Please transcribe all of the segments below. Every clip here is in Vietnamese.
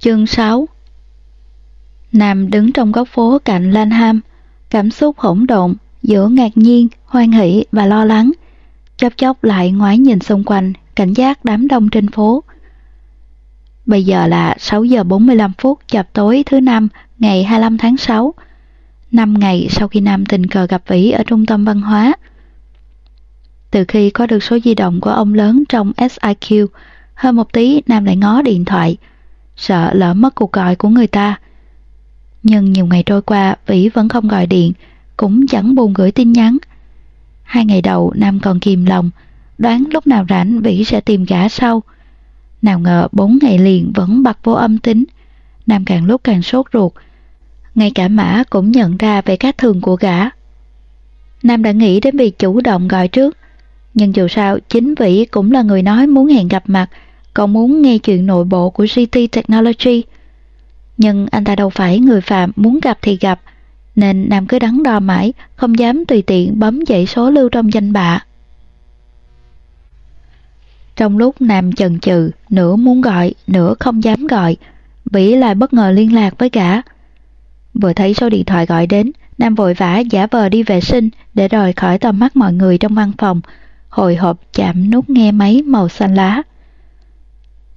Chương 6 Nam đứng trong góc phố cạnh Lanham, cảm xúc hỗn độn giữa ngạc nhiên, hoan hỷ và lo lắng. Chốc chốc lại ngoái nhìn xung quanh, cảnh giác đám đông trên phố. Bây giờ là 6 giờ 45 phút chập tối thứ năm ngày 25 tháng 6. Năm ngày sau khi Nam tình cờ gặp Vĩ ở trung tâm văn hóa. Từ khi có được số di động của ông lớn trong SIQ, hơn một tí Nam lại ngó điện thoại, sợ lỡ mất cuộc gọi của người ta. Nhưng nhiều ngày trôi qua Vĩ vẫn không gọi điện, cũng chẳng buồn gửi tin nhắn. Hai ngày đầu Nam còn kìm lòng, đoán lúc nào rảnh Vĩ sẽ tìm gã sau. Nào ngờ bốn ngày liền vẫn bật vô âm tính. Nam càng lúc càng sốt ruột. Ngay cả Mã cũng nhận ra về các thường của gã. Nam đã nghĩ đến việc chủ động gọi trước. Nhưng dù sao, chính Vĩ cũng là người nói muốn hẹn gặp mặt, còn muốn nghe chuyện nội bộ của GT Technology. Nhưng anh ta đâu phải người phạm muốn gặp thì gặp, nên Nam cứ đắn đo mãi, không dám tùy tiện bấm dãy số lưu trong danh bạ. Trong lúc Nam chần chừ, nửa muốn gọi, nửa không dám gọi, Vĩ lại bất ngờ liên lạc với gã. Vừa thấy số điện thoại gọi đến, Nam vội vã giả vờ đi vệ sinh để rời khỏi tầm mắt mọi người trong văn phòng, hồi hộp chạm nút nghe máy màu xanh lá.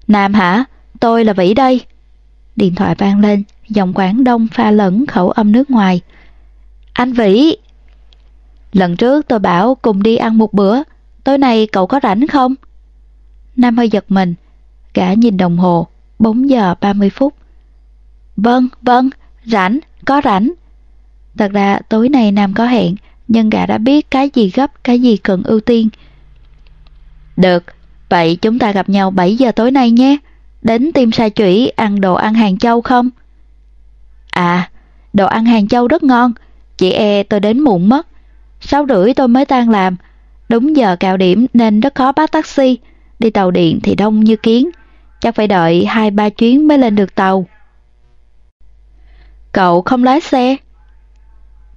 Nam hả? Tôi là Vĩ đây. Điện thoại vang lên, giọng Quảng Đông pha lẫn khẩu âm nước ngoài. Anh Vĩ! Lần trước tôi bảo cùng đi ăn một bữa, tối nay cậu có rảnh không? Nam hơi giật mình, gã nhìn đồng hồ, 4 giờ 30 phút. Vâng, vâng, rảnh, có rảnh. Thật ra tối nay Nam có hẹn, nhưng gã đã biết cái gì gấp, cái gì cần ưu tiên. Được, vậy chúng ta gặp nhau 7 giờ tối nay nhé. Đến tim sa chủy ăn đồ ăn hàng châu không? À, đồ ăn hàng châu rất ngon. Chị e tôi đến muộn mất. Sáu rưỡi tôi mới tan làm. Đúng giờ cao điểm nên rất khó bắt taxi. Đi tàu điện thì đông như kiến. Chắc phải đợi hai ba chuyến mới lên được tàu. Cậu không lái xe?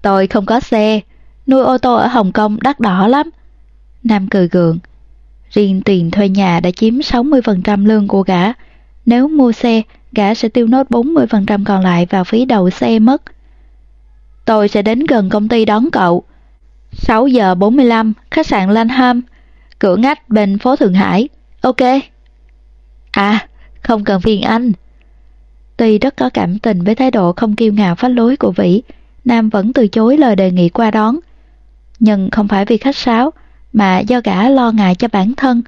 Tôi không có xe. Nuôi ô tô ở Hồng Kông đắt đỏ lắm. Nam cười gượng. Riêng tiền thuê nhà đã chiếm 60% lương của gã. Nếu mua xe, gã sẽ tiêu nốt 40% còn lại vào phí đầu xe mất. Tôi sẽ đến gần công ty đón cậu. 6 giờ 45, khách sạn Lanham, cửa ngách bên phố Thượng Hải. Ok. À, không cần phiền anh. Tuy rất có cảm tình với thái độ không kiêu ngạo phách lối của Vĩ, Nam vẫn từ chối lời đề nghị qua đón. Nhưng không phải vì khách sáo, mà do gã lo ngại cho bản thân.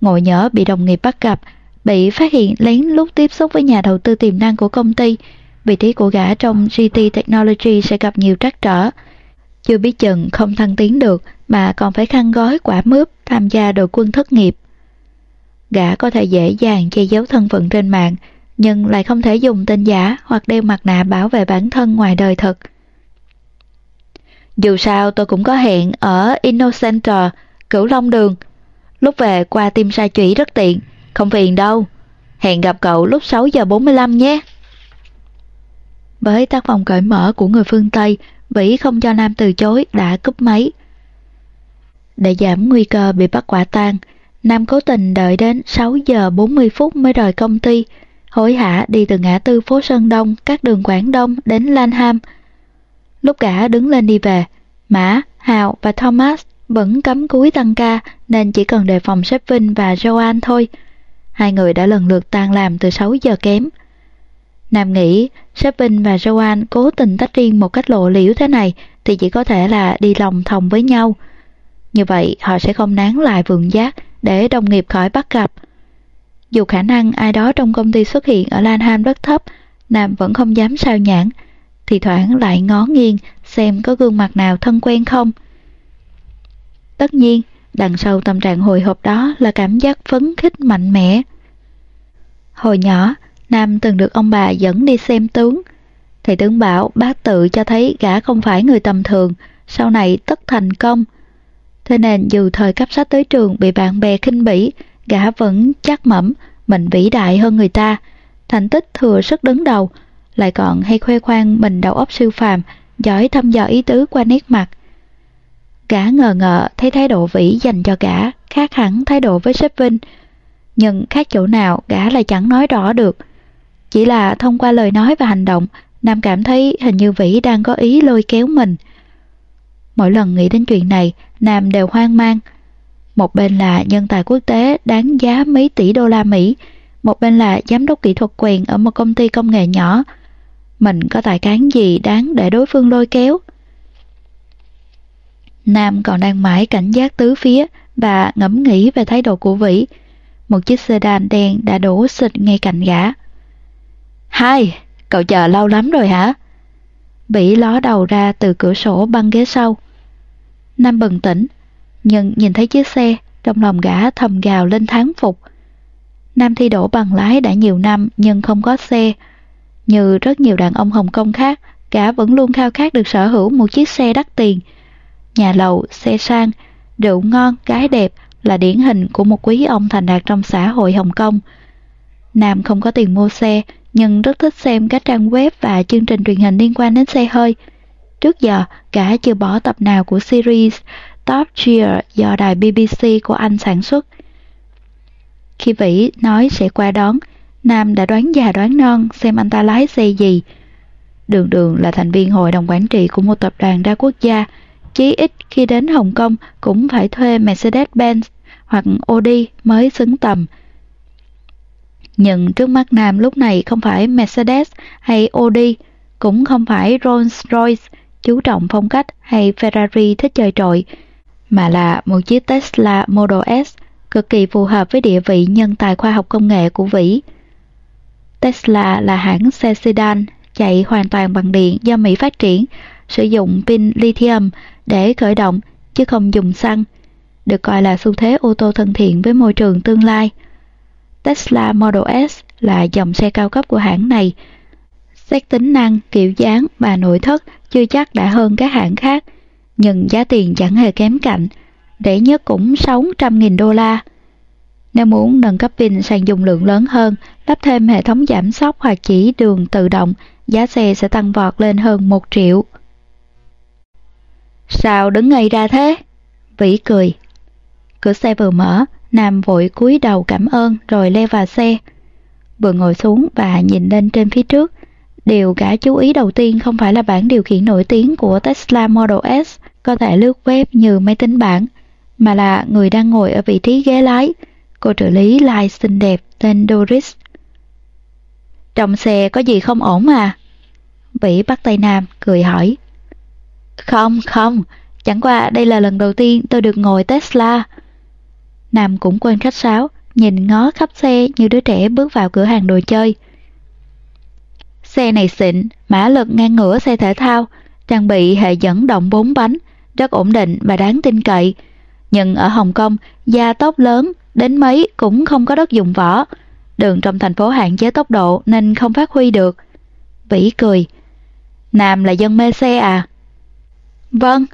Ngồi nhỡ bị đồng nghiệp bắt gặp, bị phát hiện lén lút tiếp xúc với nhà đầu tư tiềm năng của công ty, vị trí của gã trong GT Technology sẽ gặp nhiều trắc trở. Chưa biết chừng không thăng tiến được mà còn phải khăn gói quả mướp tham gia đội quân thất nghiệp. Gã có thể dễ dàng che giấu thân phận trên mạng, nhưng lại không thể dùng tên giả hoặc đeo mặt nạ bảo vệ bản thân ngoài đời thật. Dù sao tôi cũng có hẹn ở Innocenter, Cửu Long Đường. Lúc về qua tim sa chủy rất tiện, không phiền đâu. Hẹn gặp cậu lúc 6 giờ 45 nhé. Với tác phong cởi mở của người phương Tây, Vĩ không cho Nam từ chối đã cúp máy. Để giảm nguy cơ bị bắt quả tang, Nam cố tình đợi đến 6 giờ 40 phút mới rời công ty, hối hả đi từ ngã tư phố Sơn Đông, các đường Quảng Đông đến Lanham. Lúc cả đứng lên đi về, Mã, Hào và Thomas vẫn cấm cúi tăng ca nên chỉ cần đề phòng sếp Vinh và Joanne thôi. Hai người đã lần lượt tan làm từ 6 giờ kém. Nam nghĩ sếp Vinh và Joanne cố tình tách riêng một cách lộ liễu thế này thì chỉ có thể là đi lòng thòng với nhau. Như vậy họ sẽ không nán lại vườn giác để đồng nghiệp khỏi bắt gặp. Dù khả năng ai đó trong công ty xuất hiện ở Lanham rất thấp, Nam vẫn không dám sao nhãn, thì thoảng lại ngó nghiêng xem có gương mặt nào thân quen không. Tất nhiên, đằng sau tâm trạng hồi hộp đó là cảm giác phấn khích mạnh mẽ. Hồi nhỏ, Nam từng được ông bà dẫn đi xem tướng. Thầy tướng bảo bác tự cho thấy gã không phải người tầm thường, sau này tất thành công. Thế nên dù thời cấp sách tới trường bị bạn bè khinh bỉ, gã vẫn chắc mẩm mình vĩ đại hơn người ta, thành tích thừa sức đứng đầu, lại còn hay khoe khoang mình đầu óc siêu phàm, giỏi thăm dò ý tứ qua nét mặt. Gã ngờ ngợ thấy thái độ vĩ dành cho gã khác hẳn thái độ với sếp Vinh, nhưng khác chỗ nào gã lại chẳng nói rõ được. Chỉ là thông qua lời nói và hành động, Nam cảm thấy hình như Vĩ đang có ý lôi kéo mình. Mỗi lần nghĩ đến chuyện này, Nam đều hoang mang. Một bên là nhân tài quốc tế đáng giá mấy tỷ đô la Mỹ, một bên là giám đốc kỹ thuật quyền ở một công ty công nghệ nhỏ. Mình có tài cán gì đáng để đối phương lôi kéo? Nam còn đang mãi cảnh giác tứ phía và ngẫm nghĩ về thái độ của Vĩ. Một chiếc sedan đen đã đổ xịt ngay cạnh gã. Hai, cậu chờ lâu lắm rồi hả? Vĩ ló đầu ra từ cửa sổ băng ghế sau. Nam bừng tỉnh, nhưng nhìn thấy chiếc xe, trong lòng gã thầm gào lên tháng phục. Nam thi đổ bằng lái đã nhiều năm nhưng không có xe. Như rất nhiều đàn ông Hồng Kông khác, gã vẫn luôn khao khát được sở hữu một chiếc xe đắt tiền. Nhà lầu, xe sang, rượu ngon, gái đẹp là điển hình của một quý ông thành đạt trong xã hội Hồng Kông. Nam không có tiền mua xe, nhưng rất thích xem các trang web và chương trình truyền hình liên quan đến xe hơi. Trước giờ, cả chưa bỏ tập nào của series Top Gear do đài BBC của Anh sản xuất. Khi Vĩ nói sẽ qua đón, Nam đã đoán già đoán non xem anh ta lái xe gì. Đường đường là thành viên hội đồng quản trị của một tập đoàn đa quốc gia, chí ít khi đến Hồng Kông cũng phải thuê Mercedes-Benz hoặc Audi mới xứng tầm. Nhưng trước mắt Nam lúc này không phải Mercedes hay Audi, cũng không phải Rolls-Royce chú trọng phong cách hay Ferrari thích chơi trội, mà là một chiếc Tesla Model S cực kỳ phù hợp với địa vị nhân tài khoa học công nghệ của Vĩ. Tesla là hãng xe sedan chạy hoàn toàn bằng điện do Mỹ phát triển, sử dụng pin lithium để khởi động chứ không dùng xăng, được coi là xu thế ô tô thân thiện với môi trường tương lai. Tesla Model S là dòng xe cao cấp của hãng này. Xét tính năng, kiểu dáng và nội thất chưa chắc đã hơn các hãng khác, nhưng giá tiền chẳng hề kém cạnh, rẻ nhất cũng 600.000 đô la. Nếu muốn nâng cấp pin sang dung lượng lớn hơn, lắp thêm hệ thống giảm sóc hoặc chỉ đường tự động, giá xe sẽ tăng vọt lên hơn 1 triệu. Sao đứng ngay ra thế? Vĩ cười. Cửa xe vừa mở, Nam vội cúi đầu cảm ơn rồi leo vào xe. Vừa ngồi xuống và nhìn lên trên phía trước, điều gã chú ý đầu tiên không phải là bảng điều khiển nổi tiếng của Tesla Model S có thể lướt web như máy tính bảng, mà là người đang ngồi ở vị trí ghế lái, cô trợ lý lai xinh đẹp tên Doris. Trong xe có gì không ổn à? Vĩ bắt tay Nam, cười hỏi. Không, không, chẳng qua đây là lần đầu tiên tôi được ngồi Tesla. Nam cũng quên khách sáo, nhìn ngó khắp xe như đứa trẻ bước vào cửa hàng đồ chơi. Xe này xịn, mã lực ngang ngửa xe thể thao, trang bị hệ dẫn động 4 bánh, rất ổn định và đáng tin cậy. Nhưng ở Hồng Kông, gia tốc lớn đến mấy cũng không có đất dùng võ. Đường trong thành phố hạn chế tốc độ nên không phát huy được. Vĩ cười. Nam là dân mê xe à? Vâng,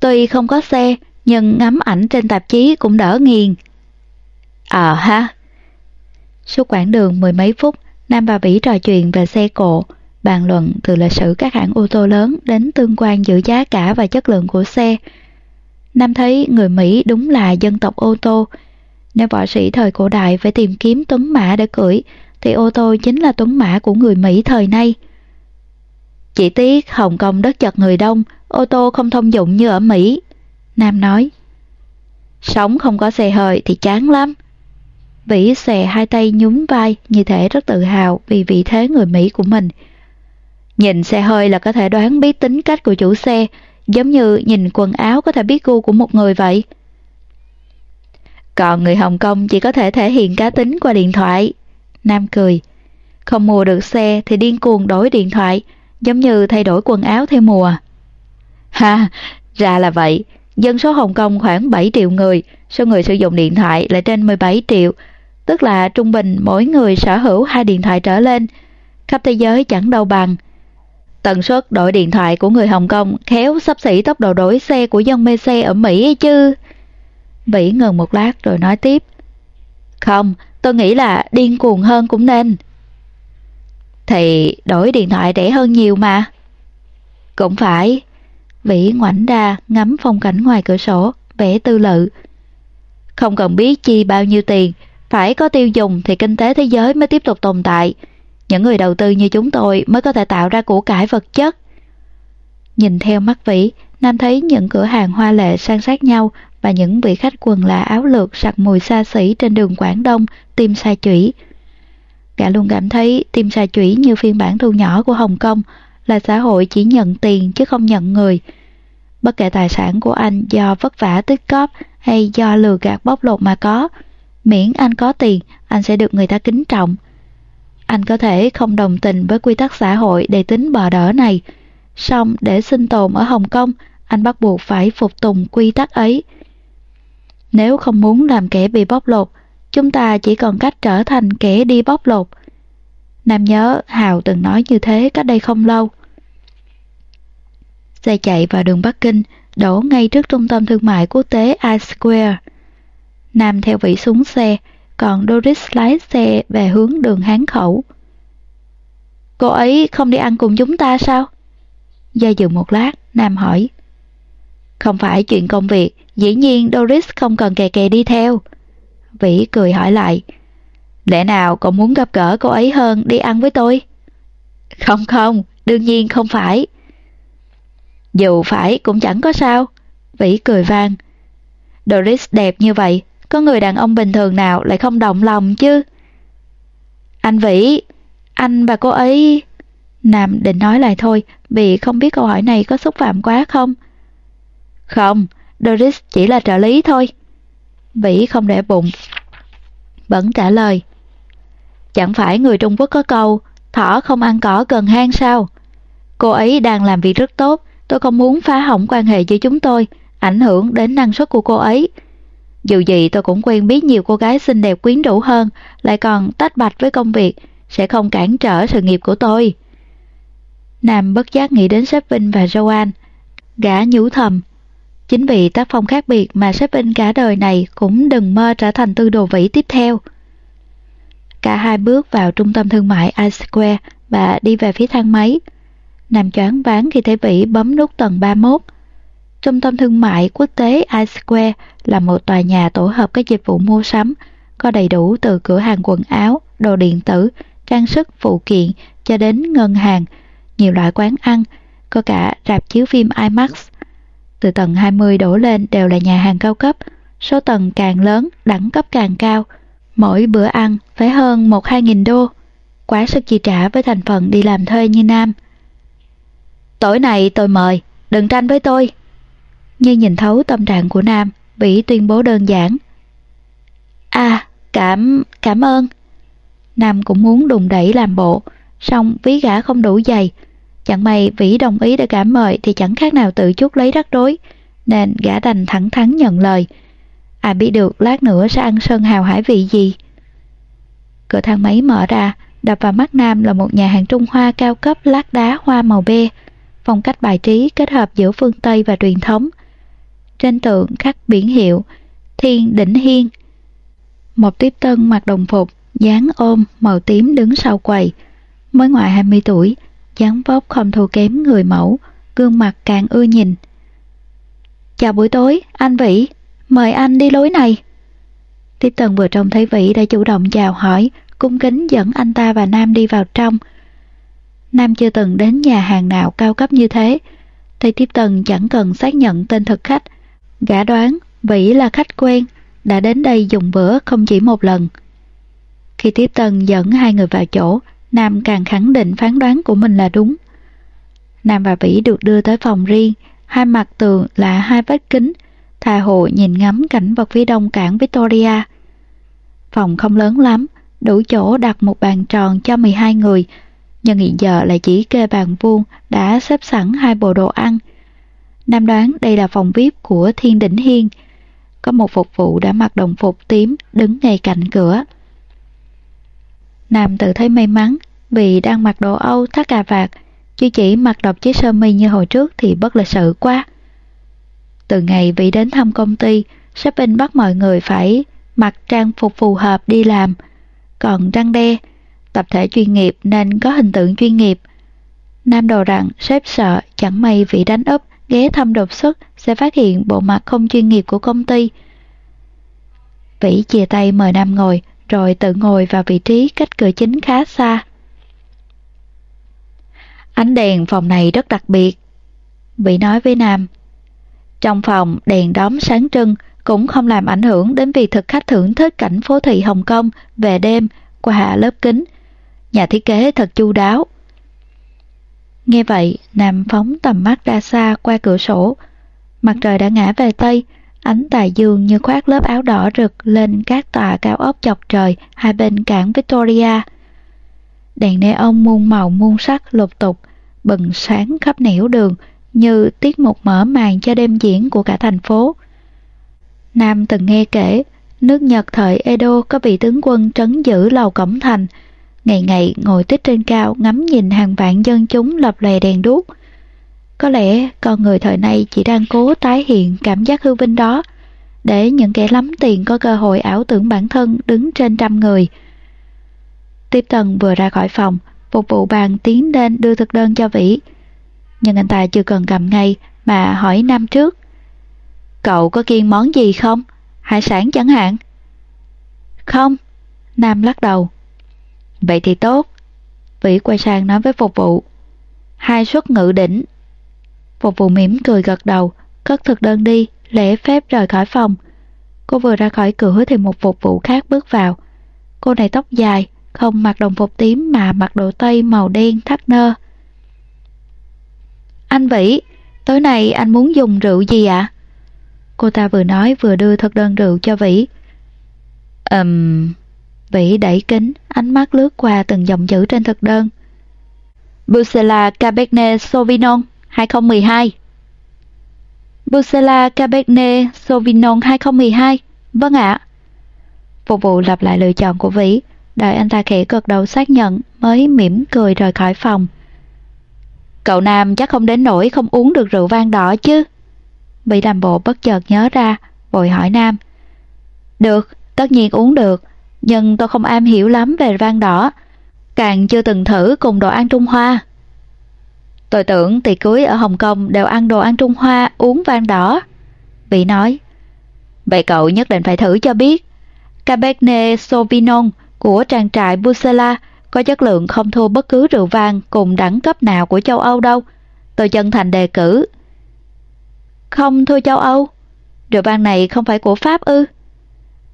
tuy không có xe, nhưng ngắm ảnh trên tạp chí cũng đỡ nghiền. Ờ ha. Suốt quãng đường mười mấy phút, Nam và Vĩ trò chuyện về xe cộ, bàn luận từ lịch sử các hãng ô tô lớn đến tương quan giữa giá cả và chất lượng của xe. Nam thấy người Mỹ đúng là dân tộc ô tô. Nếu võ sĩ thời cổ đại phải tìm kiếm tuấn mã để cưỡi, thì ô tô chính là tuấn mã của người Mỹ thời nay. Chỉ tiếc Hồng Kông đất chật người đông, ô tô không thông dụng như ở Mỹ. Nam nói. Sống không có xe hơi thì chán lắm. Vĩ xè hai tay nhún vai như thể rất tự hào vì vị thế người Mỹ của mình. Nhìn xe hơi là có thể đoán biết tính cách của chủ xe, giống như nhìn quần áo có thể biết gu của một người vậy. Còn người Hồng Kông chỉ có thể thể hiện cá tính qua điện thoại. Nam cười. Không mua được xe thì điên cuồng đổi điện thoại, giống như thay đổi quần áo theo mùa. Ha, ra là vậy. Dân số Hồng Kông khoảng 7 triệu người, số người sử dụng điện thoại lại trên 17 triệu, tức là trung bình mỗi người sở hữu hai điện thoại trở lên. Khắp thế giới chẳng đâu bằng. Tần suất đổi điện thoại của người Hồng Kông khéo sắp xỉ tốc độ đổi xe của dân mê xe ở Mỹ ấy chứ. Vĩ ngừng một lát rồi nói tiếp. Không, tôi nghĩ là điên cuồng hơn cũng nên. Thì đổi điện thoại rẻ hơn nhiều mà. Cũng phải. Vĩ ngoảnh ra ngắm phong cảnh ngoài cửa sổ, vẽ tư lự. Không cần biết chi bao nhiêu tiền, phải có tiêu dùng thì kinh tế thế giới mới tiếp tục tồn tại. Những người đầu tư như chúng tôi mới có thể tạo ra của cải vật chất. Nhìn theo mắt vĩ, Nam thấy những cửa hàng hoa lệ san sát nhau và những vị khách quần là áo lược sặc mùi xa xỉ trên đường Quảng Đông tim sa chủy. Gã luôn cảm thấy tim sa chủy như phiên bản thu nhỏ của Hồng Kông là xã hội chỉ nhận tiền chứ không nhận người. Bất kể tài sản của anh do vất vả tích cóp hay do lừa gạt bóc lột mà có, miễn anh có tiền, anh sẽ được người ta kính trọng. Anh có thể không đồng tình với quy tắc xã hội đầy tính bò đỡ này, song để sinh tồn ở Hồng Kông, anh bắt buộc phải phục tùng quy tắc ấy. Nếu không muốn làm kẻ bị bóc lột, chúng ta chỉ còn cách trở thành kẻ đi bóc lột. Nam nhớ Hào từng nói như thế cách đây không lâu. Xe chạy vào đường Bắc Kinh, đổ ngay trước trung tâm thương mại quốc tế I Square. Nam theo vị xuống xe, còn Doris lái xe về hướng đường Hán Khẩu. Cô ấy không đi ăn cùng chúng ta sao? Do dự một lát, Nam hỏi. Không phải chuyện công việc, dĩ nhiên Doris không cần kè kè đi theo. Vĩ cười hỏi lại. Lẽ nào cậu muốn gặp gỡ cô ấy hơn đi ăn với tôi? Không không, đương nhiên không phải. Dù phải cũng chẳng có sao. Vĩ cười vang. Doris đẹp như vậy, có người đàn ông bình thường nào lại không động lòng chứ? Anh Vĩ, anh và cô ấy... Nam định nói lại thôi, vì không biết câu hỏi này có xúc phạm quá không? Không, Doris chỉ là trợ lý thôi. Vĩ không để bụng. Bẩn trả lời. Chẳng phải người Trung Quốc có câu, thỏ không ăn cỏ gần hang sao? Cô ấy đang làm việc rất tốt, tôi không muốn phá hỏng quan hệ giữa chúng tôi, ảnh hưởng đến năng suất của cô ấy. Dù gì tôi cũng quen biết nhiều cô gái xinh đẹp quyến rũ hơn, lại còn tách bạch với công việc, sẽ không cản trở sự nghiệp của tôi. Nam bất giác nghĩ đến sếp Vinh và Joanne. Gã nhủ thầm. Chính vì tác phong khác biệt mà sếp in cả đời này cũng đừng mơ trở thành tư đồ vĩ tiếp theo. Cả hai bước vào trung tâm thương mại I Square và đi về phía thang máy. Nam choáng váng khi thấy Vĩ bấm nút tầng 31. Trung tâm thương mại quốc tế I Square là một tòa nhà tổ hợp các dịch vụ mua sắm, có đầy đủ từ cửa hàng quần áo, đồ điện tử, trang sức, phụ kiện cho đến ngân hàng, nhiều loại quán ăn, có cả rạp chiếu phim IMAX. Từ tầng 20 đổ lên đều là nhà hàng cao cấp, số tầng càng lớn, đẳng cấp càng cao. Mỗi bữa ăn phải hơn 1-2 nghìn đô, quá sức chi trả với thành phần đi làm thuê như Nam. Tối này tôi mời, đừng tranh với tôi. Như nhìn thấu tâm trạng của Nam, Vĩ tuyên bố đơn giản. À, cảm, cảm ơn. Nam cũng muốn đùng đẩy làm bộ, song ví gã không đủ dày. Chẳng may Vĩ đồng ý để gã mời thì chẳng khác nào tự chút lấy rắc rối, nên gã đành thẳng thắn nhận lời. À biết được lát nữa sẽ ăn sơn hào hải vị gì. Cửa thang máy mở ra, đập vào mắt Nam là một nhà hàng Trung Hoa cao cấp lát đá hoa màu be, phong cách bài trí kết hợp giữa phương Tây và truyền thống. Trên tượng khắc biển hiệu Thiên Đỉnh Hiên. Một tiếp tân mặc đồng phục, dáng ôm màu tím đứng sau quầy. Mới ngoài 20 tuổi, dáng vóc không thua kém người mẫu, gương mặt càng ưa nhìn. Chào buổi tối, anh Vĩ, mời anh đi lối này. Tiếp tần vừa trông thấy Vĩ đã chủ động chào hỏi, cung kính dẫn anh ta và Nam đi vào trong. Nam chưa từng đến nhà hàng nào cao cấp như thế, thì tiếp tần chẳng cần xác nhận tên thực khách. Gã đoán Vĩ là khách quen, đã đến đây dùng bữa không chỉ một lần. Khi tiếp tân dẫn hai người vào chỗ, Nam càng khẳng định phán đoán của mình là đúng. Nam và Vĩ được đưa tới phòng riêng, hai mặt tường là hai vách kính, thà hộ nhìn ngắm cảnh vật phía đông cảng Victoria. Phòng không lớn lắm, đủ chỗ đặt một bàn tròn cho 12 người, nhưng hiện giờ lại chỉ kê bàn vuông đã xếp sẵn hai bộ đồ ăn. Nam đoán đây là phòng VIP của Thiên Đỉnh Hiên. Có một phục vụ đã mặc đồng phục tím đứng ngay cạnh cửa. Nam tự thấy may mắn vì đang mặc đồ Âu thắt cà vạt, chứ chỉ mặc độc chiếc sơ mi như hồi trước thì bất lịch sự quá. Từ ngày vị đến thăm công ty, shopping bắt mọi người phải mặc trang phục phù hợp đi làm. Còn răng đe, tập thể chuyên nghiệp nên có hình tượng chuyên nghiệp. Nam đồ rằng sếp sợ chẳng may vị đánh úp ghé thăm đột xuất sẽ phát hiện bộ mặt không chuyên nghiệp của công ty. Vĩ chia tay mời Nam ngồi, rồi tự ngồi vào vị trí cách cửa chính khá xa. Ánh đèn phòng này rất đặc biệt. Vĩ nói với Nam. Trong phòng đèn đóm sáng trưng cũng không làm ảnh hưởng đến việc thực khách thưởng thức cảnh phố thị Hồng Kông về đêm qua lớp kính. Nhà thiết kế thật chu đáo. Nghe vậy, Nam phóng tầm mắt ra xa qua cửa sổ. Mặt trời đã ngã về Tây, ánh tà dương như khoác lớp áo đỏ rực lên các tòa cao ốc chọc trời hai bên cảng Victoria. Đèn neon muôn màu muôn sắc lục tục, bừng sáng khắp nẻo đường như tiết mục mở màn cho đêm diễn của cả thành phố. Nam từng nghe kể, nước Nhật thời Edo có vị tướng quân trấn giữ lầu cổng thành, ngày ngày ngồi tích trên cao ngắm nhìn hàng vạn dân chúng lập lòe đèn đuốc. Có lẽ con người thời nay chỉ đang cố tái hiện cảm giác hư vinh đó, để những kẻ lắm tiền có cơ hội ảo tưởng bản thân đứng trên trăm người. Tiếp Tần vừa ra khỏi phòng, phục vụ bàn tiến lên đưa thực đơn cho Vĩ. Nhưng anh ta chưa cần cầm ngay mà hỏi Nam trước. Cậu có kiêng món gì không? Hải sản chẳng hạn. Không, Nam lắc đầu. Vậy thì tốt. Vĩ quay sang nói với phục vụ. Hai suất ngự đỉnh. Phục vụ mỉm cười gật đầu, cất thực đơn đi, lễ phép rời khỏi phòng. Cô vừa ra khỏi cửa thì một phục vụ khác bước vào. Cô này tóc dài, không mặc đồng phục tím mà mặc đồ tây màu đen thắt nơ. Anh Vĩ, tối nay anh muốn dùng rượu gì ạ? Cô ta vừa nói vừa đưa thực đơn rượu cho Vĩ. Ừm... Um, Vĩ đẩy kính, ánh mắt lướt qua từng dòng chữ trên thực đơn. Bucella Cabernet Sauvignon 2012 Bucella Cabernet Sauvignon 2012 Vâng ạ. Phục vụ lặp lại lựa chọn của Vĩ, đợi anh ta khẽ gật đầu xác nhận mới mỉm cười rời khỏi phòng. Cậu Nam chắc không đến nỗi không uống được rượu vang đỏ chứ? Vĩ làm bộ bất chợt nhớ ra, vội hỏi Nam. Được, tất nhiên uống được, nhưng tôi không am hiểu lắm về vang đỏ, càng chưa từng thử cùng đồ ăn Trung Hoa. Tôi tưởng tiệc cưới ở Hồng Kông đều ăn đồ ăn Trung Hoa, uống vang đỏ. Vĩ nói, vậy cậu nhất định phải thử cho biết. Cabernet Sauvignon của trang trại Busela có chất lượng không thua bất cứ rượu vang cùng đẳng cấp nào của châu Âu đâu. Tôi chân thành đề cử. Không thua châu Âu. Rượu vang này không phải của Pháp ư?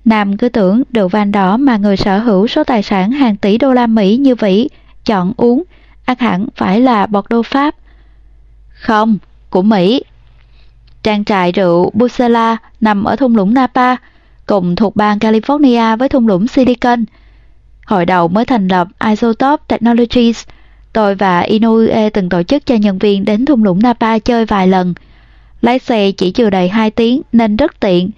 Nam cứ tưởng rượu vang đỏ mà người sở hữu số tài sản hàng tỷ đô la Mỹ như Vĩ chọn uống, ác hẳn phải là bọt đô Pháp. Không, của Mỹ. Trang trại rượu Busela nằm ở thung lũng Napa, cùng thuộc bang California với thung lũng Silicon. Hồi đầu mới thành lập Isotope Technologies, tôi và Inoue từng tổ chức cho nhân viên đến thung lũng Napa chơi vài lần. Lái xe chỉ chưa đầy 2 tiếng nên rất tiện,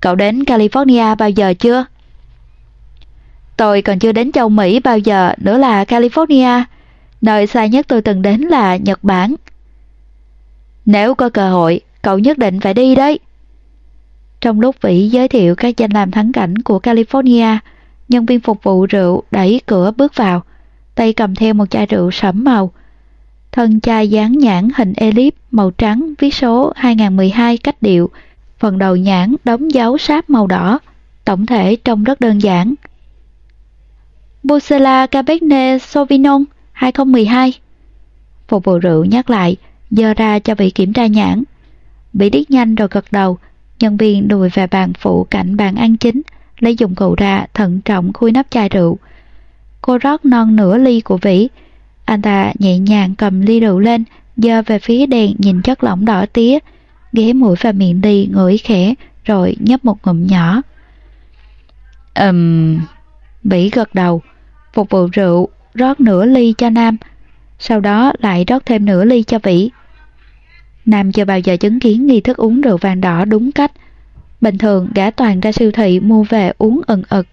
Cậu đến California bao giờ chưa? Tôi còn chưa đến châu Mỹ bao giờ nữa là California. Nơi xa nhất tôi từng đến là Nhật Bản. Nếu có cơ hội, cậu nhất định phải đi đấy. Trong lúc Vĩ giới thiệu các danh làm thắng cảnh của California, nhân viên phục vụ rượu đẩy cửa bước vào, tay cầm theo một chai rượu sẫm màu. Thân chai dán nhãn hình elip màu trắng viết số 2012 cách điệu phần đầu nhãn đóng dấu sáp màu đỏ, tổng thể trông rất đơn giản. Bucella Cabernet Sauvignon 2012 Phục vụ rượu nhắc lại, dơ ra cho vị kiểm tra nhãn. Bị điếc nhanh rồi gật đầu, nhân viên đùi về bàn phụ cạnh bàn ăn chính, lấy dụng cụ ra thận trọng khui nắp chai rượu. Cô rót non nửa ly của Vĩ. Anh ta nhẹ nhàng cầm ly rượu lên, dơ về phía đèn nhìn chất lỏng đỏ tía, ghé mũi và miệng đi ngửi khẽ rồi nhấp một ngụm nhỏ. Ừm... Um, Bỉ gật đầu, phục vụ rượu, rót nửa ly cho Nam, sau đó lại rót thêm nửa ly cho Vĩ. Nam chưa bao giờ chứng kiến nghi thức uống rượu vàng đỏ đúng cách. Bình thường gã toàn ra siêu thị mua về uống ẩn ực.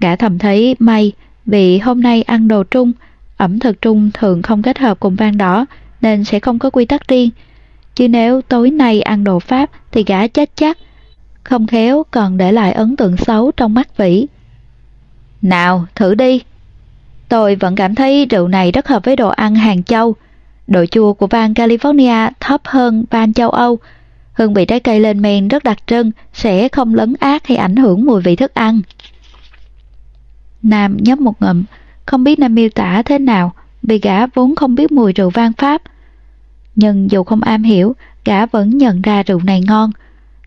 Gã thầm thấy may vì hôm nay ăn đồ Trung, ẩm thực Trung thường không kết hợp cùng vang đỏ nên sẽ không có quy tắc riêng chứ nếu tối nay ăn đồ Pháp thì gã chết chắc. Không khéo còn để lại ấn tượng xấu trong mắt Vĩ. Nào, thử đi. Tôi vẫn cảm thấy rượu này rất hợp với đồ ăn hàng châu. Độ chua của vang California thấp hơn vang châu Âu. Hương vị trái cây lên men rất đặc trưng, sẽ không lấn át hay ảnh hưởng mùi vị thức ăn. Nam nhấp một ngụm, không biết nên miêu tả thế nào, vì gã vốn không biết mùi rượu vang Pháp. Nhưng dù không am hiểu, gã vẫn nhận ra rượu này ngon,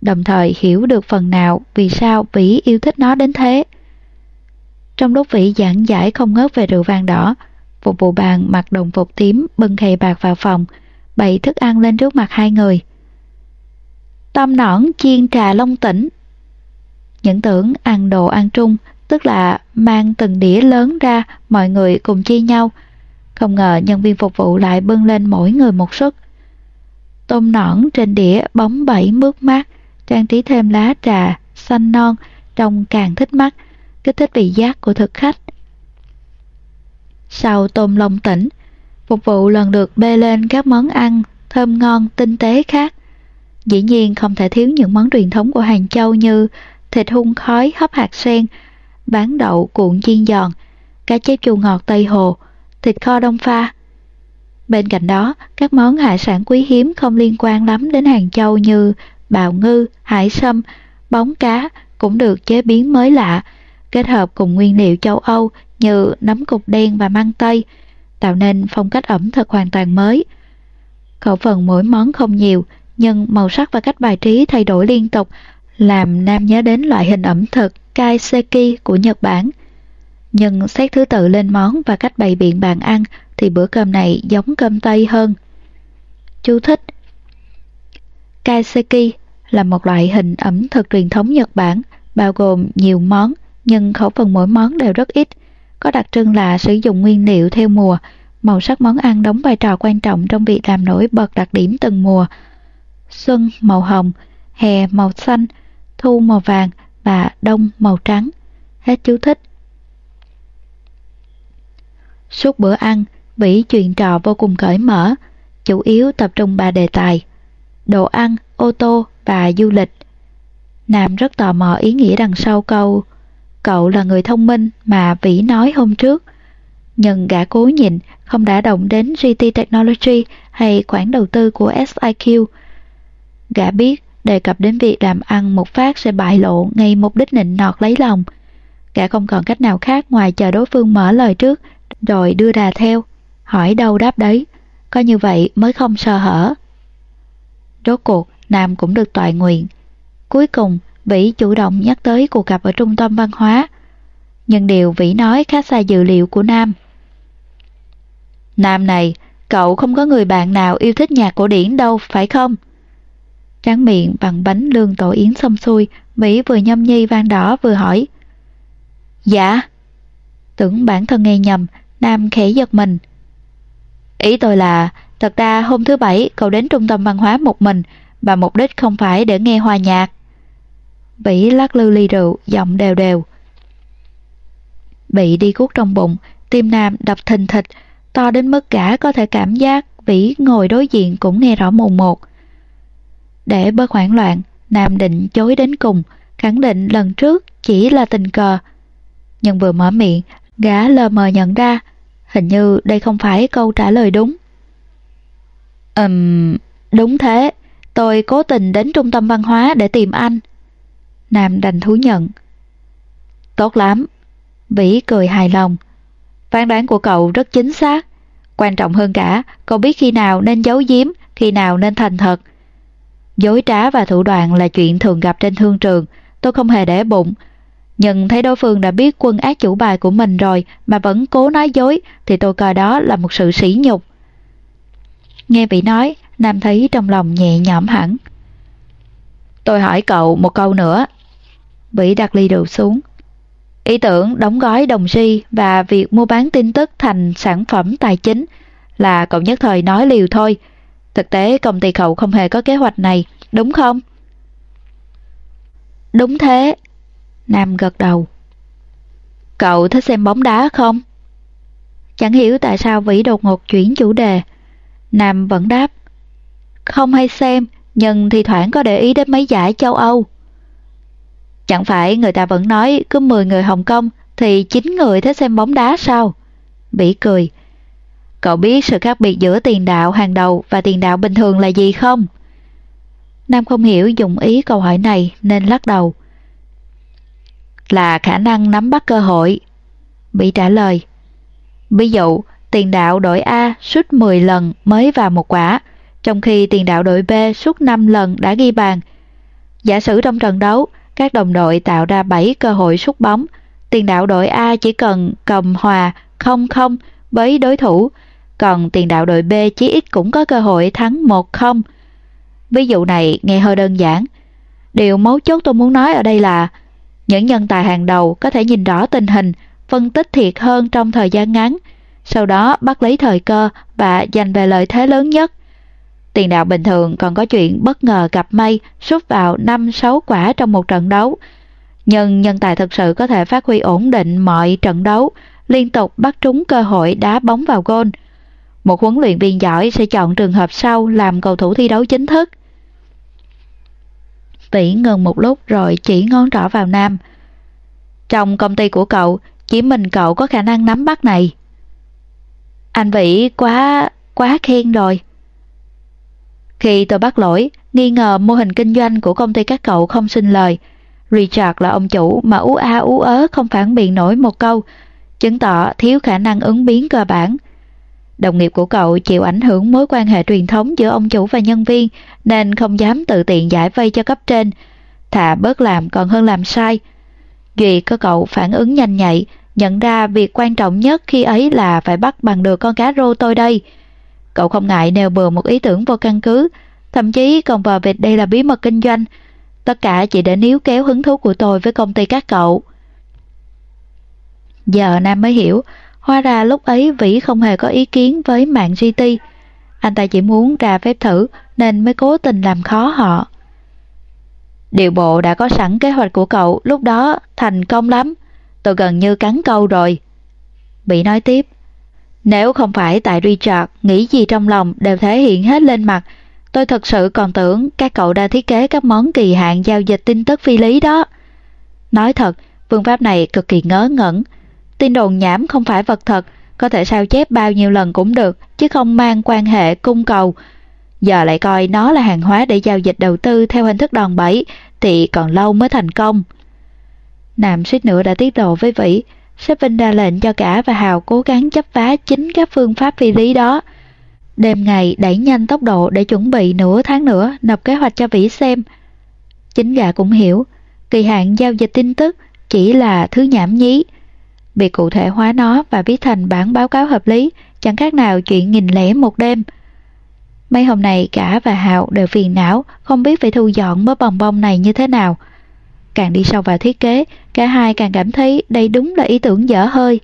đồng thời hiểu được phần nào vì sao Vĩ yêu thích nó đến thế. Trong lúc Vĩ giảng giải không ngớt về rượu vang đỏ, phục vụ bàn mặc đồng phục tím bưng khay bạc vào phòng, bày thức ăn lên trước mặt hai người. Tâm nõn chiên trà long tỉnh. Những tưởng ăn đồ ăn trung, tức là mang từng đĩa lớn ra, mọi người cùng chia nhau. Không ngờ nhân viên phục vụ lại bưng lên mỗi người một suất. Tôm nõn trên đĩa bóng bẩy mướt mát, trang trí thêm lá trà, xanh non, trông càng thích mắt, kích thích vị giác của thực khách. Sau tôm lòng tỉnh, phục vụ lần lượt bê lên các món ăn thơm ngon, tinh tế khác. Dĩ nhiên không thể thiếu những món truyền thống của Hàng Châu như thịt hun khói hấp hạt sen, bán đậu cuộn chiên giòn, cá chép chua ngọt Tây Hồ, thịt kho đông pha. Bên cạnh đó, các món hải sản quý hiếm không liên quan lắm đến Hàng Châu như bào ngư, hải sâm, bóng cá cũng được chế biến mới lạ, kết hợp cùng nguyên liệu châu Âu như nấm cục đen và măng tây, tạo nên phong cách ẩm thực hoàn toàn mới. Khẩu phần mỗi món không nhiều, nhưng màu sắc và cách bài trí thay đổi liên tục, làm Nam nhớ đến loại hình ẩm thực Kaiseki của Nhật Bản. Nhưng xét thứ tự lên món và cách bày biện bàn ăn thì bữa cơm này giống cơm Tây hơn. Chú thích Kaiseki là một loại hình ẩm thực truyền thống Nhật Bản, bao gồm nhiều món, nhưng khẩu phần mỗi món đều rất ít. Có đặc trưng là sử dụng nguyên liệu theo mùa, màu sắc món ăn đóng vai trò quan trọng trong việc làm nổi bật đặc điểm từng mùa. Xuân màu hồng, hè màu xanh, thu màu vàng và đông màu trắng. Hết chú thích. Suốt bữa ăn, Vĩ chuyện trò vô cùng cởi mở, chủ yếu tập trung ba đề tài. Đồ ăn, ô tô và du lịch. Nam rất tò mò ý nghĩa đằng sau câu Cậu là người thông minh mà Vĩ nói hôm trước. Nhưng gã cố nhịn không đã động đến GT Technology hay khoản đầu tư của SIQ. Gã biết đề cập đến việc làm ăn một phát sẽ bại lộ ngay mục đích nịnh nọt lấy lòng. Gã không còn cách nào khác ngoài chờ đối phương mở lời trước rồi đưa đà theo, hỏi đâu đáp đấy. Có như vậy mới không sơ hở. Rốt cuộc, Nam cũng được tọa nguyện. Cuối cùng, Vĩ chủ động nhắc tới cuộc gặp ở trung tâm văn hóa. Nhưng điều Vĩ nói khá xa dự liệu của Nam. Nam này, cậu không có người bạn nào yêu thích nhạc cổ điển đâu, phải không? Tráng miệng bằng bánh lương tổ yến xong xuôi, mỹ vừa nhâm nhi vang đỏ vừa hỏi. Dạ. Tưởng bản thân nghe nhầm, Nam khẽ giật mình. Ý tôi là, thật ra hôm thứ bảy cậu đến trung tâm văn hóa một mình, và mục đích không phải để nghe hòa nhạc. Bỉ lắc lư ly rượu, giọng đều đều. Bị đi cuốc trong bụng, tim Nam đập thình thịch, to đến mức cả có thể cảm giác Vĩ ngồi đối diện cũng nghe rõ mồn một. Để bớt hoảng loạn, Nam định chối đến cùng, khẳng định lần trước chỉ là tình cờ. Nhưng vừa mở miệng, gã lờ mờ nhận ra, hình như đây không phải câu trả lời đúng. Ừm, um, đúng thế, tôi cố tình đến trung tâm văn hóa để tìm anh. Nam đành thú nhận. Tốt lắm. Vĩ cười hài lòng. Phán đoán của cậu rất chính xác. Quan trọng hơn cả, cậu biết khi nào nên giấu giếm, khi nào nên thành thật. Dối trá và thủ đoạn là chuyện thường gặp trên thương trường, tôi không hề để bụng. Nhưng thấy đối phương đã biết quân ác chủ bài của mình rồi mà vẫn cố nói dối thì tôi coi đó là một sự sỉ nhục. Nghe vị nói, Nam thấy trong lòng nhẹ nhõm hẳn. Tôi hỏi cậu một câu nữa, Vĩ đặt ly rượu xuống. Ý tưởng đóng gói đồng si và việc mua bán tin tức thành sản phẩm tài chính là cậu nhất thời nói liều thôi. Thực tế công ty cậu không hề có kế hoạch này, đúng không? Đúng thế. Nam gật đầu. Cậu thích xem bóng đá không? Chẳng hiểu tại sao Vĩ đột ngột chuyển chủ đề. Nam vẫn đáp. Không hay xem, nhưng thì thoảng có để ý đến mấy giải châu Âu. Chẳng phải người ta vẫn nói cứ 10 người Hồng Kông thì 9 người thích xem bóng đá sao? Bỉ cười. Cậu biết sự khác biệt giữa tiền đạo hàng đầu và tiền đạo bình thường là gì không? Nam không hiểu dụng ý câu hỏi này nên lắc đầu. Là khả năng nắm bắt cơ hội. Bỉ trả lời. Ví dụ, tiền đạo đội A sút 10 lần mới vào một quả, trong khi tiền đạo đội B sút 5 lần đã ghi bàn. Giả sử trong trận đấu, các đồng đội tạo ra 7 cơ hội sút bóng, tiền đạo đội A chỉ cần cầm hòa 0-0 với đối thủ, còn tiền đạo đội B chí ít cũng có cơ hội thắng 1-0. Ví dụ này nghe hơi đơn giản. Điều mấu chốt tôi muốn nói ở đây là những nhân tài hàng đầu có thể nhìn rõ tình hình, phân tích thiệt hơn trong thời gian ngắn, sau đó bắt lấy thời cơ và giành về lợi thế lớn nhất. Tiền đạo bình thường còn có chuyện bất ngờ gặp may sút vào 5-6 quả trong một trận đấu. Nhưng nhân tài thực sự có thể phát huy ổn định mọi trận đấu, liên tục bắt trúng cơ hội đá bóng vào gôn. Một huấn luyện viên giỏi sẽ chọn trường hợp sau làm cầu thủ thi đấu chính thức. Vĩ ngừng một lúc rồi chỉ ngón trỏ vào Nam. Trong công ty của cậu, chỉ mình cậu có khả năng nắm bắt này. Anh Vĩ quá, quá khen rồi. Khi tôi bắt lỗi, nghi ngờ mô hình kinh doanh của công ty các cậu không xin lời. Richard là ông chủ mà ú a ú ớ không phản biện nổi một câu, chứng tỏ thiếu khả năng ứng biến cơ bản. Đồng nghiệp của cậu chịu ảnh hưởng mối quan hệ truyền thống giữa ông chủ và nhân viên nên không dám tự tiện giải vây cho cấp trên. Thà bớt làm còn hơn làm sai. Duy có cậu phản ứng nhanh nhạy, nhận ra việc quan trọng nhất khi ấy là phải bắt bằng được con cá rô tôi đây. Cậu không ngại nêu bừa một ý tưởng vô căn cứ, thậm chí còn vào việc đây là bí mật kinh doanh. Tất cả chỉ để níu kéo hứng thú của tôi với công ty các cậu. Giờ Nam mới hiểu, Hóa ra lúc ấy Vĩ không hề có ý kiến với mạng GT. Anh ta chỉ muốn ra phép thử nên mới cố tình làm khó họ. Điều bộ đã có sẵn kế hoạch của cậu lúc đó thành công lắm. Tôi gần như cắn câu rồi. Bị nói tiếp. Nếu không phải tại Richard nghĩ gì trong lòng đều thể hiện hết lên mặt, tôi thật sự còn tưởng các cậu đã thiết kế các món kỳ hạn giao dịch tin tức phi lý đó. Nói thật, phương pháp này cực kỳ ngớ ngẩn, Tin đồn nhảm không phải vật thật, có thể sao chép bao nhiêu lần cũng được, chứ không mang quan hệ cung cầu. Giờ lại coi nó là hàng hóa để giao dịch đầu tư theo hình thức đòn bẩy, thì còn lâu mới thành công. Nam suýt nữa đã tiết lộ với Vĩ, sếp Vinh ra lệnh cho cả và Hào cố gắng chấp phá chính các phương pháp phi lý đó. Đêm ngày đẩy nhanh tốc độ để chuẩn bị nửa tháng nữa nộp kế hoạch cho Vĩ xem. Chính gã cũng hiểu, kỳ hạn giao dịch tin tức chỉ là thứ nhảm nhí, Việc cụ thể hóa nó và viết thành bản báo cáo hợp lý chẳng khác nào chuyện nghìn lẻ một đêm. Mấy hôm nay cả và Hạo đều phiền não, không biết phải thu dọn mớ bồng bông này như thế nào. Càng đi sâu vào thiết kế, cả hai càng cảm thấy đây đúng là ý tưởng dở hơi.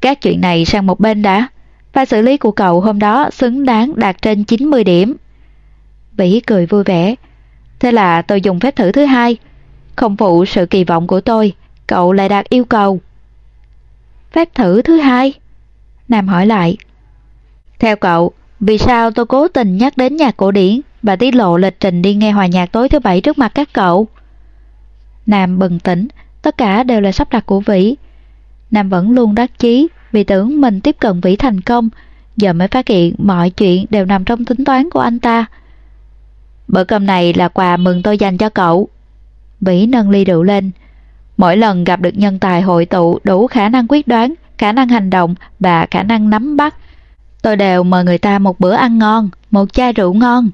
Các chuyện này sang một bên đã. Và xử lý của cậu hôm đó xứng đáng đạt trên 90 điểm. Vĩ cười vui vẻ. Thế là tôi dùng phép thử thứ hai. Không phụ sự kỳ vọng của tôi cậu lại đạt yêu cầu. Phép thử thứ hai? Nam hỏi lại. Theo cậu, vì sao tôi cố tình nhắc đến nhạc cổ điển bà tiết lộ lịch trình đi nghe hòa nhạc tối thứ bảy trước mặt các cậu? Nam bừng tỉnh, tất cả đều là sắp đặt của Vĩ. Nam vẫn luôn đắc chí vì tưởng mình tiếp cận Vĩ thành công, giờ mới phát hiện mọi chuyện đều nằm trong tính toán của anh ta. Bữa cơm này là quà mừng tôi dành cho cậu. Vĩ nâng ly rượu lên, Mỗi lần gặp được nhân tài hội tụ đủ khả năng quyết đoán, khả năng hành động và khả năng nắm bắt, tôi đều mời người ta một bữa ăn ngon, một chai rượu ngon.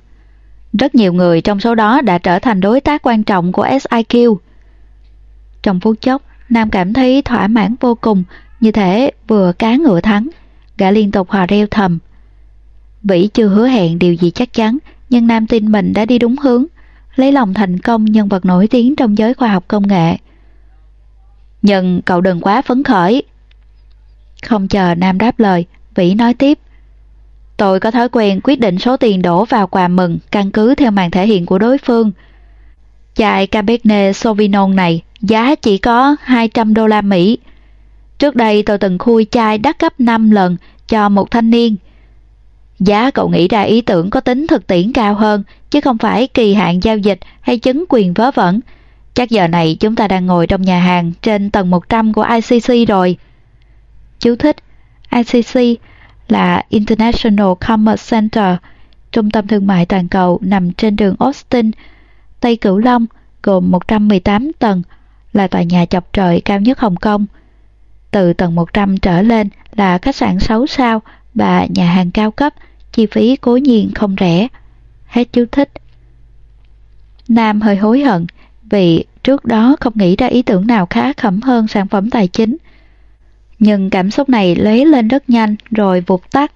Rất nhiều người trong số đó đã trở thành đối tác quan trọng của SIQ. Trong phút chốc, Nam cảm thấy thỏa mãn vô cùng, như thể vừa cá ngựa thắng. Gã liên tục hòa reo thầm. Vĩ chưa hứa hẹn điều gì chắc chắn, nhưng Nam tin mình đã đi đúng hướng, lấy lòng thành công nhân vật nổi tiếng trong giới khoa học công nghệ. Nhưng cậu đừng quá phấn khởi. Không chờ Nam đáp lời, Vĩ nói tiếp. Tôi có thói quen quyết định số tiền đổ vào quà mừng căn cứ theo màn thể hiện của đối phương. Chai Cabernet Sauvignon này giá chỉ có 200 đô la Mỹ. Trước đây tôi từng khui chai đắt gấp 5 lần cho một thanh niên. Giá cậu nghĩ ra ý tưởng có tính thực tiễn cao hơn, chứ không phải kỳ hạn giao dịch hay chứng quyền vớ vẩn. Chắc giờ này chúng ta đang ngồi trong nhà hàng trên tầng 100 của ICC rồi. Chú thích ICC là International Commerce Center, trung tâm thương mại toàn cầu nằm trên đường Austin, Tây Cửu Long, gồm 118 tầng, là tòa nhà chọc trời cao nhất Hồng Kông. từ tầng 100 trở lên là khách sạn 6 sao và nhà hàng cao cấp, chi phí cố nhiên không rẻ. Hết chú thích. Nam hơi hối hận vì trước đó không nghĩ ra ý tưởng nào khá khẩm hơn sản phẩm tài chính. Nhưng cảm xúc này lấy lên rất nhanh rồi vụt tắt.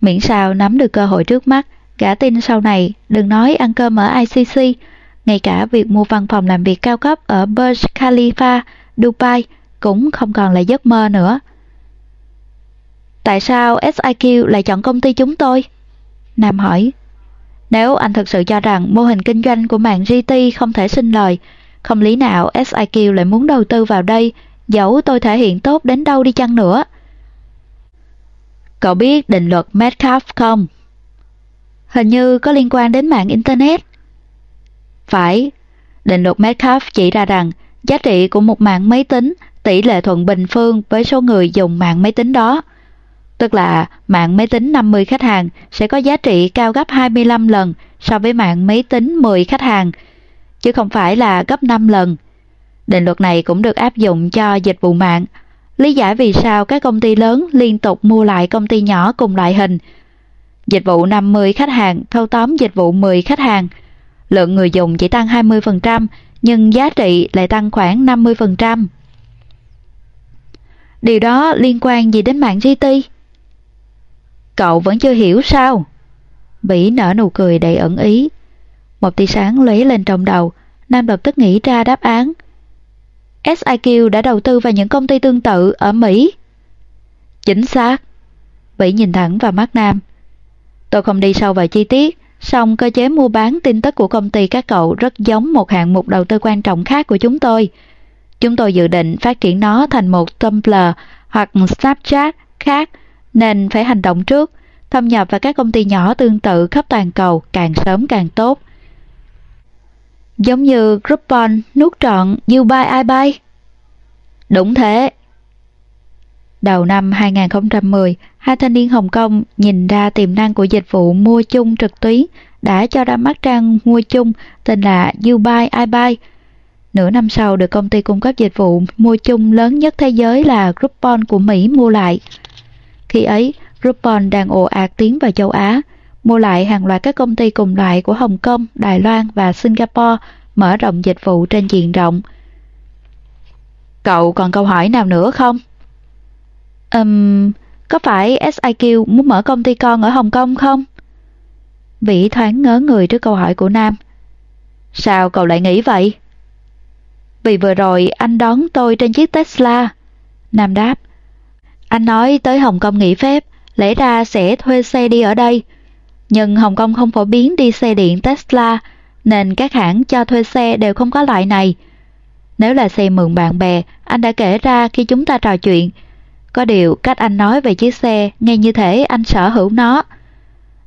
Miễn sao nắm được cơ hội trước mắt, gã tin sau này đừng nói ăn cơm ở ICC, ngay cả việc mua văn phòng làm việc cao cấp ở Burj Khalifa, Dubai cũng không còn là giấc mơ nữa. Tại sao SIQ lại chọn công ty chúng tôi? Nam hỏi. Nếu anh thực sự cho rằng mô hình kinh doanh của mạng GT không thể sinh lời, không lý nào SIQ lại muốn đầu tư vào đây, dẫu tôi thể hiện tốt đến đâu đi chăng nữa. Cậu biết định luật Metcalf không? Hình như có liên quan đến mạng Internet. Phải, định luật Metcalf chỉ ra rằng giá trị của một mạng máy tính tỷ lệ thuận bình phương với số người dùng mạng máy tính đó. Tức là mạng máy tính 50 khách hàng sẽ có giá trị cao gấp 25 lần so với mạng máy tính 10 khách hàng, chứ không phải là gấp 5 lần. Định luật này cũng được áp dụng cho dịch vụ mạng. Lý giải vì sao các công ty lớn liên tục mua lại công ty nhỏ cùng loại hình. Dịch vụ 50 khách hàng thâu tóm dịch vụ 10 khách hàng. Lượng người dùng chỉ tăng 20%, nhưng giá trị lại tăng khoảng 50%. Điều đó liên quan gì đến mạng GT? Cậu vẫn chưa hiểu sao? Bỉ nở nụ cười đầy ẩn ý. Một tia sáng lấy lên trong đầu, Nam lập tức nghĩ ra đáp án. SIQ đã đầu tư vào những công ty tương tự ở Mỹ. Chính xác. Vĩ nhìn thẳng vào mắt Nam. Tôi không đi sâu vào chi tiết, song cơ chế mua bán tin tức của công ty các cậu rất giống một hạng mục đầu tư quan trọng khác của chúng tôi. Chúng tôi dự định phát triển nó thành một Tumblr hoặc Snapchat khác, nên phải hành động trước, thâm nhập vào các công ty nhỏ tương tự khắp toàn cầu càng sớm càng tốt. Giống như Groupon nuốt trọn You Buy I Buy. Đúng thế. Đầu năm 2010, hai thanh niên Hồng Kông nhìn ra tiềm năng của dịch vụ mua chung trực tuyến đã cho ra mắt trang mua chung tên là You Buy I Buy. Nửa năm sau được công ty cung cấp dịch vụ mua chung lớn nhất thế giới là Groupon của Mỹ mua lại. Khi ấy, Groupon đang ồ ạt tiến vào châu Á, mua lại hàng loạt các công ty cùng loại của Hồng Kông, Đài Loan và Singapore, mở rộng dịch vụ trên diện rộng. Cậu còn câu hỏi nào nữa không? Um, có phải SIQ muốn mở công ty con ở Hồng Kông không? Vĩ thoáng ngớ người trước câu hỏi của Nam. Sao cậu lại nghĩ vậy? Vì vừa rồi anh đón tôi trên chiếc Tesla. Nam đáp. Anh nói tới Hồng Kông nghỉ phép, lẽ ra sẽ thuê xe đi ở đây. Nhưng Hồng Kông không phổ biến đi xe điện Tesla, nên các hãng cho thuê xe đều không có loại này. Nếu là xe mượn bạn bè, anh đã kể ra khi chúng ta trò chuyện. Có điều cách anh nói về chiếc xe nghe như thể anh sở hữu nó.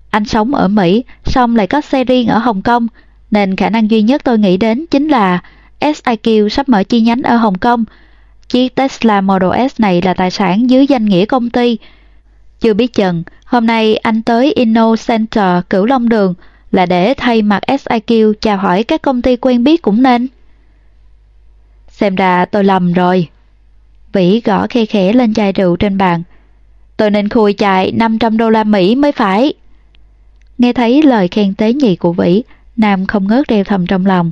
Anh sống ở Mỹ, xong lại có xe riêng ở Hồng Kông, nên khả năng duy nhất tôi nghĩ đến chính là SIQ sắp mở chi nhánh ở Hồng Kông. Chiếc Tesla Model S này là tài sản dưới danh nghĩa công ty. Chưa biết chừng, hôm nay anh tới Inno Center Cửu Long Đường là để thay mặt SIQ chào hỏi các công ty quen biết cũng nên. Xem ra tôi lầm rồi. Vĩ gõ khe khẽ lên chai rượu trên bàn. Tôi nên khui chài 500 đô la Mỹ mới phải. Nghe thấy lời khen tế nhị của Vĩ, Nam không ngớt đeo thầm trong lòng.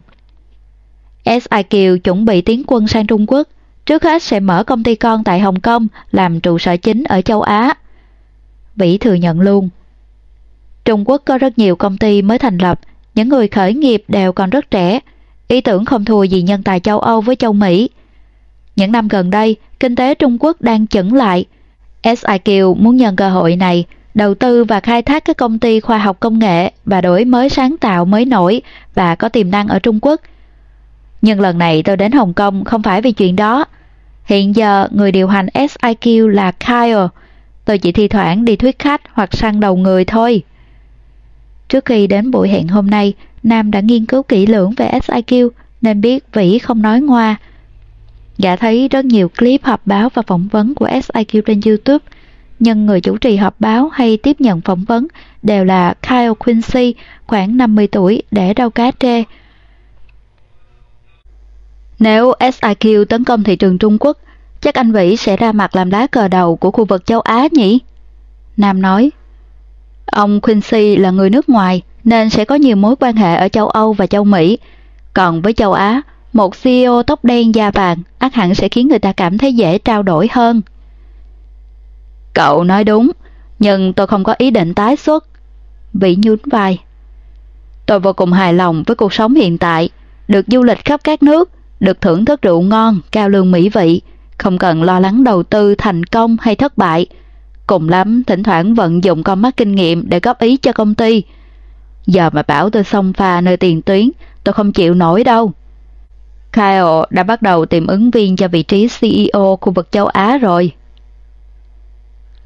SIQ chuẩn bị tiến quân sang Trung Quốc, trước hết sẽ mở công ty con tại Hồng Kông làm trụ sở chính ở châu Á. Vĩ thừa nhận luôn. Trung Quốc có rất nhiều công ty mới thành lập, những người khởi nghiệp đều còn rất trẻ, ý tưởng không thua gì nhân tài châu Âu với châu Mỹ. Những năm gần đây, kinh tế Trung Quốc đang chững lại. SIQ muốn nhân cơ hội này đầu tư và khai thác các công ty khoa học công nghệ và đổi mới sáng tạo mới nổi và có tiềm năng ở Trung Quốc. Nhưng lần này tôi đến Hồng Kông không phải vì chuyện đó. Hiện giờ người điều hành SIQ là Kyle. Tôi chỉ thi thoảng đi thuyết khách hoặc săn đầu người thôi. Trước khi đến buổi hẹn hôm nay, Nam đã nghiên cứu kỹ lưỡng về SIQ nên biết Vĩ không nói ngoa. Gã thấy rất nhiều clip họp báo và phỏng vấn của SIQ trên YouTube, nhưng người chủ trì họp báo hay tiếp nhận phỏng vấn đều là Kyle Quincy, khoảng 50 tuổi, để rau cá trê. Nếu SIQ tấn công thị trường Trung Quốc, chắc anh Vĩ sẽ ra mặt làm lá cờ đầu của khu vực châu Á nhỉ? Nam nói. Ông Quincy là người nước ngoài nên sẽ có nhiều mối quan hệ ở châu Âu và châu Mỹ. Còn với châu Á, một CEO tóc đen da vàng ác hẳn sẽ khiến người ta cảm thấy dễ trao đổi hơn. Cậu nói đúng, nhưng tôi không có ý định tái xuất. Vĩ nhún vai. Tôi vô cùng hài lòng với cuộc sống hiện tại, được du lịch khắp các nước, được thưởng thức rượu ngon, cao lương mỹ vị, không cần lo lắng đầu tư thành công hay thất bại. Cùng lắm, thỉnh thoảng vận dụng con mắt kinh nghiệm để góp ý cho công ty. Giờ mà bảo tôi xông pha nơi tiền tuyến, tôi không chịu nổi đâu. Kyle đã bắt đầu tìm ứng viên cho vị trí CEO khu vực châu Á rồi.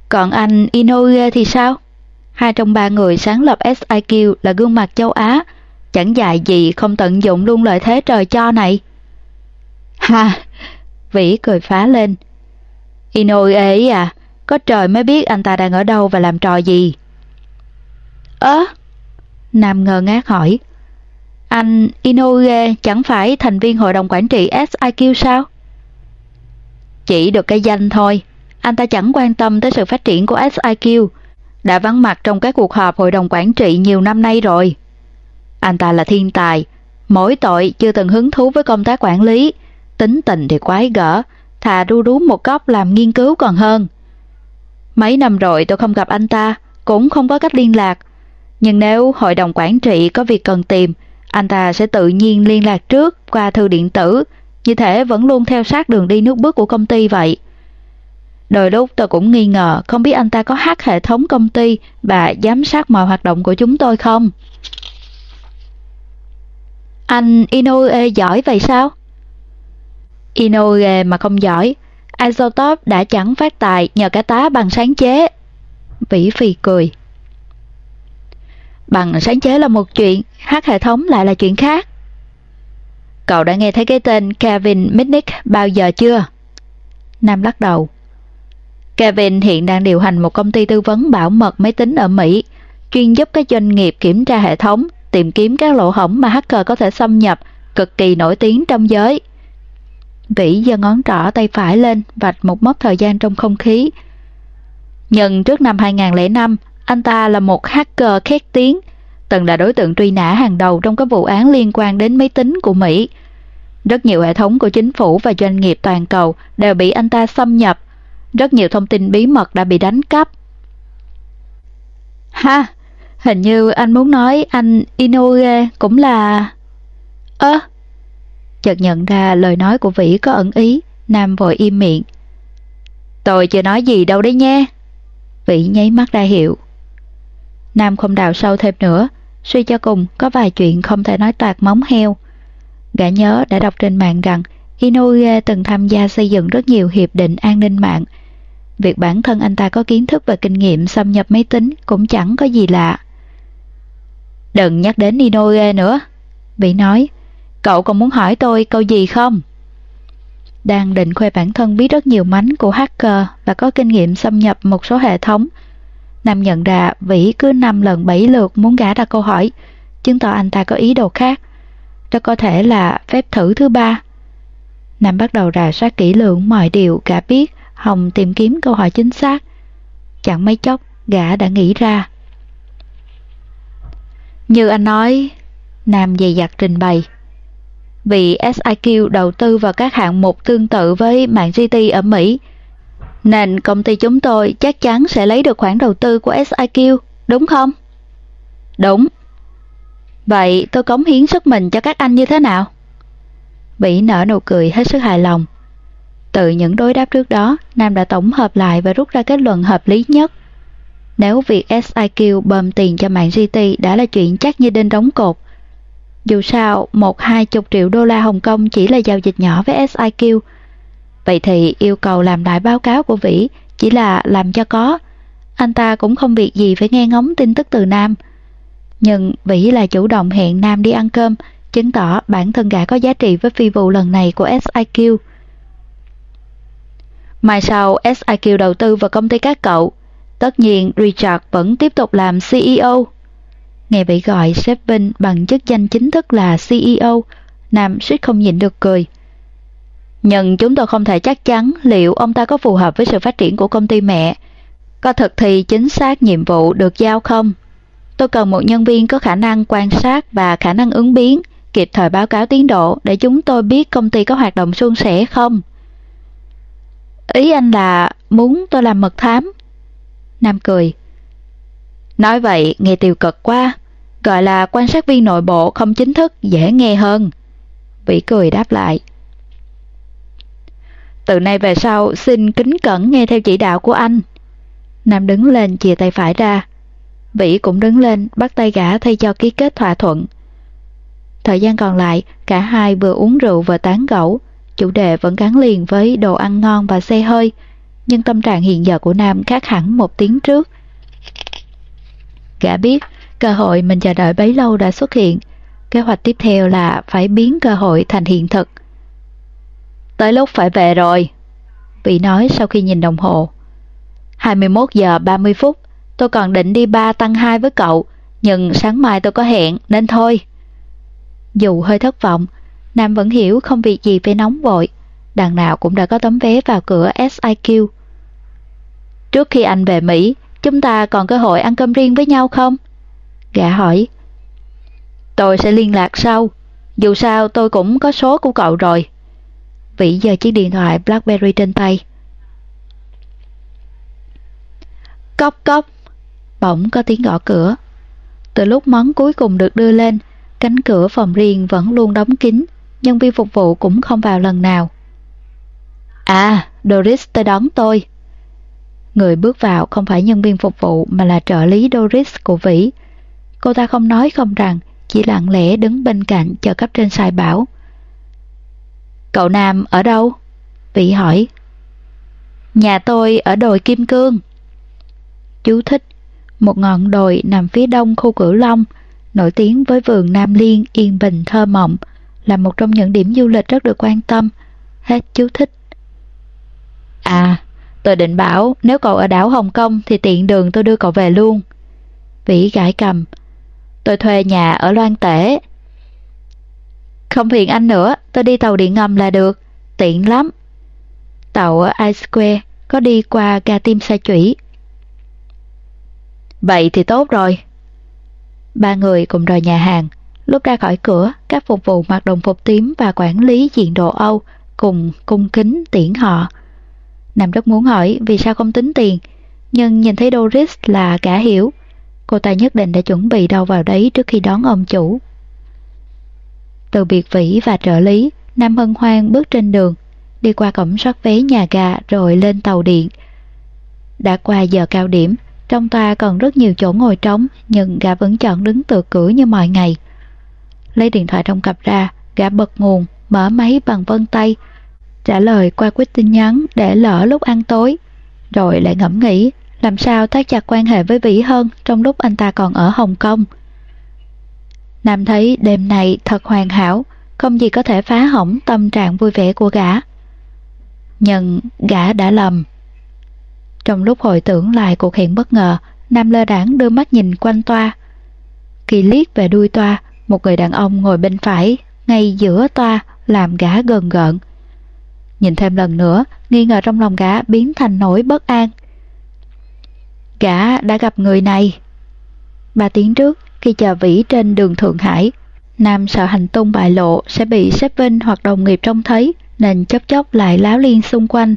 Còn anh Inoue thì sao? Hai trong ba người sáng lập SIQ là gương mặt châu Á, chẳng dạy gì không tận dụng luôn lợi thế trời cho này. Ha, Vĩ cười phá lên. Inoue ấy à, có trời mới biết anh ta đang ở đâu và làm trò gì. Ơ? Nam ngơ ngác hỏi. Anh Inoue chẳng phải thành viên hội đồng quản trị SIQ sao? Chỉ được cái danh thôi, anh ta chẳng quan tâm tới sự phát triển của SIQ, đã vắng mặt trong các cuộc họp hội đồng quản trị nhiều năm nay rồi. Anh ta là thiên tài, mỗi tội chưa từng hứng thú với công tác quản lý, tính tình thì quái gở, thà đu đú một góc làm nghiên cứu còn hơn. Mấy năm rồi tôi không gặp anh ta, cũng không có cách liên lạc. Nhưng nếu hội đồng quản trị có việc cần tìm, anh ta sẽ tự nhiên liên lạc trước qua thư điện tử, như thể vẫn luôn theo sát đường đi nước bước của công ty vậy. Đôi lúc tôi cũng nghi ngờ không biết anh ta có hack hệ thống công ty và giám sát mọi hoạt động của chúng tôi không. Anh Inoue giỏi vậy sao? Inoue mà không giỏi, Isotope đã chẳng phát tài nhờ cả tá bằng sáng chế. Vĩ Phi cười. Bằng sáng chế là một chuyện, hát hệ thống lại là chuyện khác. Cậu đã nghe thấy cái tên Kevin Mitnick bao giờ chưa? Nam lắc đầu. Kevin hiện đang điều hành một công ty tư vấn bảo mật máy tính ở Mỹ, chuyên giúp các doanh nghiệp kiểm tra hệ thống, tìm kiếm các lỗ hổng mà hacker có thể xâm nhập, cực kỳ nổi tiếng trong giới. Vĩ giơ ngón trỏ tay phải lên, vạch một mốc thời gian trong không khí. Nhưng trước năm 2005, anh ta là một hacker khét tiếng, từng là đối tượng truy nã hàng đầu trong các vụ án liên quan đến máy tính của Mỹ. Rất nhiều hệ thống của chính phủ và doanh nghiệp toàn cầu đều bị anh ta xâm nhập. Rất nhiều thông tin bí mật đã bị đánh cắp. Ha, hình như anh muốn nói anh Inoue cũng là... Ơ, chợt nhận ra lời nói của Vĩ có ẩn ý, Nam vội im miệng. Tôi chưa nói gì đâu đấy nha. Vĩ nháy mắt ra hiệu. Nam không đào sâu thêm nữa, suy cho cùng có vài chuyện không thể nói toạc móng heo. Gã nhớ đã đọc trên mạng rằng Inouye từng tham gia xây dựng rất nhiều hiệp định an ninh mạng. Việc bản thân anh ta có kiến thức và kinh nghiệm xâm nhập máy tính cũng chẳng có gì lạ. Đừng nhắc đến Inouye nữa, Vĩ nói. Cậu còn muốn hỏi tôi câu gì không? Đang định khoe bản thân biết rất nhiều mánh của hacker và có kinh nghiệm xâm nhập một số hệ thống. Nam nhận ra Vĩ cứ năm lần bảy lượt muốn gã ra câu hỏi, chứng tỏ anh ta có ý đồ khác. Đó có thể là phép thử thứ ba. Nam bắt đầu rà soát kỹ lưỡng mọi điều gã biết, Hồng tìm kiếm câu hỏi chính xác. Chẳng mấy chốc, gã đã nghĩ ra. Như anh nói, Nam dày dặt trình bày vì SIQ đầu tư vào các hạng mục tương tự với mạng GT ở Mỹ, nên công ty chúng tôi chắc chắn sẽ lấy được khoản đầu tư của SIQ, đúng không? Đúng. Vậy tôi cống hiến sức mình cho các anh như thế nào? Bỉ nở nụ cười hết sức hài lòng. Từ những đối đáp trước đó, Nam đã tổng hợp lại và rút ra kết luận hợp lý nhất. Nếu việc SIQ bơm tiền cho mạng GT đã là chuyện chắc như đinh đóng cột, dù sao, một hai chục triệu đô la Hồng Kông chỉ là giao dịch nhỏ với SIQ. Vậy thì yêu cầu làm lại báo cáo của Vĩ chỉ là làm cho có. Anh ta cũng không việc gì phải nghe ngóng tin tức từ Nam. Nhưng Vĩ là chủ động hẹn Nam đi ăn cơm, chứng tỏ bản thân gã có giá trị với phi vụ lần này của SIQ. Mai sau SIQ đầu tư vào công ty các cậu, tất nhiên Richard vẫn tiếp tục làm CEO. Nghe bị gọi sếp Vinh bằng chức danh chính thức là CEO, Nam suýt không nhịn được cười. Nhưng chúng tôi không thể chắc chắn liệu ông ta có phù hợp với sự phát triển của công ty mẹ, có thực thi chính xác nhiệm vụ được giao không. Tôi cần một nhân viên có khả năng quan sát và khả năng ứng biến, kịp thời báo cáo tiến độ để chúng tôi biết công ty có hoạt động suôn sẻ không. Ý anh là muốn tôi làm mật thám. Nam cười. Nói vậy nghe tiêu cực quá, gọi là quan sát viên nội bộ không chính thức dễ nghe hơn. Vĩ cười đáp lại. Từ nay về sau xin kính cẩn nghe theo chỉ đạo của anh. Nam đứng lên chìa tay phải ra. Vĩ cũng đứng lên bắt tay gã thay cho ký kết thỏa thuận. Thời gian còn lại, cả hai vừa uống rượu vừa tán gẫu, chủ đề vẫn gắn liền với đồ ăn ngon và xe hơi, nhưng tâm trạng hiện giờ của Nam khác hẳn một tiếng trước. Gã biết, cơ hội mình chờ đợi bấy lâu đã xuất hiện, kế hoạch tiếp theo là phải biến cơ hội thành hiện thực. Tới lúc phải về rồi, Vị nói sau khi nhìn đồng hồ. 21 giờ 30 phút, tôi còn định đi ba tăng 2 với cậu, nhưng sáng mai tôi có hẹn nên thôi. Dù hơi thất vọng, Nam vẫn hiểu không việc gì phải nóng vội, đằng nào cũng đã có tấm vé vào cửa SIQ. Trước khi anh về Mỹ, chúng ta còn cơ hội ăn cơm riêng với nhau không? Gã hỏi. Tôi sẽ liên lạc sau, dù sao tôi cũng có số của cậu rồi. Vĩ giơ chiếc điện thoại Blackberry trên tay. Cốc cốc, bỗng có tiếng gõ cửa. Từ lúc món cuối cùng được đưa lên, cánh cửa phòng riêng vẫn luôn đóng kín, nhân viên phục vụ cũng không vào lần nào. À, Doris tới đón tôi. Người bước vào không phải nhân viên phục vụ mà là trợ lý Doris của Vĩ. Cô ta không nói không rằng, chỉ lặng lẽ đứng bên cạnh chờ cấp trên sai bảo. Cậu Nam ở đâu? Vĩ hỏi. Nhà tôi ở đồi Kim Cương. Chú thích. Một ngọn đồi nằm phía đông khu Cửu Long, nổi tiếng với vườn Nam Liên yên bình thơ mộng, là một trong những điểm du lịch rất được quan tâm. Hết chú thích. À, tôi định bảo nếu cậu ở đảo Hồng Kông thì tiện đường tôi đưa cậu về luôn. Vĩ gãi cầm. Tôi thuê nhà ở Loan Tể. Không phiền anh nữa, tôi đi tàu điện ngầm là được, tiện lắm. Tàu ở I Square có đi qua ga tim sa chủy. Vậy thì tốt rồi. Ba người cùng rời nhà hàng. Lúc ra khỏi cửa, các phục vụ mặc đồng phục tím và quản lý diện đồ Âu cùng cung kính tiễn họ. Nam rất muốn hỏi vì sao không tính tiền, nhưng nhìn thấy Doris là cả hiểu. Cô ta nhất định đã chuẩn bị đâu vào đấy trước khi đón ông chủ. Từ biệt vĩ và trợ lý, Nam hân hoan bước trên đường, đi qua cổng soát vé nhà ga rồi lên tàu điện. Đã qua giờ cao điểm, trong toa còn rất nhiều chỗ ngồi trống, nhưng gã vẫn chọn đứng từ cửa như mọi ngày. Lấy điện thoại trong cặp ra, gã bật nguồn, mở máy bằng vân tay, trả lời qua quyết tin nhắn để lỡ lúc ăn tối, rồi lại ngẫm nghĩ làm sao thắt chặt quan hệ với Vĩ hơn trong lúc anh ta còn ở Hồng Kông. Nam thấy đêm này thật hoàn hảo, không gì có thể phá hỏng tâm trạng vui vẻ của gã. Nhưng gã đã lầm. Trong lúc hồi tưởng lại cuộc hiện bất ngờ, Nam lơ đảng đưa mắt nhìn quanh toa. Kỳ liếc về đuôi toa, một người đàn ông ngồi bên phải, ngay giữa toa, làm gã gần gợn. Nhìn thêm lần nữa, nghi ngờ trong lòng gã biến thành nỗi bất an. Gã đã gặp người này. Ba tiếng trước, khi chờ Vĩ trên đường Thượng Hải, Nam sợ hành tung bại lộ sẽ bị sếp Vinh hoặc đồng nghiệp trông thấy nên chốc chốc lại láo liên xung quanh.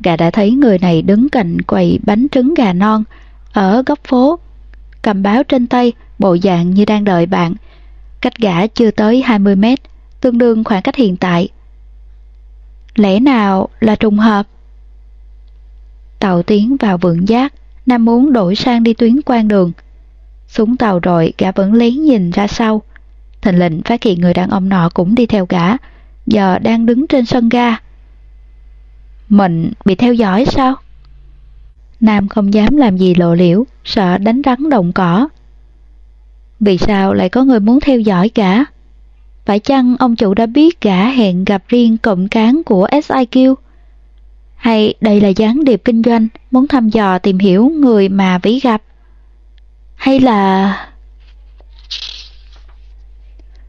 Gã đã thấy người này đứng cạnh quầy bánh trứng gà non ở góc phố, cầm báo trên tay, bộ dạng như đang đợi bạn. Cách gã chưa tới 20 mét, tương đương khoảng cách hiện tại. Lẽ nào là trùng hợp? Tàu tiến vào vượng giác, Nam muốn đổi sang đi tuyến quan đường. Xuống tàu rồi, gã vẫn lén nhìn ra sau. Thình lình phát hiện người đàn ông nọ cũng đi theo gã, giờ đang đứng trên sân ga. Mình bị theo dõi sao? Nam không dám làm gì lộ liễu, sợ đánh rắn đồng cỏ. Vì sao lại có người muốn theo dõi cả phải chăng ông chủ đã biết gã hẹn gặp riêng cộng cán của SIQ? Hay đây là gián điệp kinh doanh muốn thăm dò tìm hiểu người mà Vĩ gặp? Hay là...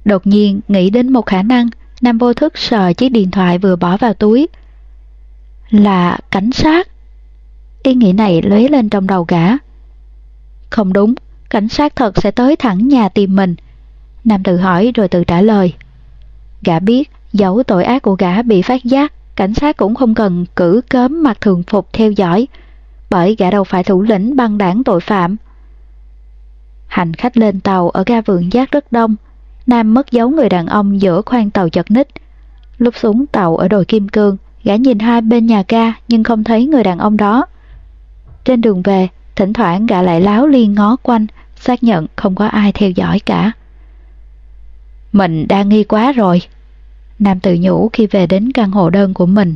Đột nhiên nghĩ đến một khả năng, Nam vô thức sờ chiếc điện thoại vừa bỏ vào túi. Là cảnh sát. Ý nghĩ này lóe lên trong đầu gã. Không đúng, cảnh sát thật sẽ tới thẳng nhà tìm mình. Nam tự hỏi rồi tự trả lời. Gã biết dẫu tội ác của gã bị phát giác, cảnh sát cũng không cần cử cớm mặc thường phục theo dõi, bởi gã đâu phải thủ lĩnh băng đảng tội phạm. Hành khách lên tàu ở ga vườn giác rất đông, Nam mất dấu người đàn ông giữa khoang tàu chật ních. Lúc xuống tàu ở đồi Kim Cương, gã nhìn hai bên nhà ga nhưng không thấy người đàn ông đó. Trên đường về, thỉnh thoảng gã lại láo liên ngó quanh, xác nhận không có ai theo dõi cả. Mình đang nghi quá rồi. Nam tự nhủ khi về đến căn hộ đơn của mình.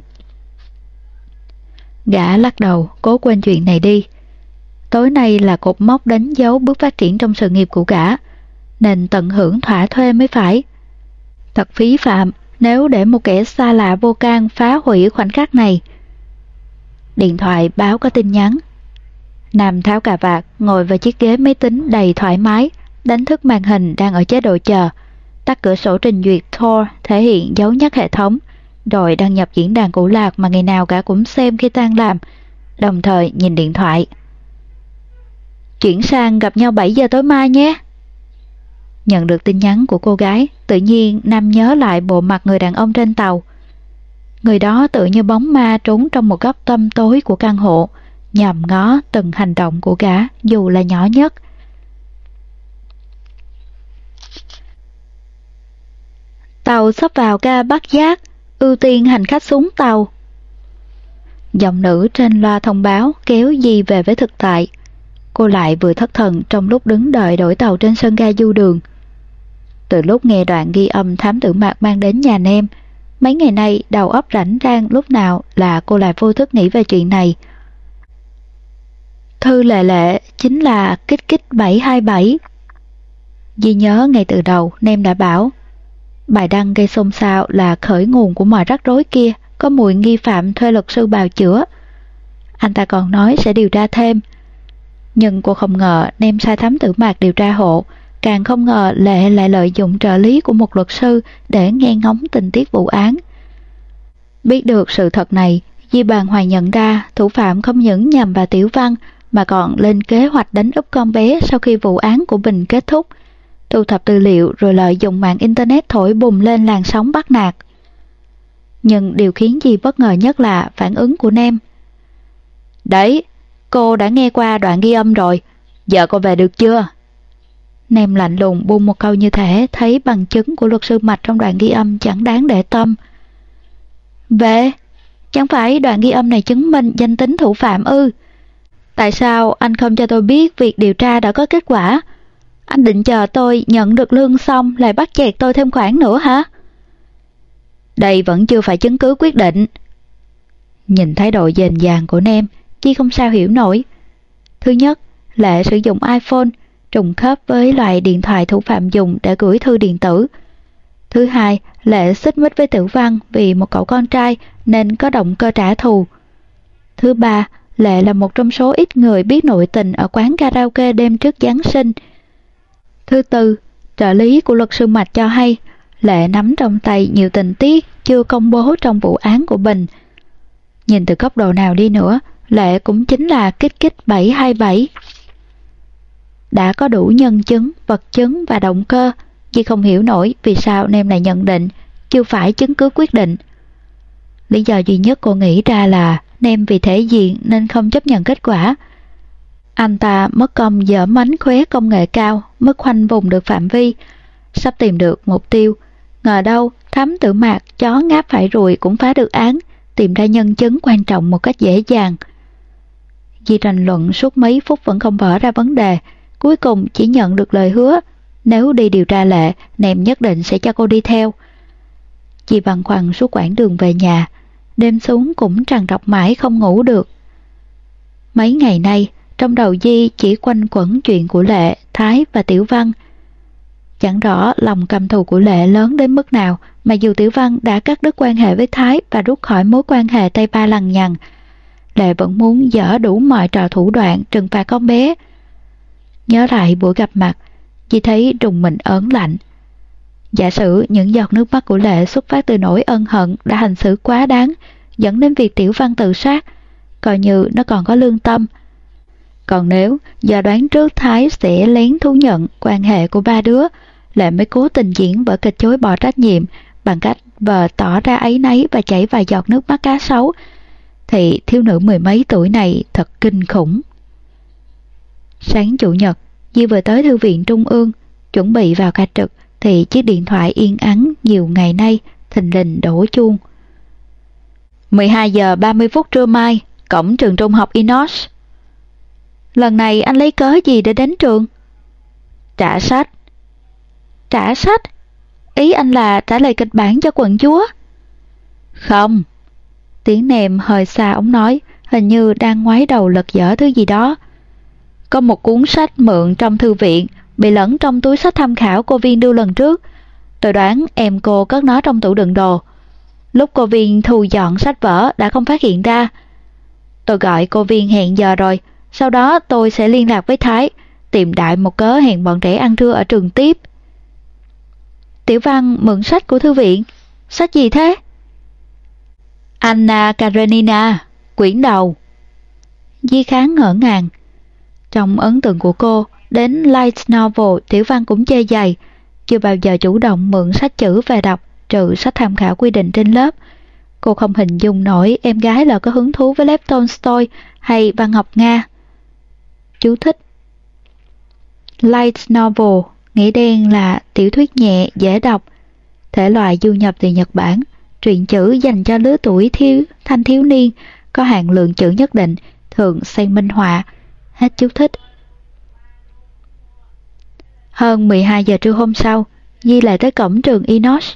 Gã lắc đầu, cố quên chuyện này đi. Tối nay là cột mốc đánh dấu bước phát triển trong sự nghiệp của gã, nên tận hưởng thỏa thuê mới phải. Thật phí phạm nếu để một kẻ xa lạ vô can phá hủy khoảnh khắc này. Điện thoại báo có tin nhắn. Nam tháo cà vạt, ngồi vào chiếc ghế máy tính đầy thoải mái, đánh thức màn hình đang ở chế độ chờ. Tắt cửa sổ trình duyệt Tor thể hiện dấu nhắc hệ thống, đội đăng nhập diễn đàn cũ lạc mà ngày nào cả cũng xem khi tan làm, đồng thời nhìn điện thoại. Chuyển sang gặp nhau 7 giờ tối mai nhé. Nhận được tin nhắn của cô gái, tự nhiên Nam nhớ lại bộ mặt người đàn ông trên tàu. Người đó tự như bóng ma trốn trong một góc tâm tối của căn hộ, nhòm ngó từng hành động của gã dù là nhỏ nhất. Tàu sắp vào ga Bắc Giác, ưu tiên hành khách xuống tàu. Giọng nữ trên loa thông báo kéo Di về với thực tại. Cô lại vừa thất thần trong lúc đứng đợi đổi tàu trên sân ga du đường. Từ lúc nghe đoạn ghi âm thám tử mạc mang đến nhà nem, mấy ngày nay đầu óc rảnh rang lúc nào là cô lại vô thức nghĩ về chuyện này. Thư lệ lệ chính là kích kích 727. Di nhớ ngay từ đầu Nem đã bảo Bài đăng gây xôn xao là khởi nguồn của mọi rắc rối kia, có mùi nghi phạm thuê luật sư bào chữa. Anh ta còn nói sẽ điều tra thêm. Nhưng cô không ngờ Nem sai thám tử mạc điều tra hộ, càng không ngờ Lệ lại lợi dụng trợ lý của một luật sư để nghe ngóng tình tiết vụ án. Biết được sự thật này, Di Bàn Hoài nhận ra thủ phạm không những nhằm vào Tiểu Văn mà còn lên kế hoạch đánh úp con bé sau khi vụ án của Bình kết thúc, thu thập tư liệu rồi lợi dụng mạng Internet thổi bùng lên làn sóng bắt nạt. Nhưng điều khiến Di bất ngờ nhất là phản ứng của Nem. Đấy, cô đã nghe qua đoạn ghi âm rồi, giờ cô về được chưa? Nem lạnh lùng buông một câu như thế thấy bằng chứng của luật sư mạch trong đoạn ghi âm chẳng đáng để tâm. Về, chẳng phải đoạn ghi âm này chứng minh danh tính thủ phạm ư? Tại sao anh không cho tôi biết việc điều tra đã có kết quả? Anh định chờ tôi nhận được lương xong lại bắt chẹt tôi thêm khoản nữa hả? Đây vẫn chưa phải chứng cứ quyết định. Nhìn thái độ dền dàng của Nem, Chi không sao hiểu nổi. Thứ nhất, Lệ sử dụng iPhone, trùng khớp với loại điện thoại thủ phạm dùng để gửi thư điện tử. Thứ hai, Lệ xích mích với Tử Văn vì một cậu con trai nên có động cơ trả thù. Thứ ba, Lệ là một trong số ít người biết nội tình ở quán karaoke đêm trước Giáng sinh. Thứ tư, trợ lý của luật sư Mạch cho hay Lệ nắm trong tay nhiều tình tiết chưa công bố trong vụ án của Bình. Nhìn từ góc độ nào đi nữa, Lệ cũng chính là kích kích 727. Đã có đủ nhân chứng, vật chứng và động cơ, nhưng không hiểu nổi vì sao Nem lại nhận định chưa phải chứng cứ quyết định. Lý do duy nhất cô nghĩ ra là Nem vì thể diện nên không chấp nhận kết quả. Anh ta mất công dở mánh khóe công nghệ cao mới khoanh vùng được phạm vi, sắp tìm được mục tiêu. Ngờ đâu, thám tử mạc, chó ngáp phải ruồi cũng phá được án, tìm ra nhân chứng quan trọng một cách dễ dàng. Di tranh luận suốt mấy phút vẫn không vỡ ra vấn đề, cuối cùng chỉ nhận được lời hứa, nếu đi điều tra lệ, nèm nhất định sẽ cho cô đi theo. Chị băn khoăn suốt quãng đường về nhà, đêm xuống cũng trằn trọc mãi không ngủ được. Mấy ngày nay, trong đầu Di chỉ quanh quẩn chuyện của Lệ, Thái và Tiểu Văn. Chẳng rõ lòng cầm thù của Lệ lớn đến mức nào mà dù Tiểu Văn đã cắt đứt quan hệ với Thái và rút khỏi mối quan hệ Tây Ba lằng nhằng, Lệ vẫn muốn dở đủ mọi trò thủ đoạn trừng phạt con bé. Nhớ lại buổi gặp mặt, di thấy rùng mình ớn lạnh. Giả sử những giọt nước mắt của Lệ xuất phát từ nỗi ân hận đã hành xử quá đáng, dẫn đến việc Tiểu Văn tự sát, coi như nó còn có lương tâm. Còn nếu do đoán trước Thái sẽ lén thú nhận quan hệ của ba đứa, Lệ mới cố tình diễn vở kịch chối bỏ trách nhiệm bằng cách vờ tỏ ra ấy nấy và chảy vài giọt nước mắt cá sấu, thì thiếu nữ mười mấy tuổi này thật kinh khủng. Sáng Chủ nhật, Di vừa tới Thư viện Trung ương, chuẩn bị vào ca trực, thì chiếc điện thoại yên ắng nhiều ngày nay thình lình đổ chuông. 12 giờ 30 phút trưa mai, cổng trường trung học Inos. Lần này anh lấy cớ gì để đến trường? Trả sách. Trả sách? Ý anh là trả lời kịch bản cho quận chúa? Không. Tiếng nèm hơi xa ống nói, hình như đang ngoái đầu lật dở thứ gì đó. Có một cuốn sách mượn trong thư viện, bị lẫn trong túi sách tham khảo cô Viên đưa lần trước. Tôi đoán em cô cất nó trong tủ đựng đồ. Lúc cô Viên thu dọn sách vở đã không phát hiện ra. Tôi gọi cô Viên hẹn giờ rồi, sau đó tôi sẽ liên lạc với Thái, tìm đại một cớ hẹn bọn trẻ ăn trưa ở trường tiếp. Tiểu Văn mượn sách của thư viện. Sách gì thế? Anna Karenina, quyển đầu. Di kháng ngỡ ngàng. Trong ấn tượng của cô, đến light novel Tiểu Văn cũng chê dày, chưa bao giờ chủ động mượn sách chữ về đọc trừ sách tham khảo quy định trên lớp. Cô không hình dung nổi em gái là có hứng thú với Lev Tolstoy hay văn học Nga. Chú thích Light novel, nghĩa đen là tiểu thuyết nhẹ, dễ đọc, thể loại du nhập từ Nhật Bản, truyện chữ dành cho lứa tuổi thiếu thanh thiếu niên, có hạn lượng chữ nhất định, thường xây minh họa. Hết chú thích. Hơn 12 giờ trưa hôm sau, Di lại tới cổng trường Inos.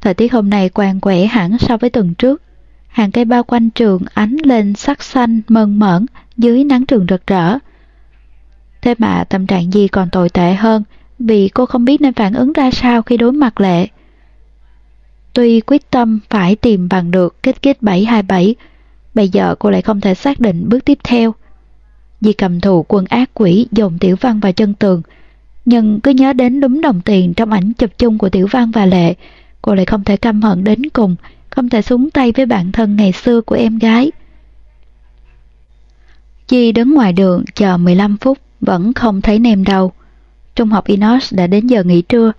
Thời tiết hôm nay quàng quẻ hẳn so với tuần trước. Hàng cây bao quanh trường ánh lên sắc xanh mơn mởn dưới nắng trường rực rỡ. Thế mà tâm trạng Di còn tồi tệ hơn vì cô không biết nên phản ứng ra sao khi đối mặt lệ. Tuy quyết tâm phải tìm bằng được kích kích 727, bây giờ cô lại không thể xác định bước tiếp theo. Di cầm thù quân ác quỷ dồn Tiểu Văn vào chân tường, nhưng cứ nhớ đến đúng đồng tiền trong ảnh chụp chung của Tiểu Văn và Lệ, cô lại không thể căm hận đến cùng, không thể súng tay với bạn thân ngày xưa của em gái. Di đứng ngoài đường chờ 15 phút, vẫn không thấy nem đâu. Trung học Inos đã đến giờ nghỉ trưa,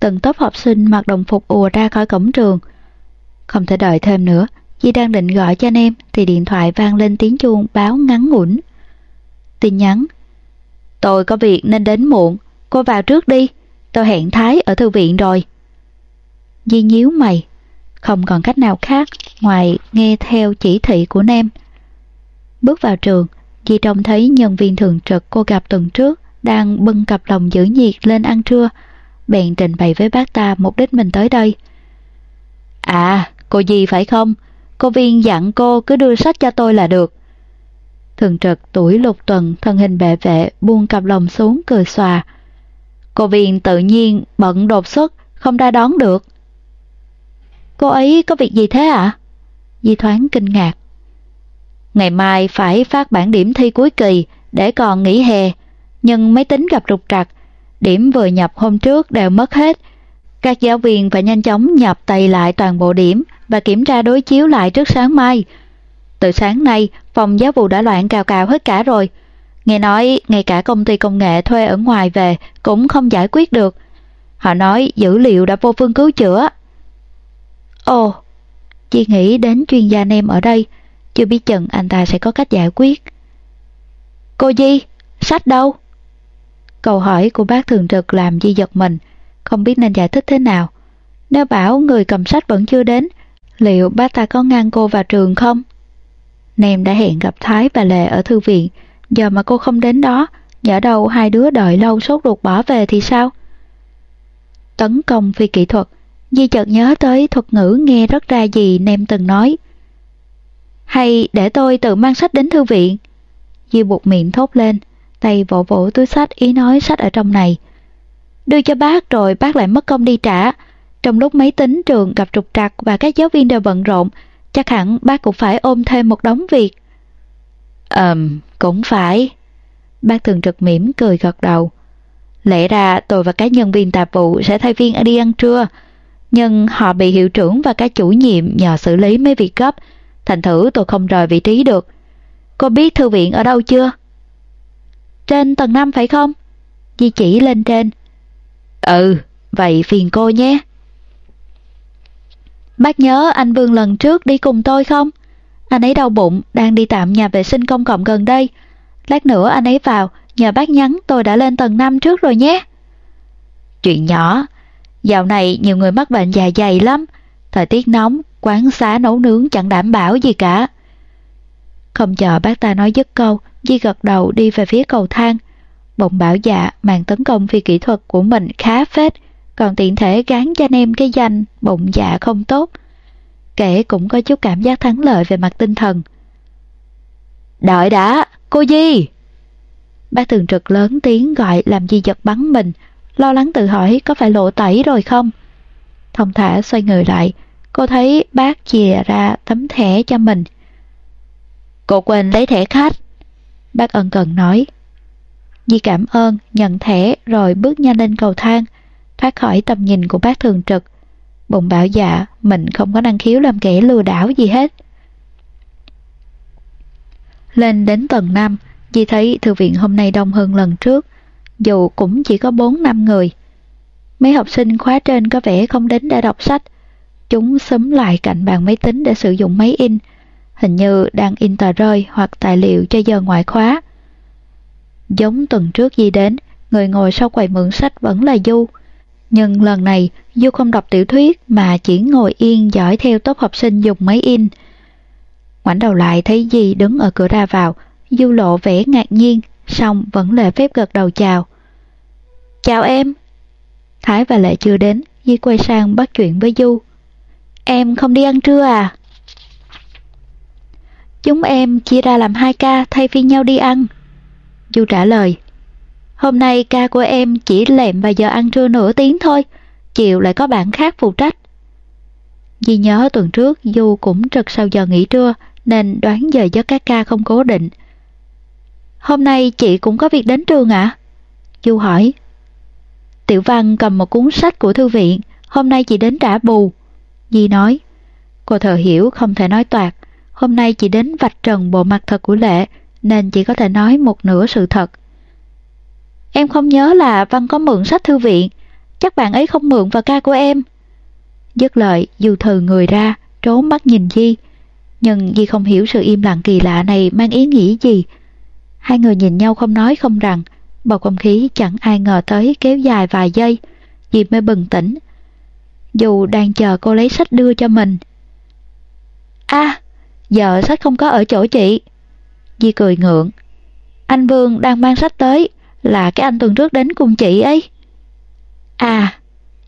từng tốp học sinh mặc đồng phục ùa ra khỏi cổng trường. Không thể đợi thêm nữa, Di đang định gọi cho nem thì điện thoại vang lên tiếng chuông báo ngắn ngủn. Tin nhắn Tôi có việc nên đến muộn, cô vào trước đi, tôi hẹn Thái ở thư viện rồi. Di nhíu mày, không còn cách nào khác ngoài nghe theo chỉ thị của Nem. Bước vào trường, Di trông thấy nhân viên thường trực cô gặp tuần trước đang bưng cặp lòng giữ nhiệt lên ăn trưa, bèn trình bày với bác ta mục đích mình tới đây. À, cô gì phải không? Cô viên dặn cô cứ đưa sách cho tôi là được. Thường trực tuổi lục tuần thân hình bệ vệ buông cặp lòng xuống cười xòa. Cô viên tự nhiên bận đột xuất không ra đón được. Cô ấy có việc gì thế ạ? À? Di thoáng kinh ngạc. Ngày mai phải phát bản điểm thi cuối kỳ để còn nghỉ hè, nhưng máy tính gặp trục trặc, điểm vừa nhập hôm trước đều mất hết. Các giáo viên phải nhanh chóng nhập tay lại toàn bộ điểm và kiểm tra đối chiếu lại trước sáng mai. Từ sáng nay, phòng giáo vụ đã loạn cào cào hết cả rồi. Nghe nói, ngay cả công ty công nghệ thuê ở ngoài về cũng không giải quyết được. Họ nói dữ liệu đã vô phương cứu chữa. Ồ, chị nghĩ đến chuyên gia nem ở đây, chưa biết chừng anh ta sẽ có cách giải quyết. Cô Di, sách đâu? Câu hỏi của bác thường trực làm Di giật mình, không biết nên giải thích thế nào. Nếu bảo người cầm sách vẫn chưa đến, liệu bác ta có ngăn cô vào trường không? Nem đã hẹn gặp Thái và Lệ ở thư viện, giờ mà cô không đến đó, nhỡ đâu hai đứa đợi lâu sốt ruột bỏ về thì sao? Tấn công phi kỹ thuật, Di chợt nhớ tới thuật ngữ nghe rất ra gì Nem từng nói. Hay để tôi tự mang sách đến thư viện? Di buộc miệng thốt lên, tay vỗ vỗ túi sách ý nói sách ở trong này. Đưa cho bác rồi bác lại mất công đi trả. Trong lúc máy tính trường gặp trục trặc và các giáo viên đều bận rộn, chắc hẳn bác cũng phải ôm thêm một đống việc. Ờm, um, cũng phải. Bác thường trực mỉm cười gật đầu. Lẽ ra tôi và các nhân viên tạp vụ sẽ thay phiên đi ăn trưa, nhưng họ bị hiệu trưởng và các chủ nhiệm nhờ xử lý mấy việc gấp, thành thử tôi không rời vị trí được. Cô biết thư viện ở đâu chưa? Trên tầng 5 phải không? Di chỉ lên trên. Ừ, vậy phiền cô nhé. Bác nhớ anh Vương lần trước đi cùng tôi không? Anh ấy đau bụng, đang đi tạm nhà vệ sinh công cộng gần đây. Lát nữa anh ấy vào, nhờ bác nhắn tôi đã lên tầng 5 trước rồi nhé. Chuyện nhỏ, dạo này nhiều người mắc bệnh dạ dày lắm. Thời tiết nóng, quán xá nấu nướng chẳng đảm bảo gì cả. Không chờ bác ta nói dứt câu, Di gật đầu đi về phía cầu thang. Bụng bảo dạ màn tấn công phi kỹ thuật của mình khá phết, còn tiện thể gán cho anh em cái danh bụng dạ không tốt. Kể cũng có chút cảm giác thắng lợi về mặt tinh thần. Đợi đã, cô Di! Bác thường trực lớn tiếng gọi làm Di giật bắn mình, lo lắng tự hỏi có phải lộ tẩy rồi không? Thông thả xoay người lại, cô thấy bác chìa ra tấm thẻ cho mình. Cô quên lấy thẻ khách. Bác ân cần nói. Di cảm ơn, nhận thẻ rồi bước nhanh lên cầu thang, thoát khỏi tầm nhìn của bác thường trực. Bụng bảo dạ, mình không có năng khiếu làm kẻ lừa đảo gì hết. Lên đến tầng 5, Di thấy thư viện hôm nay đông hơn lần trước, dù cũng chỉ có 4 năm người. Mấy học sinh khóa trên có vẻ không đến để đọc sách. Chúng xúm lại cạnh bàn máy tính để sử dụng máy in, hình như đang in tờ rơi hoặc tài liệu cho giờ ngoại khóa. Giống tuần trước Di đến, người ngồi sau quầy mượn sách vẫn là Du. Nhưng lần này, Du không đọc tiểu thuyết mà chỉ ngồi yên dõi theo tốt học sinh dùng máy in. Ngoảnh đầu lại thấy Di đứng ở cửa ra vào, Du lộ vẻ ngạc nhiên, xong vẫn lệ phép gật đầu chào. Chào em. Thái và Lệ chưa đến, Di quay sang bắt chuyện với Du. Em không đi ăn trưa à? Chúng em chia ra làm hai ca thay phiên nhau đi ăn. Du trả lời. Hôm nay ca của em chỉ lẹm vào giờ ăn trưa nửa tiếng thôi, chiều lại có bạn khác phụ trách. vì nhớ tuần trước Du cũng trực sau giờ nghỉ trưa nên đoán giờ giấc các ca không cố định. Hôm nay chị cũng có việc đến trường ạ? À? Du hỏi. Tiểu Văn cầm một cuốn sách của thư viện, hôm nay chị đến trả bù. Di nói. Cô thợ hiểu không thể nói toạc, hôm nay chỉ đến vạch trần bộ mặt thật của Lệ, nên chỉ có thể nói một nửa sự thật. Em không nhớ là Văn có mượn sách thư viện, chắc bạn ấy không mượn vào ca của em. Dứt lời, dù thừ người ra, trốn mắt nhìn Di. Nhưng Di không hiểu sự im lặng kỳ lạ này mang ý nghĩa gì. Hai người nhìn nhau không nói không rằng, bầu không khí chẳng ai ngờ tới kéo dài vài giây, Di mới bừng tỉnh. Dù đang chờ cô lấy sách đưa cho mình. a giờ sách không có ở chỗ chị. Di cười ngượng. Anh Vương đang mang sách tới, là cái anh tuần trước đến cùng chị ấy. À,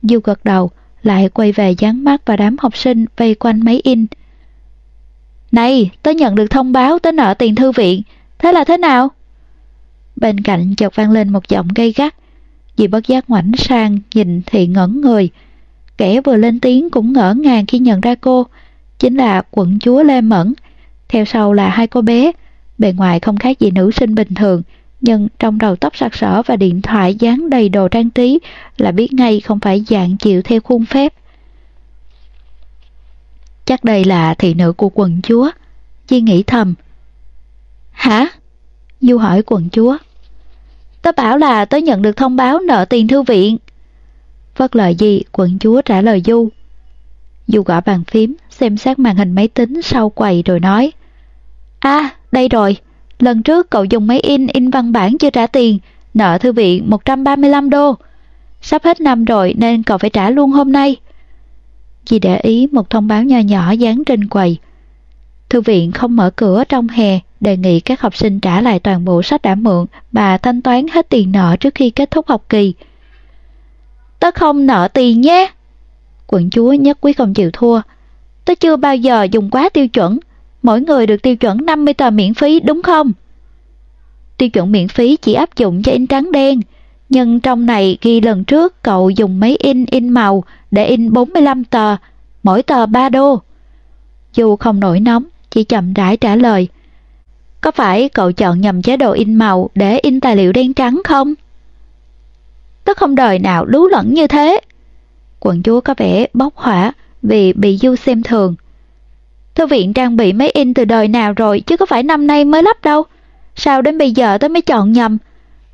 Du gật đầu, lại quay về dán mắt và đám học sinh vây quanh máy in. Này, tớ nhận được thông báo tớ nợ tiền thư viện, thế là thế nào? Bên cạnh chợt vang lên một giọng gây gắt. Dì bất giác ngoảnh sang nhìn thì ngẩn người. Kẻ vừa lên tiếng cũng ngỡ ngàng khi nhận ra cô, chính là quận chúa Lê Mẫn. Theo sau là hai cô bé, bề ngoài không khác gì nữ sinh bình thường, nhưng trong đầu tóc sặc sỡ và điện thoại dán đầy đồ trang trí là biết ngay không phải dạng chịu theo khuôn phép. Chắc đây là thị nữ của quần chúa. chi nghĩ thầm. Hả? Du hỏi quần chúa. Tớ bảo là tớ nhận được thông báo nợ tiền thư viện. Vất lời gì, quận chúa trả lời Du. Du gõ bàn phím, xem xét màn hình máy tính sau quầy rồi nói. À, đây rồi, lần trước cậu dùng máy in in văn bản chưa trả tiền, nợ thư viện 135 đô. Sắp hết năm rồi nên cậu phải trả luôn hôm nay. chị để ý một thông báo nhỏ nhỏ dán trên quầy. Thư viện không mở cửa trong hè, đề nghị các học sinh trả lại toàn bộ sách đã mượn và thanh toán hết tiền nợ trước khi kết thúc học kỳ. Tớ không nợ tiền nhé. Quận chúa nhất quyết không chịu thua. Tớ chưa bao giờ dùng quá tiêu chuẩn, mỗi người được tiêu chuẩn 50 tờ miễn phí đúng không? Tiêu chuẩn miễn phí chỉ áp dụng cho in trắng đen, nhưng trong này ghi lần trước cậu dùng máy in in màu để in 45 tờ, mỗi tờ 3 đô. Dù không nổi nóng, chỉ chậm rãi trả lời. Có phải cậu chọn nhầm chế độ in màu để in tài liệu đen trắng không? Tớ không đời nào lú lẫn như thế. Quận chúa có vẻ bốc hỏa vì bị Du xem thường. Thư viện trang bị máy in từ đời nào rồi chứ có phải năm nay mới lắp đâu. Sao đến bây giờ tôi mới chọn nhầm?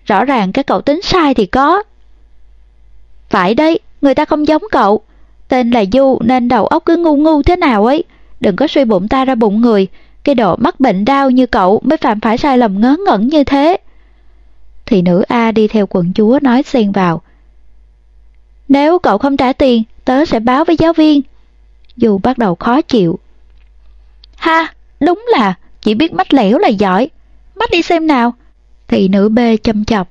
Rõ ràng cái cậu tính sai thì có. Phải đấy, người ta không giống cậu. Tên là Du nên đầu óc cứ ngu ngu thế nào ấy. Đừng có suy bụng ta ra bụng người. Cái độ mắc bệnh đau như cậu mới phạm phải sai lầm ngớ ngẩn như thế. Thì nữ A đi theo quận chúa nói xen vào. Nếu cậu không trả tiền, tớ sẽ báo với giáo viên. Dù bắt đầu khó chịu. Ha, đúng là chỉ biết mách lẻo là giỏi. Mách đi xem nào. Thì nữ B châm chọc.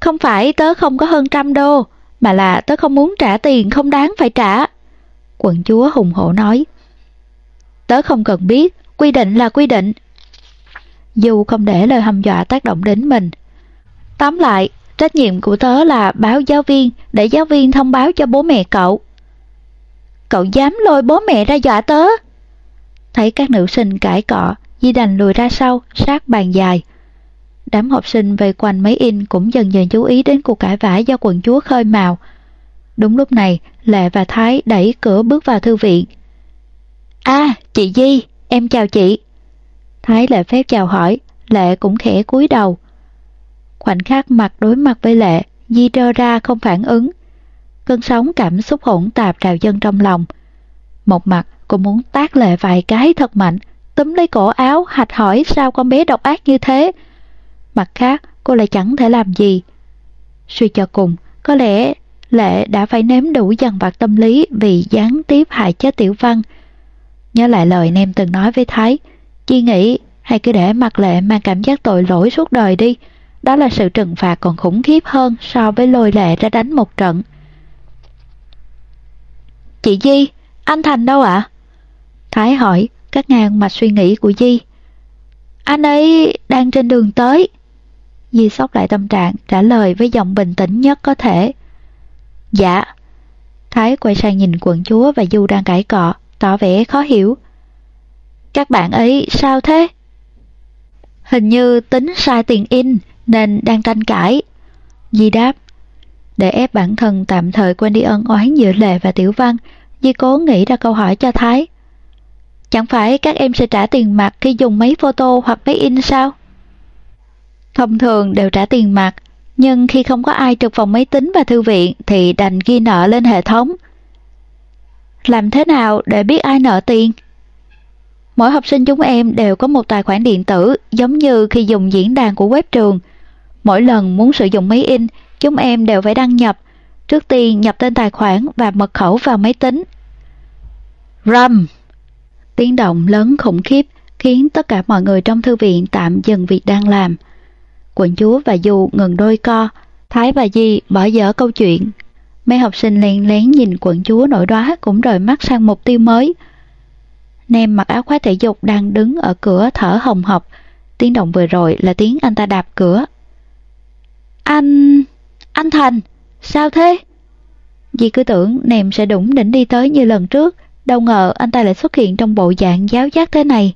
Không phải tớ không có hơn trăm đô, mà là tớ không muốn trả tiền không đáng phải trả. Quận chúa hùng hổ nói. Tớ không cần biết, quy định là quy định. Dù không để lời hăm dọa tác động đến mình. Tóm lại, trách nhiệm của tớ là báo giáo viên để giáo viên thông báo cho bố mẹ cậu. Cậu dám lôi bố mẹ ra dọa tớ? Thấy các nữ sinh cãi cọ, Di đành lùi ra sau, sát bàn dài. Đám học sinh vây quanh máy in cũng dần dần chú ý đến cuộc cãi vã do quần chúa khơi mào. Đúng lúc này, Lệ và Thái đẩy cửa bước vào thư viện. À, chị Di, em chào chị. Thái lệ phép chào hỏi, Lệ cũng khẽ cúi đầu. Khoảnh khắc mặt đối mặt với Lệ, Di trơ ra không phản ứng. Cơn sóng cảm xúc hỗn tạp trào dâng trong lòng. Một mặt, cô muốn tác Lệ vài cái thật mạnh, túm lấy cổ áo, hạch hỏi sao con bé độc ác như thế. Mặt khác, cô lại chẳng thể làm gì. Suy cho cùng, có lẽ Lệ đã phải nếm đủ dằn vặt tâm lý vì gián tiếp hại chết Tiểu Văn. Nhớ lại lời nem từng nói với Thái, Chi nghĩ hay cứ để mặc Lệ mang cảm giác tội lỗi suốt đời đi. Đó là sự trừng phạt còn khủng khiếp hơn so với lôi Lệ ra đánh một trận. Chị Di, anh Thành đâu ạ? Thái hỏi, các ngang mạch suy nghĩ của Di. Anh ấy đang trên đường tới. Di sốc lại tâm trạng, trả lời với giọng bình tĩnh nhất có thể. Dạ. Thái quay sang nhìn quận chúa và Du đang cãi cọ, tỏ vẻ khó hiểu. Các bạn ấy sao thế? Hình như tính sai tiền in nên đang tranh cãi. Di đáp, để ép bản thân tạm thời quên đi ân oán giữa Lệ và Tiểu Văn, Di cố nghĩ ra câu hỏi cho Thái. Chẳng phải các em sẽ trả tiền mặt khi dùng máy photo hoặc máy in sao? Thông thường đều trả tiền mặt, nhưng khi không có ai trực phòng máy tính và thư viện thì đành ghi nợ lên hệ thống. Làm thế nào để biết ai nợ tiền? Mỗi học sinh chúng em đều có một tài khoản điện tử giống như khi dùng diễn đàn của web trường. Mỗi lần muốn sử dụng máy in, chúng em đều phải đăng nhập. Trước tiên nhập tên tài khoản và mật khẩu vào máy tính. Rầm, Tiếng động lớn khủng khiếp khiến tất cả mọi người trong thư viện tạm dừng việc đang làm. Quận chúa và Du ngừng đôi co, Thái và Di bỏ dở câu chuyện. Mấy học sinh len lén nhìn quận chúa nổi đoá cũng rời mắt sang mục tiêu mới. Nem mặc áo khoác thể dục đang đứng ở cửa thở hồng hộc. Tiếng động vừa rồi là tiếng anh ta đạp cửa. Anh... anh Thành, sao thế? Dì cứ tưởng Nem sẽ đủng đỉnh đi tới như lần trước, đâu ngờ anh ta lại xuất hiện trong bộ dạng giáo giác thế này.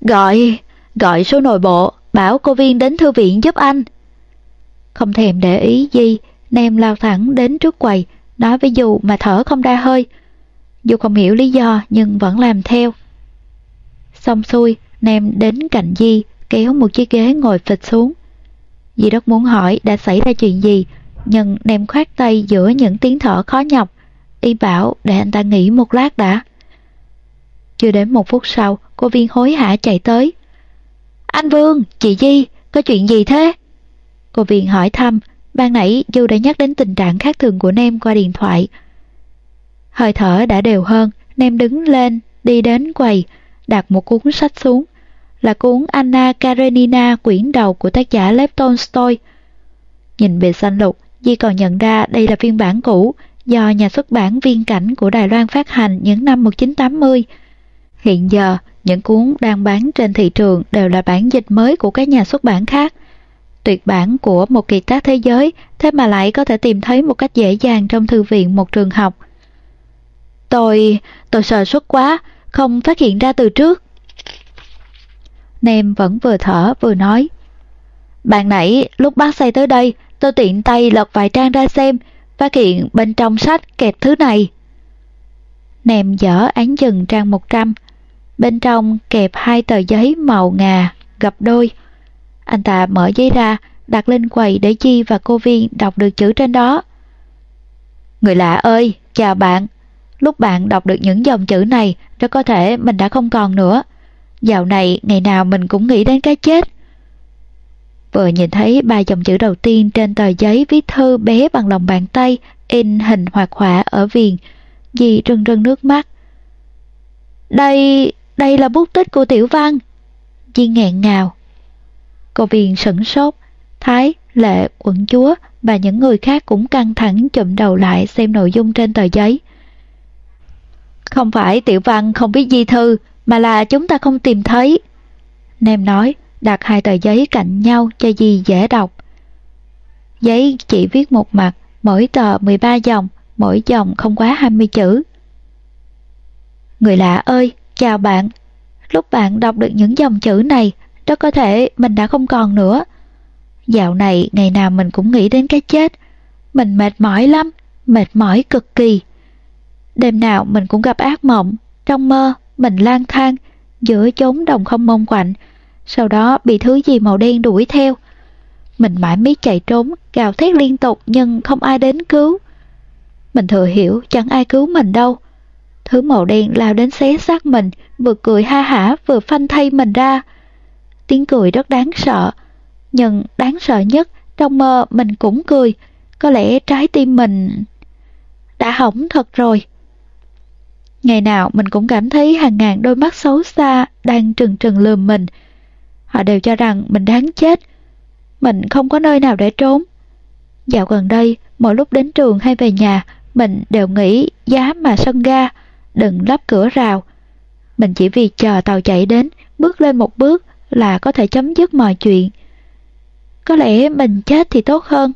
Gọi, gọi số nội bộ, bảo cô viên đến thư viện giúp anh. Không thèm để ý gì, Nem lao thẳng đến trước quầy, nói với dù mà thở không ra hơi. Dù không hiểu lý do nhưng vẫn làm theo. Xong xuôi, Nem đến cạnh Di, kéo một chiếc ghế ngồi phịch xuống. Di rất muốn hỏi đã xảy ra chuyện gì, nhưng Nem khoát tay giữa những tiếng thở khó nhọc. Y bảo để anh ta nghỉ một lát đã. Chưa đến một phút sau, cô viên hối hả chạy tới. Anh Vương, chị Di, có chuyện gì thế? Cô viên hỏi thăm, ban nãy Du đã nhắc đến tình trạng khác thường của Nem qua điện thoại. Hơi thở đã đều hơn, Nem đứng lên, đi đến quầy, đặt một cuốn sách xuống. Là cuốn Anna Karenina quyển đầu của tác giả Lev Tolstoy. Nhìn bề xanh lục, Di còn nhận ra đây là phiên bản cũ do nhà xuất bản Viên Cảnh của Đài Loan phát hành những năm 1980. Hiện giờ, những cuốn đang bán trên thị trường đều là bản dịch mới của các nhà xuất bản khác. Tuyệt bản của một kiệt tác thế giới, thế mà lại có thể tìm thấy một cách dễ dàng trong thư viện một trường học. Tôi, tôi sợ xuất quá, không phát hiện ra từ trước. Nem vẫn vừa thở vừa nói. Bạn nãy lúc bác say tới đây, tôi tiện tay lật vài trang ra xem, phát hiện bên trong sách kẹp thứ này. nem dở án dừng trang 100, bên trong kẹp hai tờ giấy màu ngà, gập đôi. Anh ta mở giấy ra, đặt lên quầy để Chi và cô Viên đọc được chữ trên đó. Người lạ ơi, chào bạn. Lúc bạn đọc được những dòng chữ này, rất có thể mình đã không còn nữa. Dạo này, ngày nào mình cũng nghĩ đến cái chết. Vừa nhìn thấy ba dòng chữ đầu tiên trên tờ giấy viết thư bé bằng lòng bàn tay, in hình hoạt họa ở viền, dì rưng rưng nước mắt. Đây, đây là bút tích của Tiểu Văn. Di nghẹn ngào. Cô Viền sửng sốt, Thái, Lệ, quận chúa và những người khác cũng căng thẳng chụm đầu lại xem nội dung trên tờ giấy. Không phải Tiểu Văn không biết di thư, mà là chúng ta không tìm thấy. Nem nói, đặt hai tờ giấy cạnh nhau cho gì dễ đọc. Giấy chỉ viết một mặt, mỗi tờ 13 dòng, mỗi dòng không quá 20 chữ. Người lạ ơi, chào bạn. Lúc bạn đọc được những dòng chữ này, rất có thể mình đã không còn nữa. Dạo này ngày nào mình cũng nghĩ đến cái chết. Mình mệt mỏi lắm, mệt mỏi cực kỳ. Đêm nào mình cũng gặp ác mộng, trong mơ mình lang thang, giữa chốn đồng không mông quạnh, sau đó bị thứ gì màu đen đuổi theo. Mình mãi miết chạy trốn, gào thét liên tục nhưng không ai đến cứu. Mình thừa hiểu chẳng ai cứu mình đâu. Thứ màu đen lao đến xé xác mình, vừa cười ha hả vừa phanh thay mình ra. Tiếng cười rất đáng sợ, nhưng đáng sợ nhất trong mơ mình cũng cười, có lẽ trái tim mình đã hỏng thật rồi. Ngày nào mình cũng cảm thấy hàng ngàn đôi mắt xấu xa đang trừng trừng lườm mình. Họ đều cho rằng mình đáng chết. Mình không có nơi nào để trốn. Dạo gần đây, mỗi lúc đến trường hay về nhà, mình đều nghĩ giá mà sân ga, đừng lắp cửa rào. Mình chỉ vì chờ tàu chạy đến, bước lên một bước là có thể chấm dứt mọi chuyện. Có lẽ mình chết thì tốt hơn.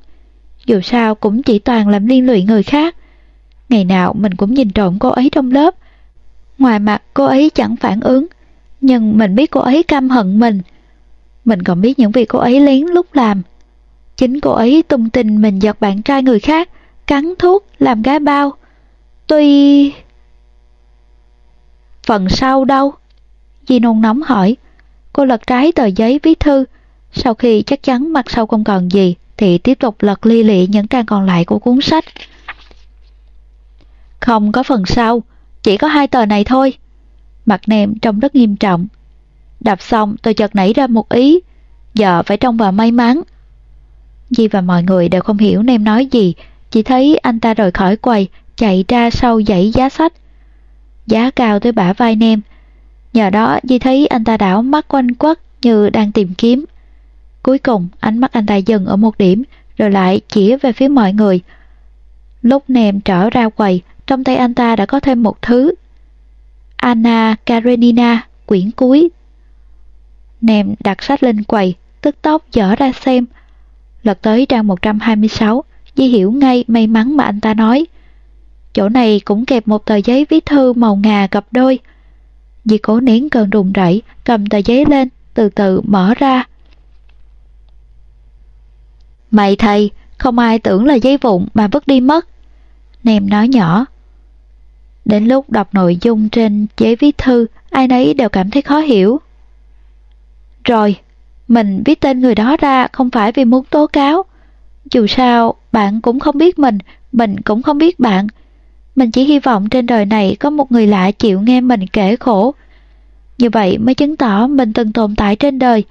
Dù sao cũng chỉ toàn làm liên lụy người khác. Ngày nào mình cũng nhìn trộm cô ấy trong lớp. Ngoài mặt cô ấy chẳng phản ứng, nhưng mình biết cô ấy căm hận mình. Mình còn biết những việc cô ấy lén lúc làm. Chính cô ấy tung tình mình giật bạn trai người khác, cắn thuốc, làm gái bao. Tuy... Phần sau đâu? Di nôn nóng hỏi. Cô lật trái tờ giấy viết thư. Sau khi chắc chắn mặt sau không còn gì, thì tiếp tục lật ly lị những trang còn lại của cuốn sách. Không có phần sau, chỉ có hai tờ này thôi. Mặt nệm trông rất nghiêm trọng. Đọc xong tôi chợt nảy ra một ý, giờ phải trông vào may mắn. Di và mọi người đều không hiểu nem nói gì, chỉ thấy anh ta rời khỏi quầy, chạy ra sau dãy giá sách. Giá cao tới bả vai nem. Nhờ đó Di thấy anh ta đảo mắt quanh quất như đang tìm kiếm. Cuối cùng ánh mắt anh ta dừng ở một điểm, rồi lại chỉ về phía mọi người. Lúc nem trở ra quầy, trong tay anh ta đã có thêm một thứ. Anna Karenina, quyển cuối. Nem đặt sách lên quầy, tức tốc dở ra xem. Lật tới trang 126, Di hiểu ngay may mắn mà anh ta nói. Chỗ này cũng kẹp một tờ giấy viết thư màu ngà cặp đôi. Di cố nén cơn rùng rẩy, cầm tờ giấy lên, từ từ mở ra. Mày thầy, không ai tưởng là giấy vụn mà vứt đi mất. Nem nói nhỏ. Đến lúc đọc nội dung trên giấy viết thư, ai nấy đều cảm thấy khó hiểu. Rồi, mình viết tên người đó ra không phải vì muốn tố cáo. Dù sao, bạn cũng không biết mình, mình cũng không biết bạn. Mình chỉ hy vọng trên đời này có một người lạ chịu nghe mình kể khổ. Như vậy mới chứng tỏ mình từng tồn tại trên đời.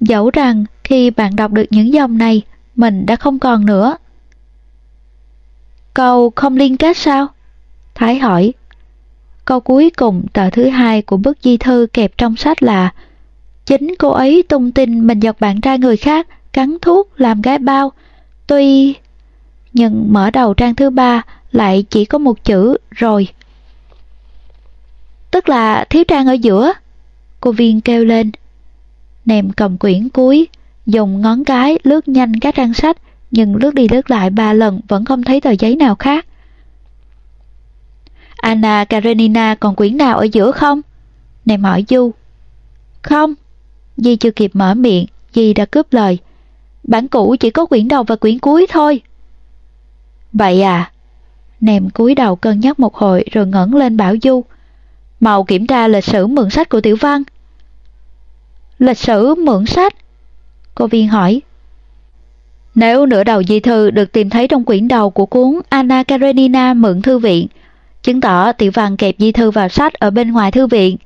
Dẫu rằng khi bạn đọc được những dòng này, mình đã không còn nữa. Câu không liên kết sao? Thái hỏi. Câu cuối cùng tờ thứ hai của bức di thư kẹp trong sách là Chính cô ấy tung tin mình giật bạn trai người khác, cắn thuốc, làm gái bao. Tuy... Nhưng mở đầu trang thứ ba lại chỉ có một chữ rồi. Tức là thiếu trang ở giữa. Cô viên kêu lên. Nèm cầm quyển cuối, dùng ngón cái lướt nhanh các trang sách, nhưng lướt đi lướt lại ba lần vẫn không thấy tờ giấy nào khác. Anna Karenina còn quyển nào ở giữa không? Này hỏi Du. Không. Di chưa kịp mở miệng, Di đã cướp lời. Bản cũ chỉ có quyển đầu và quyển cuối thôi. Vậy à? Nèm cúi đầu cân nhắc một hồi rồi ngẩng lên bảo Du. Màu kiểm tra lịch sử mượn sách của Tiểu Văn. Lịch sử mượn sách? Cô viên hỏi. Nếu nửa đầu di thư được tìm thấy trong quyển đầu của cuốn Anna Karenina mượn thư viện, chứng tỏ Tiểu Văn kẹp di thư vào sách ở bên ngoài thư viện.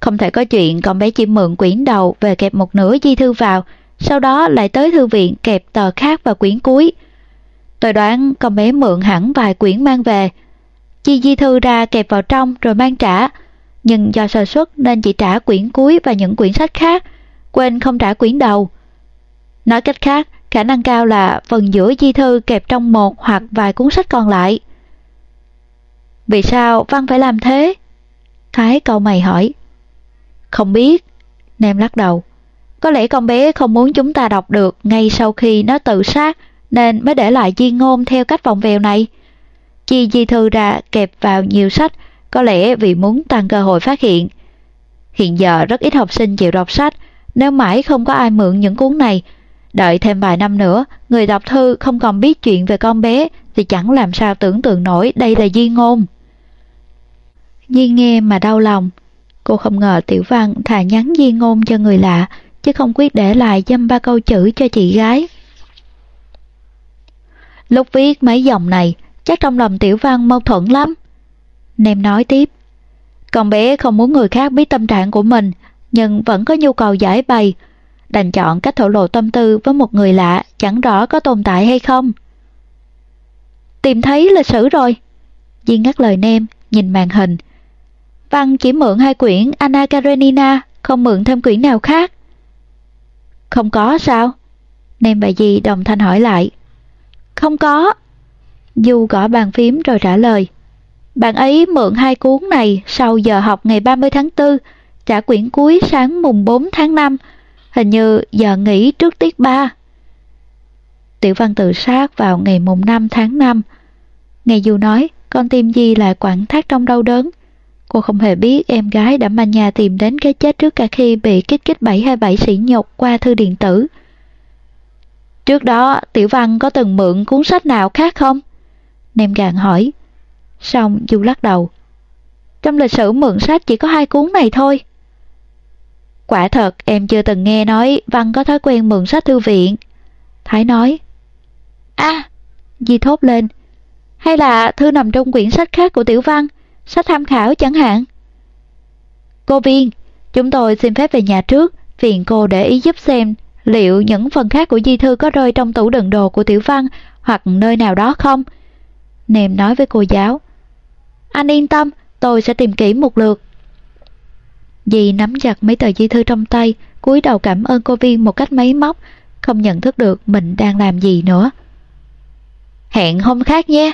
Không thể có chuyện con bé chỉ mượn quyển đầu về kẹp một nửa di thư vào, sau đó lại tới thư viện kẹp tờ khác vào quyển cuối. Tôi đoán con bé mượn hẳn vài quyển mang về. Chi di thư ra kẹp vào trong rồi mang trả, nhưng do sơ suất nên chỉ trả quyển cuối và những quyển sách khác, quên không trả quyển đầu. Nói cách khác, khả năng cao là phần giữa di thư kẹp trong một hoặc vài cuốn sách còn lại. Vì sao Văn phải làm thế? Thái câu mày hỏi. Không biết. Nem lắc đầu. Có lẽ con bé không muốn chúng ta đọc được ngay sau khi nó tự sát nên mới để lại di ngôn theo cách vòng vèo này. Chi di thư ra kẹp vào nhiều sách có lẽ vì muốn tăng cơ hội phát hiện. Hiện giờ rất ít học sinh chịu đọc sách, nếu mãi không có ai mượn những cuốn này, đợi thêm vài năm nữa, người đọc thư không còn biết chuyện về con bé thì chẳng làm sao tưởng tượng nổi đây là di ngôn. Di nghe mà đau lòng, cô không ngờ Tiểu Văn thà nhắn di ngôn cho người lạ, chứ không quyết để lại dăm ba câu chữ cho chị gái. Lúc viết mấy dòng này, chắc trong lòng Tiểu Văn mâu thuẫn lắm. Nem nói tiếp. Con bé không muốn người khác biết tâm trạng của mình, nhưng vẫn có nhu cầu giải bày. Đành chọn cách thổ lộ tâm tư với một người lạ chẳng rõ có tồn tại hay không. Tìm thấy lịch sử rồi. Di ngắt lời Nem, nhìn màn hình. Văn chỉ mượn hai quyển Anna Karenina, không mượn thêm quyển nào khác. Không có sao? Nem bà dì đồng thanh hỏi lại. Không có. Du gõ bàn phím rồi trả lời. Bạn ấy mượn hai cuốn này sau giờ học ngày 30 tháng 4, trả quyển cuối sáng mùng 4 tháng 5, hình như giờ nghỉ trước tiết 3. Tiểu văn tự sát vào ngày mùng 5 tháng 5. Nghe Du nói, con tim Di lại quặn thắt trong đau đớn. Cô không hề biết em gái đã manh nhà tìm đến cái chết trước cả khi bị kích kích 727 sỉ nhục qua thư điện tử. Trước đó, Tiểu Văn có từng mượn cuốn sách nào khác không? Nem gàng hỏi. Xong Du lắc đầu. Trong lịch sử mượn sách chỉ có hai cuốn này thôi. Quả thật em chưa từng nghe nói Văn có thói quen mượn sách thư viện. Thái nói. À, Di thốt lên. Hay là thư nằm trong quyển sách khác của Tiểu Văn, sách tham khảo chẳng hạn. Cô Viên, chúng tôi xin phép về nhà trước, phiền cô để ý giúp xem liệu những phần khác của di thư có rơi trong tủ đựng đồ của Tiểu Văn hoặc nơi nào đó không. Nèm nói với cô giáo. Anh yên tâm, tôi sẽ tìm kỹ một lượt. Dì nắm chặt mấy tờ di thư trong tay, cúi đầu cảm ơn cô Viên một cách máy móc, không nhận thức được mình đang làm gì nữa. Hẹn hôm khác nhé.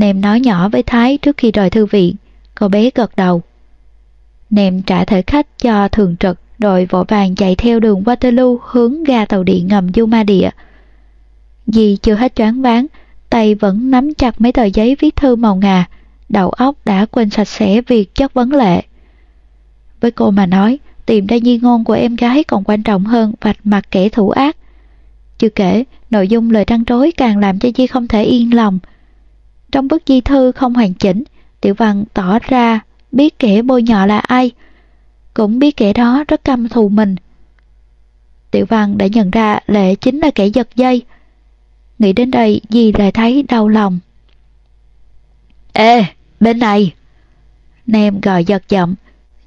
Nèm nói nhỏ với Thái trước khi rời thư viện, cô bé gật đầu. Nèm trả thể khách cho thường trực rồi vội vàng chạy theo đường Waterloo hướng ga tàu điện ngầm Yuma Địa. Dì chưa hết choáng váng, tay vẫn nắm chặt mấy tờ giấy viết thư màu ngà, đầu óc đã quên sạch sẽ việc chất vấn lệ. Với cô mà nói, tìm ra di ngôn của em gái còn quan trọng hơn vạch mặt kẻ thủ ác. Chưa kể, nội dung lời trăn trối càng làm cho Di không thể yên lòng. Trong bức di thư không hoàn chỉnh, Tiểu Văn tỏ ra biết kẻ bôi nhọ là ai, cũng biết kẻ đó rất căm thù mình. Tiểu Văn đã nhận ra Lệ chính là kẻ giật dây. Nghĩ đến đây dì lại thấy đau lòng. Ê, bên này! Nem gọi giật giọng.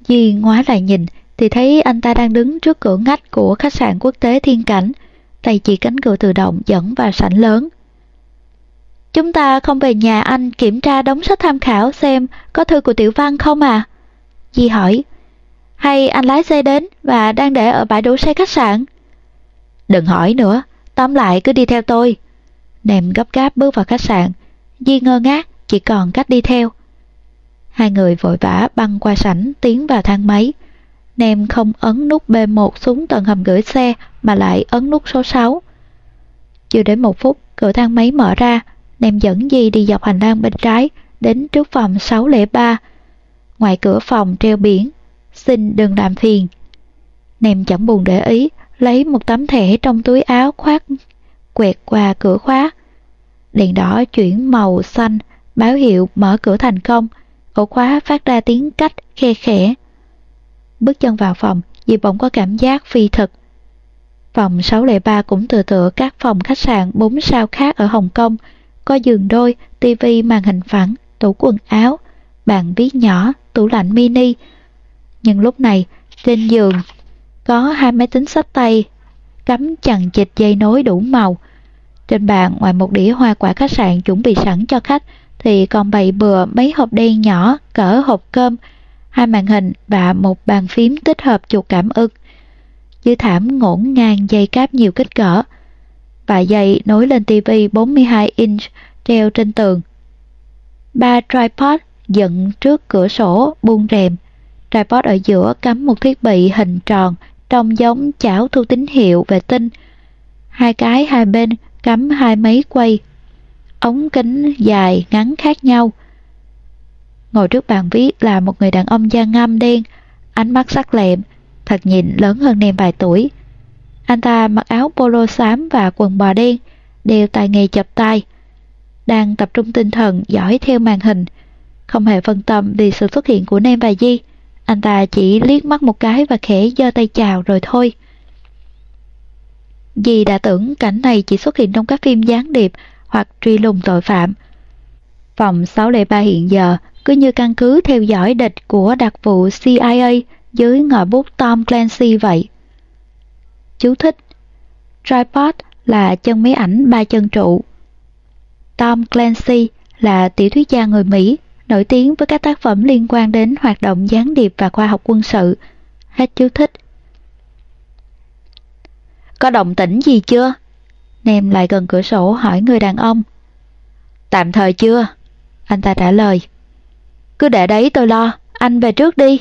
dì ngoái lại nhìn thì thấy anh ta đang đứng trước cửa ngách của khách sạn quốc tế Thiên Cảnh, tay chỉ cánh cửa tự động dẫn vào sảnh lớn. Chúng ta không về nhà anh kiểm tra đống sách tham khảo xem có thư của Tiểu Văn không à? Di hỏi. Hay anh lái xe đến và đang để ở bãi đỗ xe khách sạn? Đừng hỏi nữa, tóm lại cứ đi theo tôi. Nèm gấp gáp bước vào khách sạn. Di ngơ ngác, chỉ còn cách đi theo. Hai người vội vã băng qua sảnh tiến vào thang máy. Nem không ấn nút B1 xuống tầng hầm gửi xe mà lại ấn nút số 6. Chưa đến một phút, cửa thang máy mở ra, Nem dẫn Di đi dọc hành lang bên trái đến trước phòng 603. Ngoài cửa phòng treo biển, xin đừng làm phiền. Nem chẳng buồn để ý, lấy một tấm thẻ trong túi áo khoác, quẹt qua cửa khóa. Đèn đỏ chuyển màu xanh, báo hiệu mở cửa thành công. Ổ khóa phát ra tiếng cách khe khẽ. Bước chân vào phòng, Dì bỗng có cảm giác phi thực. Phòng 603 cũng tựa tựa các phòng khách sạn 4 sao khác ở Hồng Kông, có giường đôi, tivi màn hình phẳng, tủ quần áo, bàn viết nhỏ, tủ lạnh mini. Nhưng lúc này, trên giường có hai máy tính sách tay, cắm chằng chịt dây nối đủ màu. Trên bàn ngoài một đĩa hoa quả khách sạn chuẩn bị sẵn cho khách thì còn bày bừa mấy hộp đen nhỏ cỡ hộp cơm, hai màn hình và một bàn phím tích hợp chuột cảm ứng. Dưới thảm ngổn ngang dây cáp nhiều kích cỡ, và dây nối lên tivi 42 inch treo trên tường. Ba tripod dựng trước cửa sổ buông rèm. Tripod ở giữa cắm một thiết bị hình tròn trông giống chảo thu tín hiệu vệ tinh. Hai cái hai bên cắm hai máy quay. Ống kính dài ngắn khác nhau. Ngồi trước bàn viết là một người đàn ông da ngăm đen, ánh mắt sắc lẹm, thật nhìn lớn hơn em vài tuổi. Anh ta mặc áo polo xám và quần bò đen, đeo tai nghề chập tay. Đang tập trung tinh thần dõi theo màn hình, không hề phân tâm vì sự xuất hiện của Nem và Di. Anh ta chỉ liếc mắt một cái và khẽ giơ tay chào rồi thôi. Di đã tưởng cảnh này chỉ xuất hiện trong các phim gián điệp hoặc truy lùng tội phạm. Phòng 603 hiện giờ cứ như căn cứ theo dõi địch của đặc vụ CIA dưới ngòi bút Tom Clancy vậy. Chú thích Tripod là chân máy ảnh ba chân trụ. Tom Clancy là tiểu thuyết gia người Mỹ, nổi tiếng với các tác phẩm liên quan đến hoạt động gián điệp và khoa học quân sự. Hết chú thích. Có động tĩnh gì chưa? Nem lại gần cửa sổ hỏi người đàn ông. Tạm thời chưa, anh ta trả lời. Cứ để đấy tôi lo, anh về trước đi.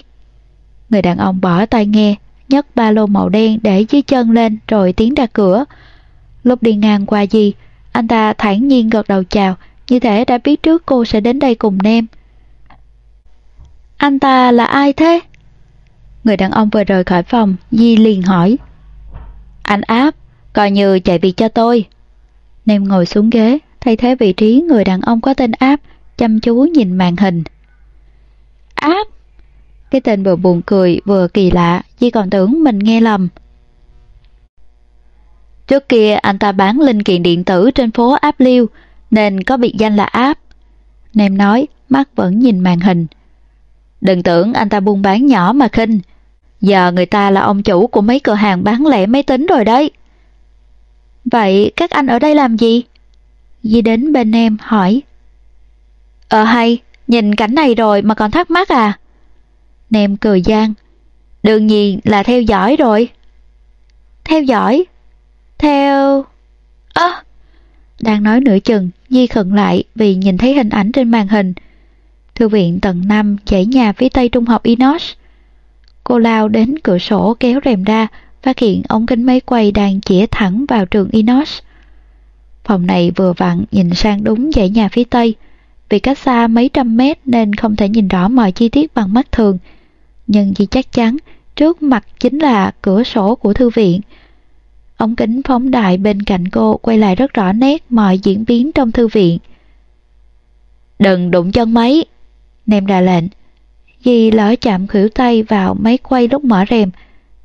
Người đàn ông bỏ tai nghe, nhấc ba lô màu đen để dưới chân lên rồi tiến ra cửa. Lúc đi ngang qua gì, anh ta thản nhiên gật đầu chào, như thể đã biết trước cô sẽ đến đây cùng Nem. Anh ta là ai thế? Người đàn ông vừa rời khỏi phòng, Di liền hỏi. Anh áp, coi như chạy việc cho tôi. Nem ngồi xuống ghế, thay thế vị trí người đàn ông có tên áp, chăm chú nhìn màn hình. Áp! Cái tên vừa buồn cười vừa kỳ lạ, chỉ còn tưởng mình nghe lầm. Trước kia anh ta bán linh kiện điện tử trên phố Áp Liêu, nên có biệt danh là Áp. Nem nói, mắt vẫn nhìn màn hình. Đừng tưởng anh ta buôn bán nhỏ mà khinh. Giờ người ta là ông chủ của mấy cửa hàng bán lẻ máy tính rồi đấy. Vậy các anh ở đây làm gì? Di đến bên em hỏi. Ờ hay, nhìn cảnh này rồi mà còn thắc mắc à? Nem cười gian. Đương nhiên là theo dõi rồi. Theo dõi? Theo... Ơ! À, đang nói nửa chừng, Di khẩn lại vì nhìn thấy hình ảnh trên màn hình. Thư viện tầng 5 dãy nhà phía tây trung học Inos. Cô lao đến cửa sổ kéo rèm ra, phát hiện ống kính máy quay đang chĩa thẳng vào trường Inos. Phòng này vừa vặn nhìn sang đúng dãy nhà phía tây. Vì cách xa mấy trăm mét nên không thể nhìn rõ mọi chi tiết bằng mắt thường. Nhưng Di chắc chắn trước mặt chính là cửa sổ của thư viện. Ống kính phóng đại bên cạnh cô quay lại rất rõ nét mọi diễn biến trong thư viện. Đừng đụng chân máy, Nem ra lệnh. Di lỡ chạm khuỷu tay vào máy quay lúc mở rèm.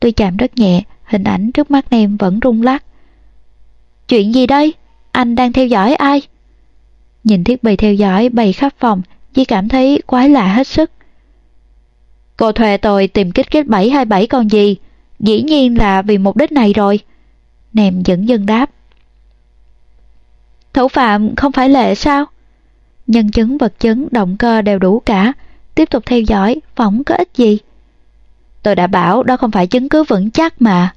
Tuy chạm rất nhẹ, hình ảnh trước mắt Nem vẫn rung lắc. Chuyện gì đây? Anh đang theo dõi ai? Nhìn thiết bị theo dõi bày khắp phòng, Di cảm thấy quái lạ hết sức. Cô thuê tôi tìm kích kết 727 còn gì? Dĩ nhiên là vì mục đích này rồi. Nèm dẫn dân đáp. Thủ phạm không phải lệ sao? Nhân chứng vật chứng động cơ đều đủ cả. Tiếp tục theo dõi, phỏng có ích gì? Tôi đã bảo đó không phải chứng cứ vững chắc mà.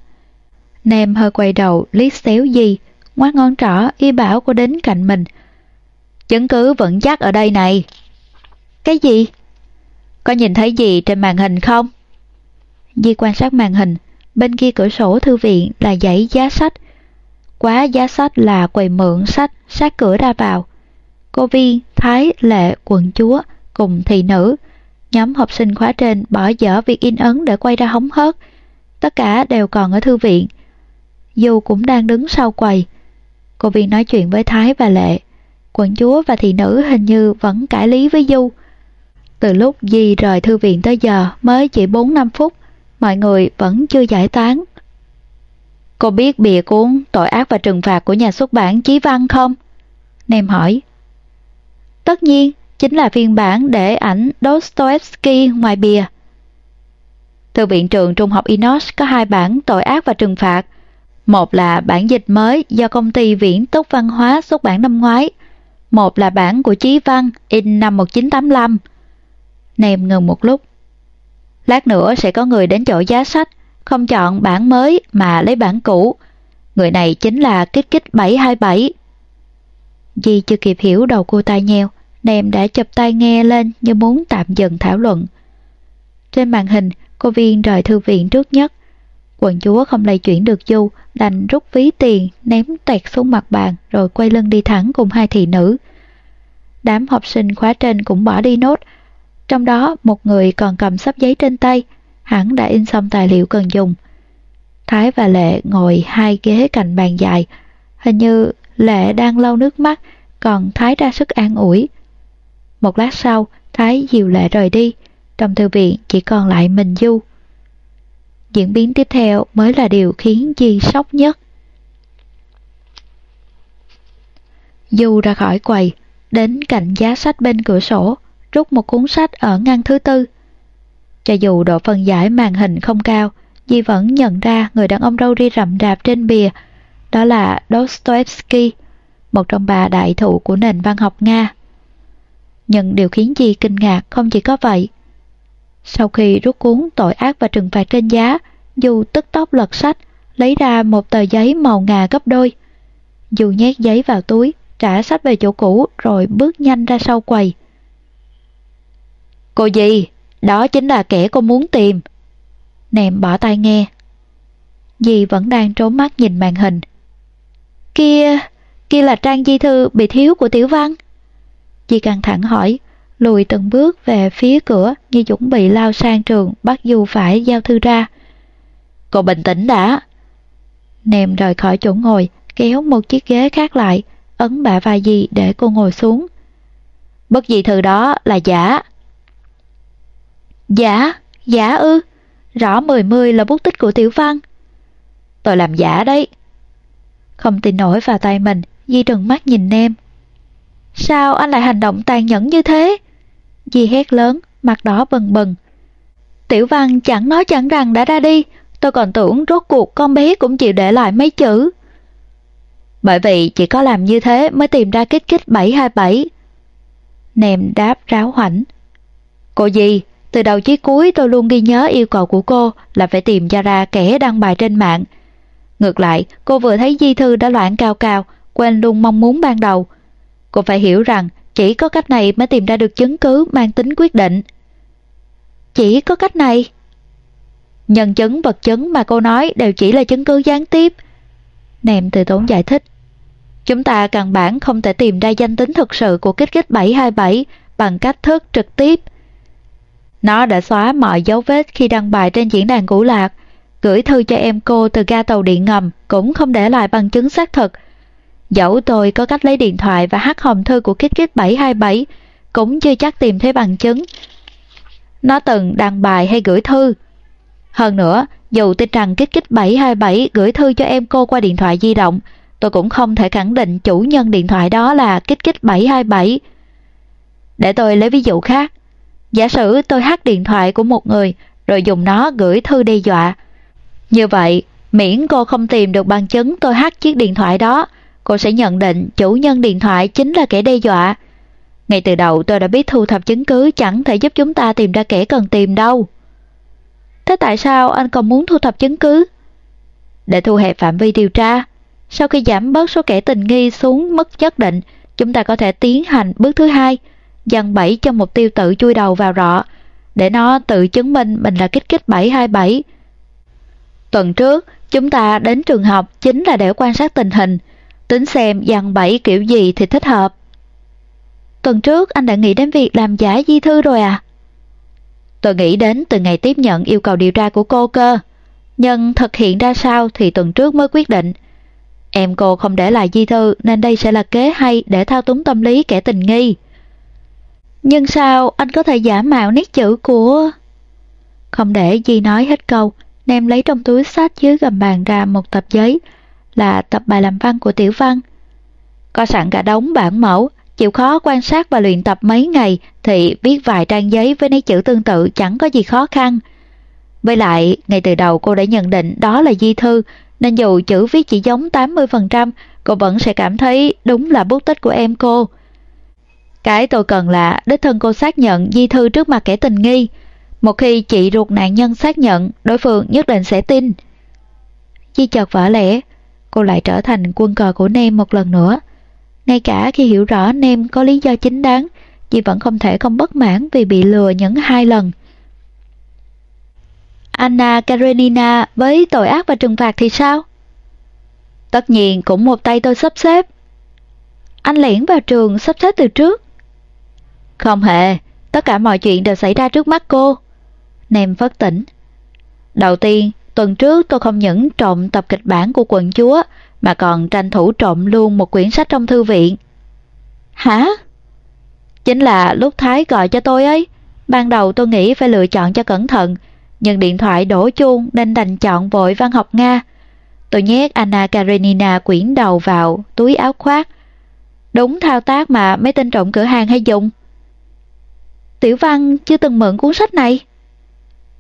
Nem hơi quay đầu, liếc xéo gì, ngoát ngón trỏ, y bảo cô đến cạnh mình. Chứng cứ vững chắc ở đây này. Cái gì? Có nhìn thấy gì trên màn hình không? Di quan sát màn hình, bên kia cửa sổ thư viện là dãy giá sách. Quá giá sách là quầy mượn sách sát cửa ra vào. Cô Vi, Thái, Lệ, quận chúa cùng thị nữ. Nhóm học sinh khóa trên bỏ dở việc in ấn để quay ra hóng hớt. Tất cả đều còn ở thư viện. Du cũng đang đứng sau quầy. Cô Viên nói chuyện với Thái và Lệ. Quận chúa và thị nữ hình như vẫn cãi lý với Du. Từ lúc Di rời thư viện tới giờ mới chỉ 4-5 phút, mọi người vẫn chưa giải tán. Cô biết bìa cuốn Tội ác và trừng phạt của nhà xuất bản Chí Văn không? Nem hỏi. Tất nhiên, chính là phiên bản để ảnh Dostoevsky ngoài bìa. Thư viện trường Trung học Inos có hai bản Tội ác và trừng phạt. Một là bản dịch mới do công ty Viễn Túc Văn hóa xuất bản năm ngoái. Một là bản của Chí Văn in năm 1985. Nem ngừng một lúc. Lát nữa sẽ có người đến chỗ giá sách, không chọn bản mới mà lấy bản cũ. Người này chính là Kích Kích 727. Di chưa kịp hiểu đầu cô tai nheo, Nem đã chụp tay nghe lên như muốn tạm dừng thảo luận. Trên màn hình, cô Viên rời thư viện trước nhất. Quận chúa không lay chuyển được Du, đành rút ví tiền, ném tẹt xuống mặt bàn rồi quay lưng đi thẳng cùng hai thị nữ. Đám học sinh khóa trên cũng bỏ đi nốt, trong đó một người còn cầm sắp giấy trên tay, hẳn đã in xong tài liệu cần dùng. Thái và Lệ ngồi hai ghế cạnh bàn dài, hình như Lệ đang lau nước mắt, còn Thái ra sức an ủi. Một lát sau, Thái dìu Lệ rời đi, trong thư viện chỉ còn lại mình Du. Diễn biến tiếp theo mới là điều khiến Di sốc nhất. Du ra khỏi quầy, đến cạnh giá sách bên cửa sổ, rút một cuốn sách ở ngăn thứ tư. Cho dù độ phân giải màn hình không cao, Di vẫn nhận ra người đàn ông râu ria rậm rạp trên bìa, đó là Dostoevsky, một trong ba đại thụ của nền văn học Nga. Nhưng điều khiến Di kinh ngạc không chỉ có vậy. Sau khi rút cuốn tội ác và trừng phạt trên giá, Du tức tốc lật sách, lấy ra một tờ giấy màu ngà gấp đôi. Du nhét giấy vào túi, trả sách về chỗ cũ rồi bước nhanh ra sau quầy. Cô gì? Đó chính là kẻ cô muốn tìm. Nèm bỏ tai nghe. Dì vẫn đang trốn mắt nhìn màn hình. Kia, kia là trang di thư bị thiếu của Tiểu Văn. Dì căng thẳng hỏi, lùi từng bước về phía cửa như chuẩn bị lao sang trường bắt dù phải giao thư ra. Cô bình tĩnh đã. Nèm rời khỏi chỗ ngồi, kéo một chiếc ghế khác lại, ấn bả vai dì để cô ngồi xuống. Bất gì thư đó là giả. Giả, giả ư, rõ mười mươi là bút tích của Tiểu Văn. Tôi làm giả đấy. Không tin nổi vào tay mình, Di trừng mắt nhìn nem. Sao anh lại hành động tàn nhẫn như thế? Di hét lớn, mặt đỏ bừng bừng. Tiểu Văn chẳng nói chẳng rằng đã ra đi, tôi còn tưởng rốt cuộc con bé cũng chịu để lại mấy chữ. Bởi vì chỉ có làm như thế mới tìm ra kích kích 727. Nèm đáp ráo hoảnh. Cô gì, từ đầu chí cuối tôi luôn ghi nhớ yêu cầu của cô là phải tìm ra ra kẻ đăng bài trên mạng. Ngược lại, cô vừa thấy di thư đã loạn cao cao, quên luôn mong muốn ban đầu. Cô phải hiểu rằng chỉ có cách này mới tìm ra được chứng cứ mang tính quyết định. Chỉ có cách này? Nhân chứng vật chứng mà cô nói đều chỉ là chứng cứ gián tiếp. Nèm từ tốn giải thích. Chúng ta căn bản không thể tìm ra danh tính thực sự của kích kích 727 bằng cách thức trực tiếp nó đã xóa mọi dấu vết khi đăng bài trên diễn đàn cũ lạc, gửi thư cho em cô từ ga tàu điện ngầm cũng không để lại bằng chứng xác thực. Dẫu tôi có cách lấy điện thoại và hát hòm thư của Kích Kích 727, cũng chưa chắc tìm thấy bằng chứng. Nó từng đăng bài hay gửi thư. Hơn nữa, dù tin rằng Kích Kích 727 gửi thư cho em cô qua điện thoại di động, tôi cũng không thể khẳng định chủ nhân điện thoại đó là Kích Kích 727. Để tôi lấy ví dụ khác. Giả sử tôi hack điện thoại của một người rồi dùng nó gửi thư đe dọa. Như vậy, miễn cô không tìm được bằng chứng tôi hack chiếc điện thoại đó, cô sẽ nhận định chủ nhân điện thoại chính là kẻ đe dọa. Ngay từ đầu tôi đã biết thu thập chứng cứ chẳng thể giúp chúng ta tìm ra kẻ cần tìm đâu. Thế tại sao anh còn muốn thu thập chứng cứ? Để thu hẹp phạm vi điều tra. Sau khi giảm bớt số kẻ tình nghi xuống mức nhất định, chúng ta có thể tiến hành bước thứ hai – dằn bẫy cho mục tiêu tự chui đầu vào rọ, để nó tự chứng minh mình là kích kích 727. Tuần trước, chúng ta đến trường học chính là để quan sát tình hình, tính xem dằn bẫy kiểu gì thì thích hợp. Tuần trước anh đã nghĩ đến việc làm giả di thư rồi à? Tôi nghĩ đến từ ngày tiếp nhận yêu cầu điều tra của cô cơ. Nhưng thực hiện ra sao thì tuần trước mới quyết định. Em cô không để lại di thư nên đây sẽ là kế hay để thao túng tâm lý kẻ tình nghi. Nhưng sao anh có thể giả mạo nét chữ của... Không để Di nói hết câu, Nem lấy trong túi sách dưới gầm bàn ra một tập giấy, là tập bài làm văn của Tiểu Văn. Có sẵn cả đống bản mẫu, chịu khó quan sát và luyện tập mấy ngày thì viết vài trang giấy với nét chữ tương tự chẳng có gì khó khăn. Với lại, ngay từ đầu cô đã nhận định đó là di thư, nên dù chữ viết chỉ giống 80%, cô vẫn sẽ cảm thấy đúng là bút tích của em cô. Cái tôi cần là đích thân cô xác nhận di thư trước mặt kẻ tình nghi. Một khi chị ruột nạn nhân xác nhận, đối phương nhất định sẽ tin. Di chợt vỡ lẽ, cô lại trở thành quân cờ của Nem một lần nữa. Ngay cả khi hiểu rõ Nem có lý do chính đáng, chị vẫn không thể không bất mãn vì bị lừa những hai lần. Anna Karenina với tội ác và trừng phạt thì sao? Tất nhiên cũng một tay tôi sắp xếp. Anh lẻn vào trường sắp xếp từ trước. Không hề, tất cả mọi chuyện đều xảy ra trước mắt cô. Nem phất tỉnh. Đầu tiên, tuần trước tôi không những trộm tập kịch bản của quận chúa, mà còn tranh thủ trộm luôn một quyển sách trong thư viện. Hả? Chính là lúc Thái gọi cho tôi ấy. Ban đầu tôi nghĩ phải lựa chọn cho cẩn thận, nhưng điện thoại đổ chuông nên đành chọn vội văn học Nga. Tôi nhét Anna Karenina quyển đầu vào túi áo khoác. Đúng thao tác mà mấy tên trộm cửa hàng hay dùng. Tiểu Văn chưa từng mượn cuốn sách này.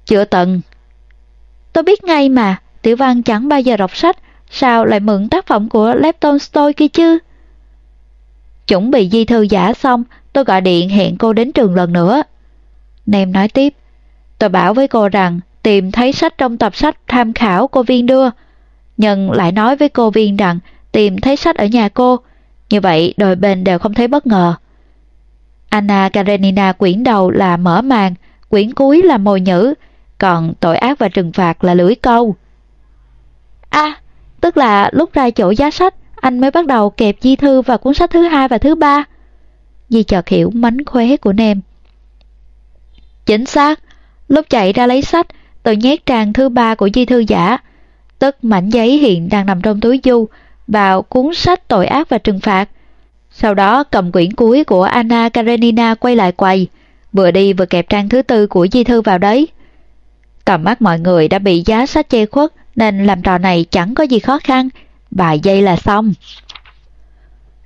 Chưa từng. Tôi biết ngay mà, Tiểu Văn chẳng bao giờ đọc sách, sao lại mượn tác phẩm của Lev Tolstoy kia chứ? Chuẩn bị di thư giả xong, tôi gọi điện hẹn cô đến trường lần nữa. Nem nói tiếp, tôi bảo với cô rằng tìm thấy sách trong tập sách tham khảo cô Viên đưa, nhưng lại nói với cô Viên rằng tìm thấy sách ở nhà cô, như vậy đôi bên đều không thấy bất ngờ. Anna Karenina quyển đầu là mở màn, quyển cuối là mồi nhữ, còn tội ác và trừng phạt là lưỡi câu. À, tức là lúc ra chỗ giá sách, anh mới bắt đầu kẹp di thư và cuốn sách thứ hai và thứ ba. Di chợt hiểu mánh khóe của Nem. Chính xác, lúc chạy ra lấy sách, tôi nhét trang thứ ba của di thư giả, tức mảnh giấy hiện đang nằm trong túi du, vào cuốn sách tội ác và trừng phạt. Sau đó cầm quyển cuối của Anna Karenina quay lại quầy, vừa đi vừa kẹp trang thứ tư của di thư vào đấy. Tầm mắt mọi người đã bị giá sách che khuất nên làm trò này chẳng có gì khó khăn, vài giây là xong.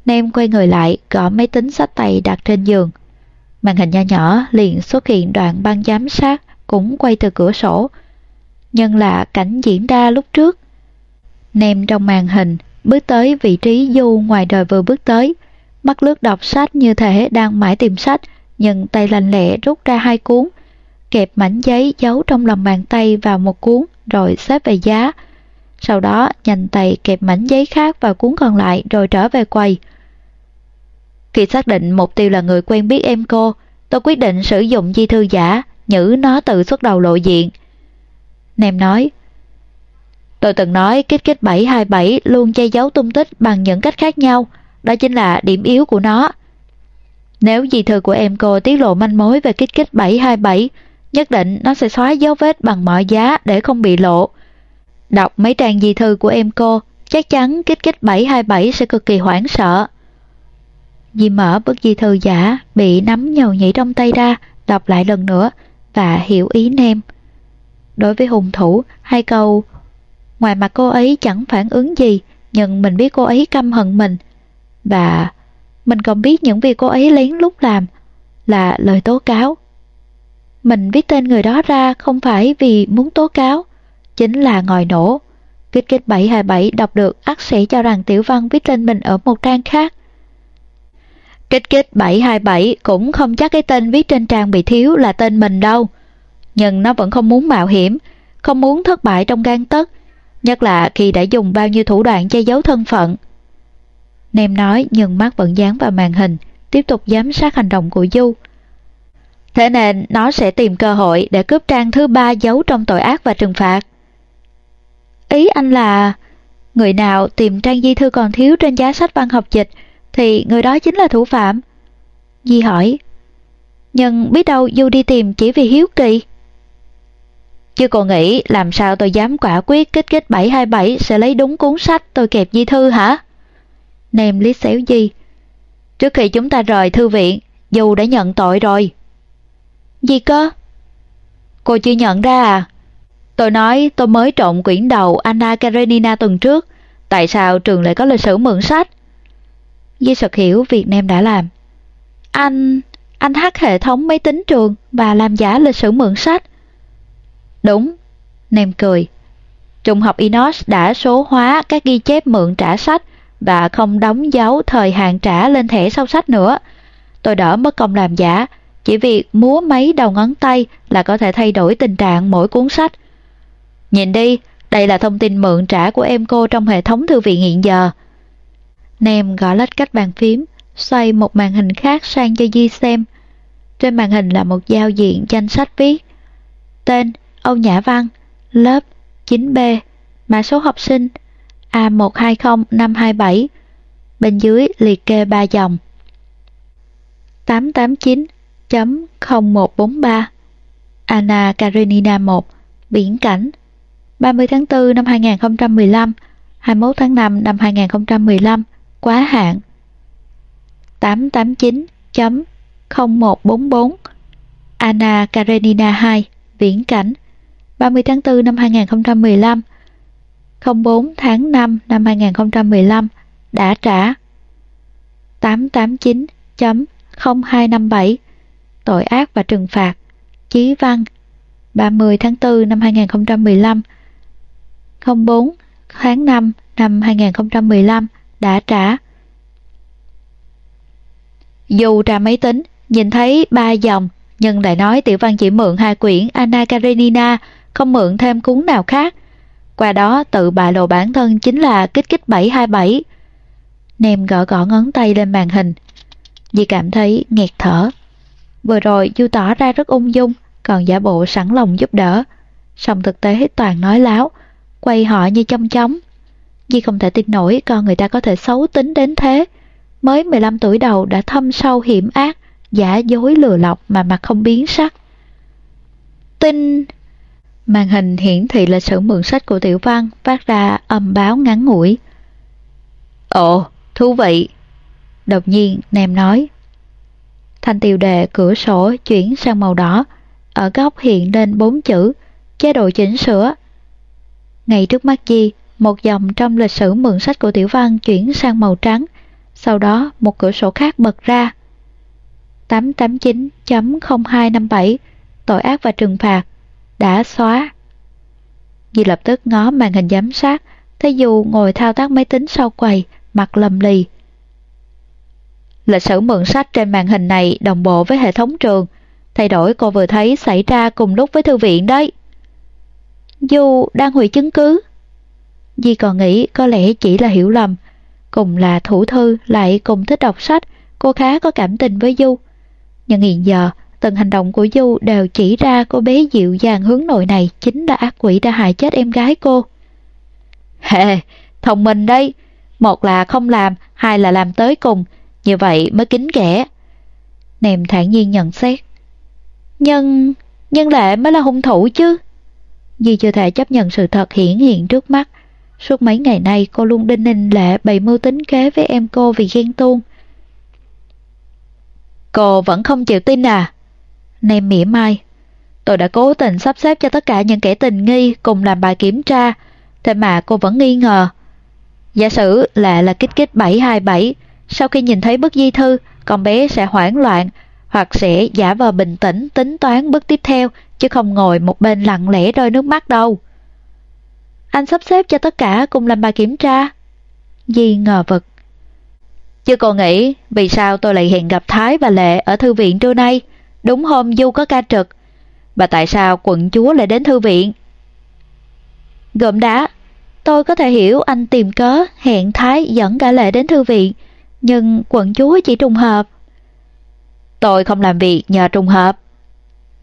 Nem quay người lại, gõ máy tính sách tay đặt trên giường. Màn hình nho nhỏ liền xuất hiện đoạn băng giám sát cũng quay từ cửa sổ. nhân là cảnh diễn ra lúc trước. Nem trong màn hình bước tới vị trí du ngoài đời vừa bước tới, mắt lướt đọc sách như thể đang mãi tìm sách, nhưng tay lành lẹ rút ra hai cuốn, kẹp mảnh giấy giấu trong lòng bàn tay vào một cuốn rồi xếp về giá. Sau đó nhanh tay kẹp mảnh giấy khác vào cuốn còn lại rồi trở về quầy. Khi xác định mục tiêu là người quen biết em cô, tôi quyết định sử dụng di thư giả, nhử nó tự xuất đầu lộ diện. Nem nói, Tôi từng nói kích kích 727 luôn che giấu tung tích bằng những cách khác nhau, đó chính là điểm yếu của nó. Nếu dì thư của em cô tiết lộ manh mối về kích kích 727, nhất định nó sẽ xóa dấu vết bằng mọi giá để không bị lộ. Đọc mấy trang dì thư của em cô, chắc chắn kích kích 727 sẽ cực kỳ hoảng sợ. Dì mở bức dì thư giả, bị nắm nhầu nhĩ trong tay ra, đọc lại lần nữa và hiểu ý nem. Đối với hung thủ, hai câu Ngoài mặt cô ấy chẳng phản ứng gì, nhưng mình biết cô ấy căm hận mình. Và mình còn biết những việc cô ấy lén lút làm là lời tố cáo. Mình viết tên người đó ra không phải vì muốn tố cáo, chính là ngòi nổ. Kích kích 727 đọc được ắt sẽ cho rằng Tiểu Văn viết tên mình ở một trang khác. Kích kích 727 cũng không chắc cái tên viết trên trang bị thiếu là tên mình đâu. Nhưng nó vẫn không muốn mạo hiểm, không muốn thất bại trong gan tất, nhất là khi đã dùng bao nhiêu thủ đoạn che giấu thân phận. Nem nói nhưng mắt vẫn dán vào màn hình, tiếp tục giám sát hành động của Du. Thế nên nó sẽ tìm cơ hội để cướp trang thứ ba giấu trong tội ác và trừng phạt. Ý anh là người nào tìm trang di thư còn thiếu trên giá sách văn học dịch thì người đó chính là thủ phạm. Di hỏi. Nhưng biết đâu Du đi tìm chỉ vì hiếu kỳ. Chứ còn nghĩ làm sao tôi dám quả quyết kích kích 727 sẽ lấy đúng cuốn sách tôi kẹp di thư hả? Nem lý xéo Di. Trước khi chúng ta rời thư viện, dù đã nhận tội rồi. Gì cơ? Cô chưa nhận ra à? Tôi nói tôi mới trộn quyển đầu Anna Karenina tuần trước. Tại sao trường lại có lịch sử mượn sách? Di sực hiểu việc Nem đã làm. Anh... anh hack hệ thống máy tính trường và làm giả lịch sử mượn sách. Đúng, Nem cười. Trung học Inos đã số hóa các ghi chép mượn trả sách và không đóng dấu thời hạn trả lên thẻ sau sách nữa. Tôi đỡ mất công làm giả, chỉ việc múa mấy đầu ngón tay là có thể thay đổi tình trạng mỗi cuốn sách. Nhìn đi, đây là thông tin mượn trả của em cô trong hệ thống thư viện hiện giờ. Nem gõ lách cách bàn phím, xoay một màn hình khác sang cho Di xem. Trên màn hình là một giao diện danh sách viết. Tên Âu Nhã Văn, lớp 9B, mã số học sinh A120527, bên dưới liệt kê 3 dòng. 889.0143 Anna Karenina 1 Biển cảnh. 30 tháng 4 năm 2015 21 tháng 5 năm 2015 Quá hạn. 889.0144 Anna Karenina 2 Viễn cảnh. 30 tháng 4 năm 2015 04 tháng 5 năm 2015 đã trả 889.0257 Tội ác và trừng phạt. Chí văn 30 tháng 4 năm 2015 04 tháng 5 năm 2015 đã trả. Dù trà máy tính, nhìn thấy ba dòng, nhưng lại nói tiểu văn chỉ mượn hai quyển Anna Karenina, không mượn thêm cuốn nào khác qua đó tự bại lộ bản thân chính là kích kích 727. Nem gõ gõ ngón tay lên màn hình. Dì cảm thấy nghẹt thở. Vừa rồi Du tỏ ra rất ung dung, còn giả bộ sẵn lòng giúp đỡ. Xong thực tế toàn nói láo, quay họ như chong chóng. Dì không thể tin nổi con người ta có thể xấu tính đến thế. Mới 15 tuổi đầu đã thâm sâu hiểm ác, giả dối lừa lọc mà mặt không biến sắc. Tin Màn hình hiển thị lịch sử mượn sách của Tiểu Văn phát ra âm báo ngắn ngủi. Ồ, thú vị. Đột nhiên, Nem nói. Thanh tiêu đề cửa sổ chuyển sang màu đỏ. Ở góc hiện lên bốn chữ, chế độ chỉnh sửa. Ngay trước mắt Di, một dòng trong lịch sử mượn sách của Tiểu Văn chuyển sang màu trắng. Sau đó, một cửa sổ khác bật ra. 889.0257 Tội ác và trừng phạt đã xóa. Di lập tức ngó màn hình giám sát, thấy dù ngồi thao tác máy tính sau quầy, mặt lầm lì. Lịch sử mượn sách trên màn hình này đồng bộ với hệ thống trường, thay đổi cô vừa thấy xảy ra cùng lúc với thư viện đấy. Du đang hủy chứng cứ. Di còn nghĩ có lẽ chỉ là hiểu lầm, cùng là thủ thư lại cùng thích đọc sách, cô khá có cảm tình với Du. Nhưng hiện giờ, từng hành động của Du đều chỉ ra cô bé dịu dàng hướng nội này chính là ác quỷ đã hại chết em gái cô. Hề, thông minh đấy. Một là không làm, hai là làm tới cùng. Như vậy mới kính kẻ. Nèm thản nhiên nhận xét. Nhưng, nhưng lệ mới là hung thủ chứ. Dì chưa thể chấp nhận sự thật hiển hiện trước mắt. Suốt mấy ngày nay cô luôn đinh ninh lệ bày mưu tính kế với em cô vì ghen tuông. Cô vẫn không chịu tin à? Nem mỉa mai. Tôi đã cố tình sắp xếp cho tất cả những kẻ tình nghi cùng làm bài kiểm tra, thế mà cô vẫn nghi ngờ. Giả sử là là kích kích 727, sau khi nhìn thấy bức di thư, con bé sẽ hoảng loạn hoặc sẽ giả vờ bình tĩnh tính toán bước tiếp theo chứ không ngồi một bên lặng lẽ rơi nước mắt đâu. Anh sắp xếp cho tất cả cùng làm bài kiểm tra. Di ngờ vực. Chứ cô nghĩ vì sao tôi lại hẹn gặp Thái và Lệ ở thư viện trưa nay? Đúng hôm Du có ca trực. Và tại sao quận chúa lại đến thư viện? Gộm đá, tôi có thể hiểu anh tìm cớ hẹn Thái dẫn cả lệ đến thư viện, nhưng quận chúa chỉ trùng hợp. Tôi không làm việc nhờ trùng hợp.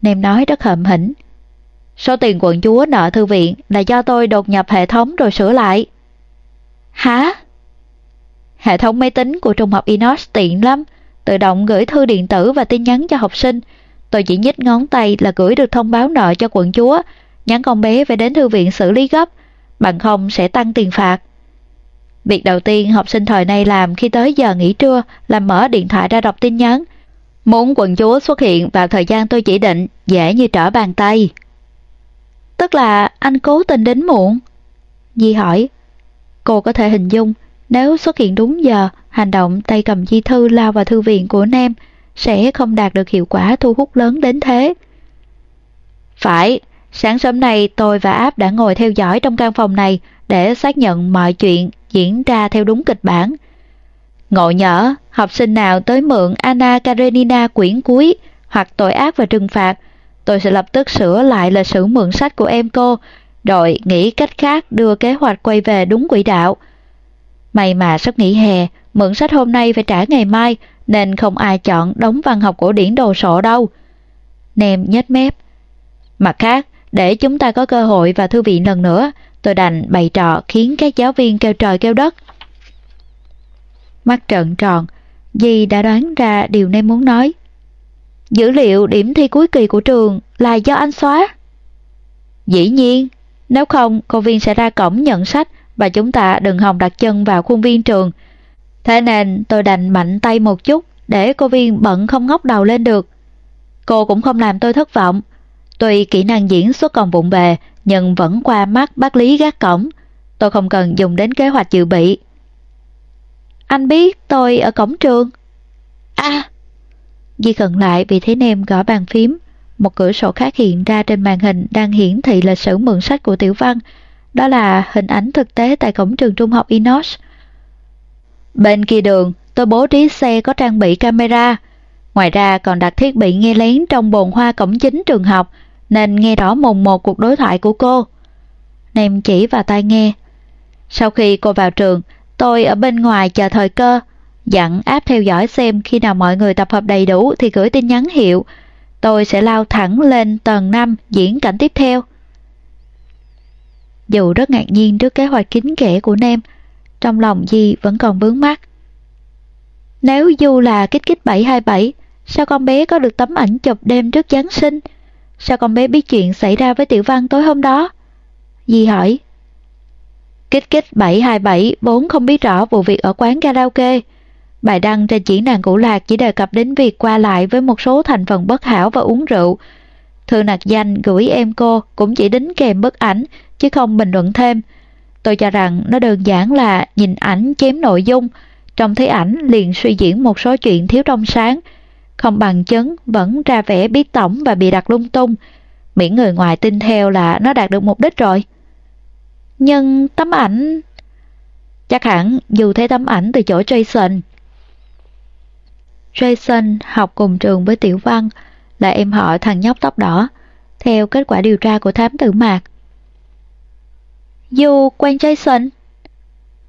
Nem nói rất hậm hĩnh. Số tiền quận chúa nợ thư viện là do tôi đột nhập hệ thống rồi sửa lại. Hả? Hệ thống máy tính của trung học Inos tiện lắm, tự động gửi thư điện tử và tin nhắn cho học sinh. Tôi chỉ nhích ngón tay là gửi được thông báo nợ cho quận chúa, nhắn con bé phải đến thư viện xử lý gấp, bằng không sẽ tăng tiền phạt. Việc đầu tiên học sinh thời nay làm khi tới giờ nghỉ trưa là mở điện thoại ra đọc tin nhắn. Muốn quận chúa xuất hiện vào thời gian tôi chỉ định, dễ như trở bàn tay. Tức là anh cố tình đến muộn. Di hỏi. Cô có thể hình dung, nếu xuất hiện đúng giờ, hành động tay cầm di thư lao vào thư viện của Nam sẽ không đạt được hiệu quả thu hút lớn đến thế. Phải, sáng sớm nay tôi và Áp đã ngồi theo dõi trong căn phòng này để xác nhận mọi chuyện diễn ra theo đúng kịch bản. Ngộ nhỡ, học sinh nào tới mượn Anna Karenina quyển cuối hoặc tội ác và trừng phạt, tôi sẽ lập tức sửa lại lịch sử mượn sách của em cô, rồi nghĩ cách khác đưa kế hoạch quay về đúng quỹ đạo. May mà sắp nghỉ hè, mượn sách hôm nay phải trả ngày mai, nên không ai chọn đóng văn học cổ điển đồ sộ đâu. Nem nhếch mép. Mặt khác, để chúng ta có cơ hội vào thư viện lần nữa, tôi đành bày trò khiến các giáo viên kêu trời kêu đất. Mắt trợn tròn, Di đã đoán ra điều Nem muốn nói. Dữ liệu điểm thi cuối kỳ của trường là do anh xóa. Dĩ nhiên, nếu không cô viên sẽ ra cổng nhận sách và chúng ta đừng hòng đặt chân vào khuôn viên trường. Thế nên tôi đành mạnh tay một chút để cô viên bận không ngóc đầu lên được. Cô cũng không làm tôi thất vọng. Tuy kỹ năng diễn xuất còn bụng bề, nhưng vẫn qua mắt bác Lý gác cổng. Tôi không cần dùng đến kế hoạch dự bị. Anh biết tôi ở cổng trường. À! Di khẩn lại vì thấy nem gõ bàn phím. Một cửa sổ khác hiện ra trên màn hình đang hiển thị lịch sử mượn sách của Tiểu Văn. Đó là hình ảnh thực tế tại cổng trường trung học Inos. Bên kia đường, tôi bố trí xe có trang bị camera. Ngoài ra còn đặt thiết bị nghe lén trong bồn hoa cổng chính trường học, nên nghe rõ mồn một cuộc đối thoại của cô. Nem chỉ vào tai nghe. Sau khi cô vào trường, tôi ở bên ngoài chờ thời cơ, dặn áp theo dõi xem khi nào mọi người tập hợp đầy đủ thì gửi tin nhắn hiệu. Tôi sẽ lao thẳng lên tầng 5 diễn cảnh tiếp theo. Dù rất ngạc nhiên trước kế hoạch kín kẽ của Nem, trong lòng Di vẫn còn vướng mắt. Nếu Du là kích kích 727, sao con bé có được tấm ảnh chụp đêm trước Giáng sinh? Sao con bé biết chuyện xảy ra với Tiểu Văn tối hôm đó? Di hỏi. Kích kích 727 vốn không biết rõ vụ việc ở quán karaoke. Bài đăng trên diễn đàn cũ lạc chỉ đề cập đến việc qua lại với một số thành phần bất hảo và uống rượu. Thư nạc danh gửi em cô cũng chỉ đính kèm bức ảnh chứ không bình luận thêm. Tôi cho rằng nó đơn giản là nhìn ảnh chém nội dung, trong thấy ảnh liền suy diễn một số chuyện thiếu trong sáng, không bằng chứng vẫn ra vẻ biết tổng và bị đặt lung tung, miễn người ngoài tin theo là nó đạt được mục đích rồi. Nhưng tấm ảnh... Chắc hẳn dù thấy tấm ảnh từ chỗ Jason. Jason học cùng trường với Tiểu Văn, là em họ thằng nhóc tóc đỏ, theo kết quả điều tra của thám tử Mạc. Du quen Jason?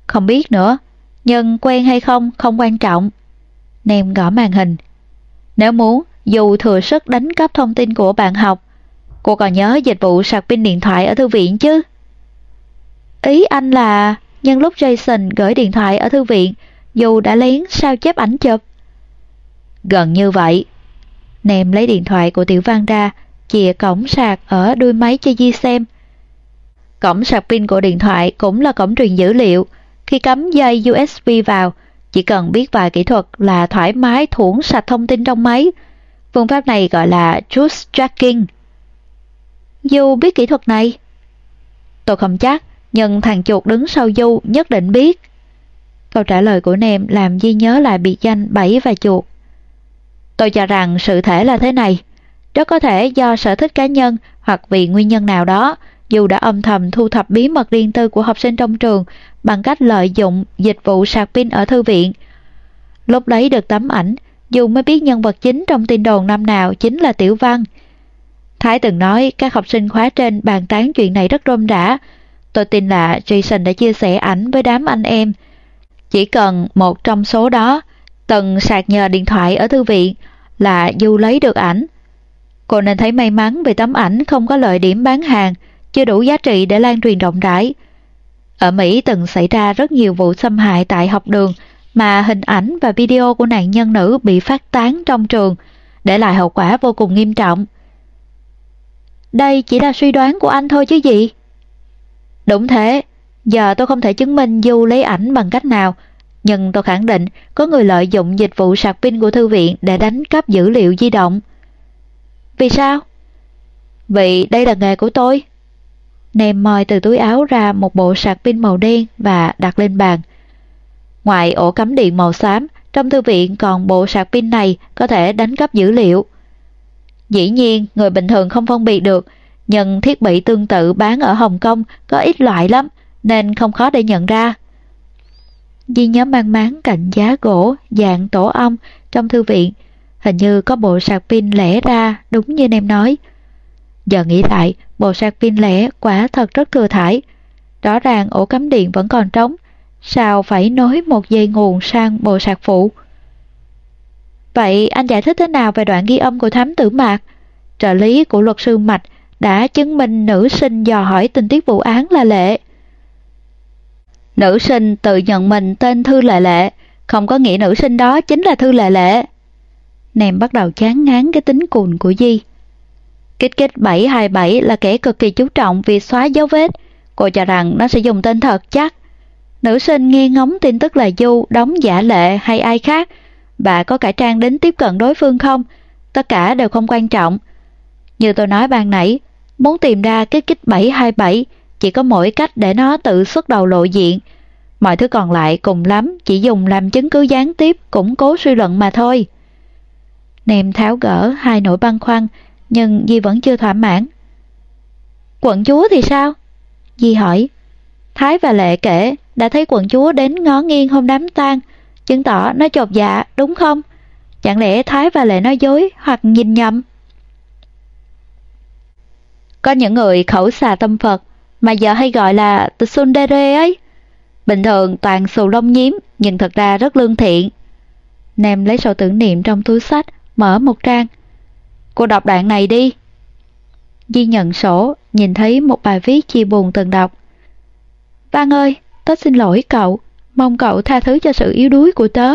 Không biết nữa, nhưng quen hay không không quan trọng. Nem gõ màn hình. Nếu muốn, dù thừa sức đánh cắp thông tin của bạn học, cô còn nhớ dịch vụ sạc pin điện thoại ở thư viện chứ? Ý anh là nhân lúc Jason gửi điện thoại ở thư viện, dù đã lén sao chép ảnh chụp. Gần như vậy. Nem lấy điện thoại của Tiểu Văn ra, chìa cổng sạc ở đuôi máy cho Di xem. Cổng sạc pin của điện thoại cũng là cổng truyền dữ liệu. Khi cắm dây USB vào, chỉ cần biết vài kỹ thuật là thoải mái thuẫn sạch thông tin trong máy. Phương pháp này gọi là Juice Tracking. Du biết kỹ thuật này? Tôi không chắc, nhưng thằng chuột đứng sau Du nhất định biết. Câu trả lời của Nem làm Di nhớ lại biệt danh Bảy và chuột. Tôi cho rằng sự thể là thế này. Rất có thể do sở thích cá nhân hoặc vì nguyên nhân nào đó, dù đã âm thầm thu thập bí mật riêng tư của học sinh trong trường bằng cách lợi dụng dịch vụ sạc pin ở thư viện. Lúc lấy được tấm ảnh, dù mới biết nhân vật chính trong tin đồn năm nào chính là Tiểu Văn. Thái từng nói các học sinh khóa trên bàn tán chuyện này rất rôm rã. Tôi tin là Jason đã chia sẻ ảnh với đám anh em. Chỉ cần một trong số đó từng sạc nhờ điện thoại ở thư viện là Du lấy được ảnh. Cô nên thấy may mắn vì tấm ảnh không có lợi điểm bán hàng, chưa đủ giá trị để lan truyền rộng rãi. Ở Mỹ từng xảy ra rất nhiều vụ xâm hại tại học đường mà hình ảnh và video của nạn nhân nữ bị phát tán trong trường, để lại hậu quả vô cùng nghiêm trọng. đây chỉ là suy đoán của anh thôi chứ gì. Đúng thế, giờ tôi không thể chứng minh Du lấy ảnh bằng cách nào, nhưng tôi khẳng định có người lợi dụng dịch vụ sạc pin của thư viện để đánh cắp dữ liệu di động. Vì sao? Vì đây là nghề của tôi nem moi từ túi áo ra một bộ sạc pin màu đen và đặt lên bàn. Ngoài ổ cắm điện màu xám, trong thư viện còn bộ sạc pin này có thể đánh cắp dữ liệu. Dĩ nhiên, người bình thường không phân biệt được, nhưng thiết bị tương tự bán ở Hồng Kông có ít loại lắm, nên không khó để nhận ra. Di nhớ mang máng cạnh giá gỗ dạng tổ ong trong thư viện, hình như có bộ sạc pin lẻ ra đúng như em nói. Giờ nghĩ lại, bộ sạc pin lẻ quả thật rất thừa thải. Rõ ràng ổ cắm điện vẫn còn trống, sao phải nối một dây nguồn sang bộ sạc phụ? Vậy anh giải thích thế nào về đoạn ghi âm của thám tử Mạc? Trợ lý của luật sư Mạch đã chứng minh nữ sinh dò hỏi tình tiết vụ án là Lệ. Nữ sinh tự nhận mình tên Thư Lệ Lệ, không có nghĩa nữ sinh đó chính là Thư Lệ Lệ. Nèm bắt đầu chán ngán cái tính cùn của Di. Kích kích 727 là kẻ cực kỳ chú trọng việc xóa dấu vết. Cô cho rằng nó sẽ dùng tên thật chắc. Nữ sinh nghe ngóng tin tức là Du đóng giả lệ hay ai khác. Bà có cải trang đến tiếp cận đối phương không? Tất cả đều không quan trọng. Như tôi nói ban nãy, muốn tìm ra kích kích 727 chỉ có mỗi cách để nó tự xuất đầu lộ diện. Mọi thứ còn lại cùng lắm chỉ dùng làm chứng cứ gián tiếp củng cố suy luận mà thôi. Nèm tháo gỡ hai nỗi băn khoăn nhưng Di vẫn chưa thỏa mãn. Quận chúa thì sao? Di hỏi. Thái và Lệ kể đã thấy quận chúa đến ngó nghiêng hôm đám tang, chứng tỏ nó chột dạ, đúng không? Chẳng lẽ Thái và Lệ nói dối hoặc nhìn nhầm? Có những người khẩu xà tâm Phật mà giờ hay gọi là tsundere ấy. Bình thường toàn xù lông nhím nhưng thật ra rất lương thiện. Nam lấy sổ tưởng niệm trong túi sách, mở một trang. Cô đọc đoạn này đi. Di nhận sổ, nhìn thấy một bài viết chia buồn từng đọc. Văn ơi, tớ xin lỗi cậu, mong cậu tha thứ cho sự yếu đuối của tớ.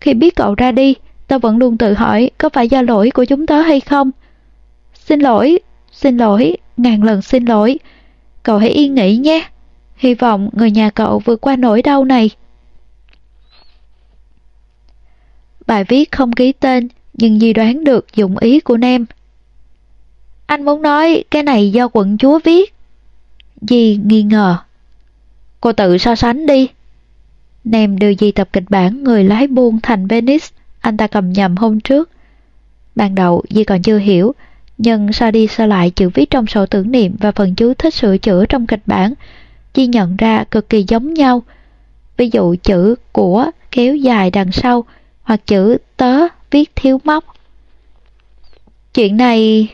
Khi biết cậu ra đi, tớ vẫn luôn tự hỏi có phải do lỗi của chúng tớ hay không. Xin lỗi, xin lỗi, ngàn lần xin lỗi. Cậu hãy yên nghỉ nhé. Hy vọng người nhà cậu vượt qua nỗi đau này. Bài viết không ký tên nhưng Di đoán được dụng ý của Nem. Anh muốn nói cái này do quận chúa viết. Di nghi ngờ. Cô tự so sánh đi. Nem đưa Di tập kịch bản người lái buôn thành Venice anh ta cầm nhầm hôm trước. Ban đầu Di còn chưa hiểu, nhưng sao đi sao lại chữ viết trong sổ tưởng niệm và phần chú thích sửa chữa trong kịch bản, Di nhận ra cực kỳ giống nhau. Ví dụ chữ của kéo dài đằng sau hoặc chữ tớ viết thiếu móc. Chuyện này...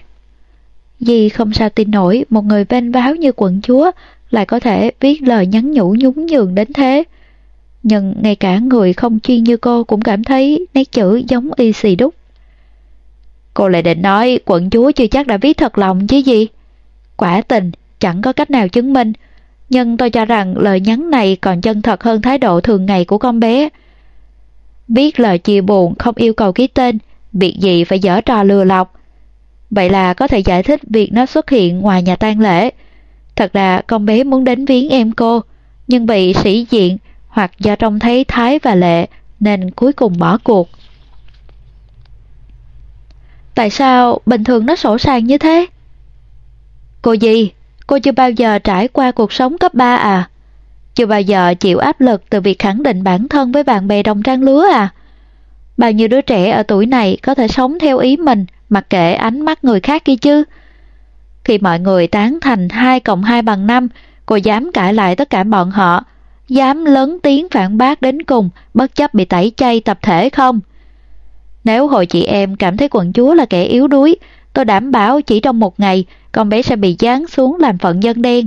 Dì không sao tin nổi một người bên báo như quận chúa lại có thể viết lời nhắn nhủ nhún nhường đến thế. Nhưng ngay cả người không chuyên như cô cũng cảm thấy nét chữ giống y xì đúc. Cô lại định nói quận chúa chưa chắc đã viết thật lòng chứ gì. Quả tình, chẳng có cách nào chứng minh. Nhưng tôi cho rằng lời nhắn này còn chân thật hơn thái độ thường ngày của con bé. Viết lời chia buồn không yêu cầu ký tên, việc gì phải dở trò lừa lọc. Vậy là có thể giải thích việc nó xuất hiện ngoài nhà tang lễ. Thật là con bé muốn đến viếng em cô, nhưng bị sĩ diện hoặc do trông thấy Thái và Lệ nên cuối cùng bỏ cuộc. Tại sao bình thường nó sổ sàng như thế? Cô gì? Cô chưa bao giờ trải qua cuộc sống cấp 3 à? Chưa bao giờ chịu áp lực từ việc khẳng định bản thân với bạn bè đồng trang lứa à? Bao nhiêu đứa trẻ ở tuổi này có thể sống theo ý mình mặc kệ ánh mắt người khác kia chứ? Khi mọi người tán thành 2 cộng 2 bằng 5, cô dám cãi lại tất cả bọn họ, dám lớn tiếng phản bác đến cùng bất chấp bị tẩy chay tập thể không? Nếu hội chị em cảm thấy quận chúa là kẻ yếu đuối, tôi đảm bảo chỉ trong một ngày con bé sẽ bị dán xuống làm phận dân đen.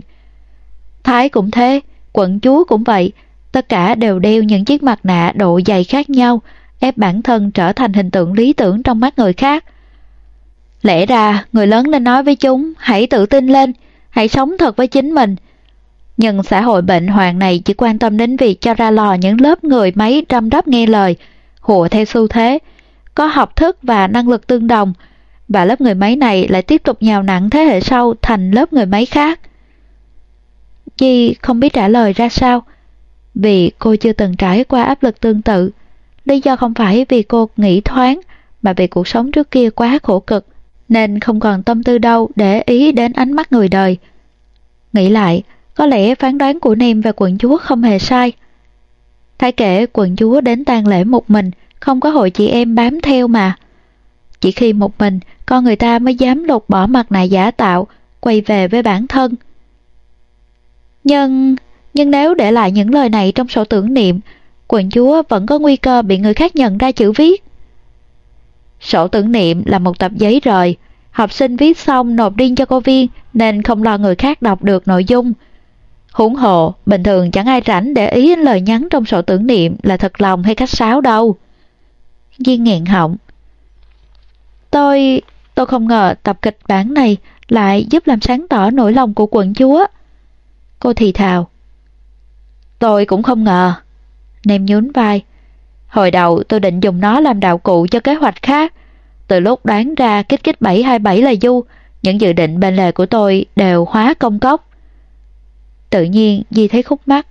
Thái cũng thế, quận chúa cũng vậy, tất cả đều đeo những chiếc mặt nạ độ dày khác nhau, ép bản thân trở thành hình tượng lý tưởng trong mắt người khác. Lẽ ra, người lớn nên nói với chúng, hãy tự tin lên, hãy sống thật với chính mình. Nhưng xã hội bệnh hoàng này chỉ quan tâm đến việc cho ra lò những lớp người máy trăm đắp nghe lời, hùa theo xu thế, có học thức và năng lực tương đồng, và lớp người máy này lại tiếp tục nhào nặng thế hệ sau thành lớp người máy khác chi không biết trả lời ra sao, vì cô chưa từng trải qua áp lực tương tự. Lý do không phải vì cô nghĩ thoáng, mà vì cuộc sống trước kia quá khổ cực, nên không còn tâm tư đâu để ý đến ánh mắt người đời. Nghĩ lại, có lẽ phán đoán của Niêm về quận chúa không hề sai. Thái kể quận chúa đến tang lễ một mình, không có hội chị em bám theo mà. Chỉ khi một mình, con người ta mới dám lột bỏ mặt nạ giả tạo, quay về với bản thân. Nhưng, nhưng nếu để lại những lời này trong sổ tưởng niệm, quận chúa vẫn có nguy cơ bị người khác nhận ra chữ viết. Sổ tưởng niệm là một tập giấy rời, học sinh viết xong nộp riêng cho cô viên nên không lo người khác đọc được nội dung. Huống hộ, bình thường chẳng ai rảnh để ý lời nhắn trong sổ tưởng niệm là thật lòng hay khách sáo đâu. Duyên nghẹn họng. Tôi, tôi không ngờ tập kịch bản này lại giúp làm sáng tỏ nỗi lòng của quận chúa. Cô thì thào. Tôi cũng không ngờ. Nem nhún vai. Hồi đầu tôi định dùng nó làm đạo cụ cho kế hoạch khác. Từ lúc đoán ra kích kích 727 là Du, những dự định bên lề của tôi đều hóa công cốc. Tự nhiên Di thấy khúc mắt.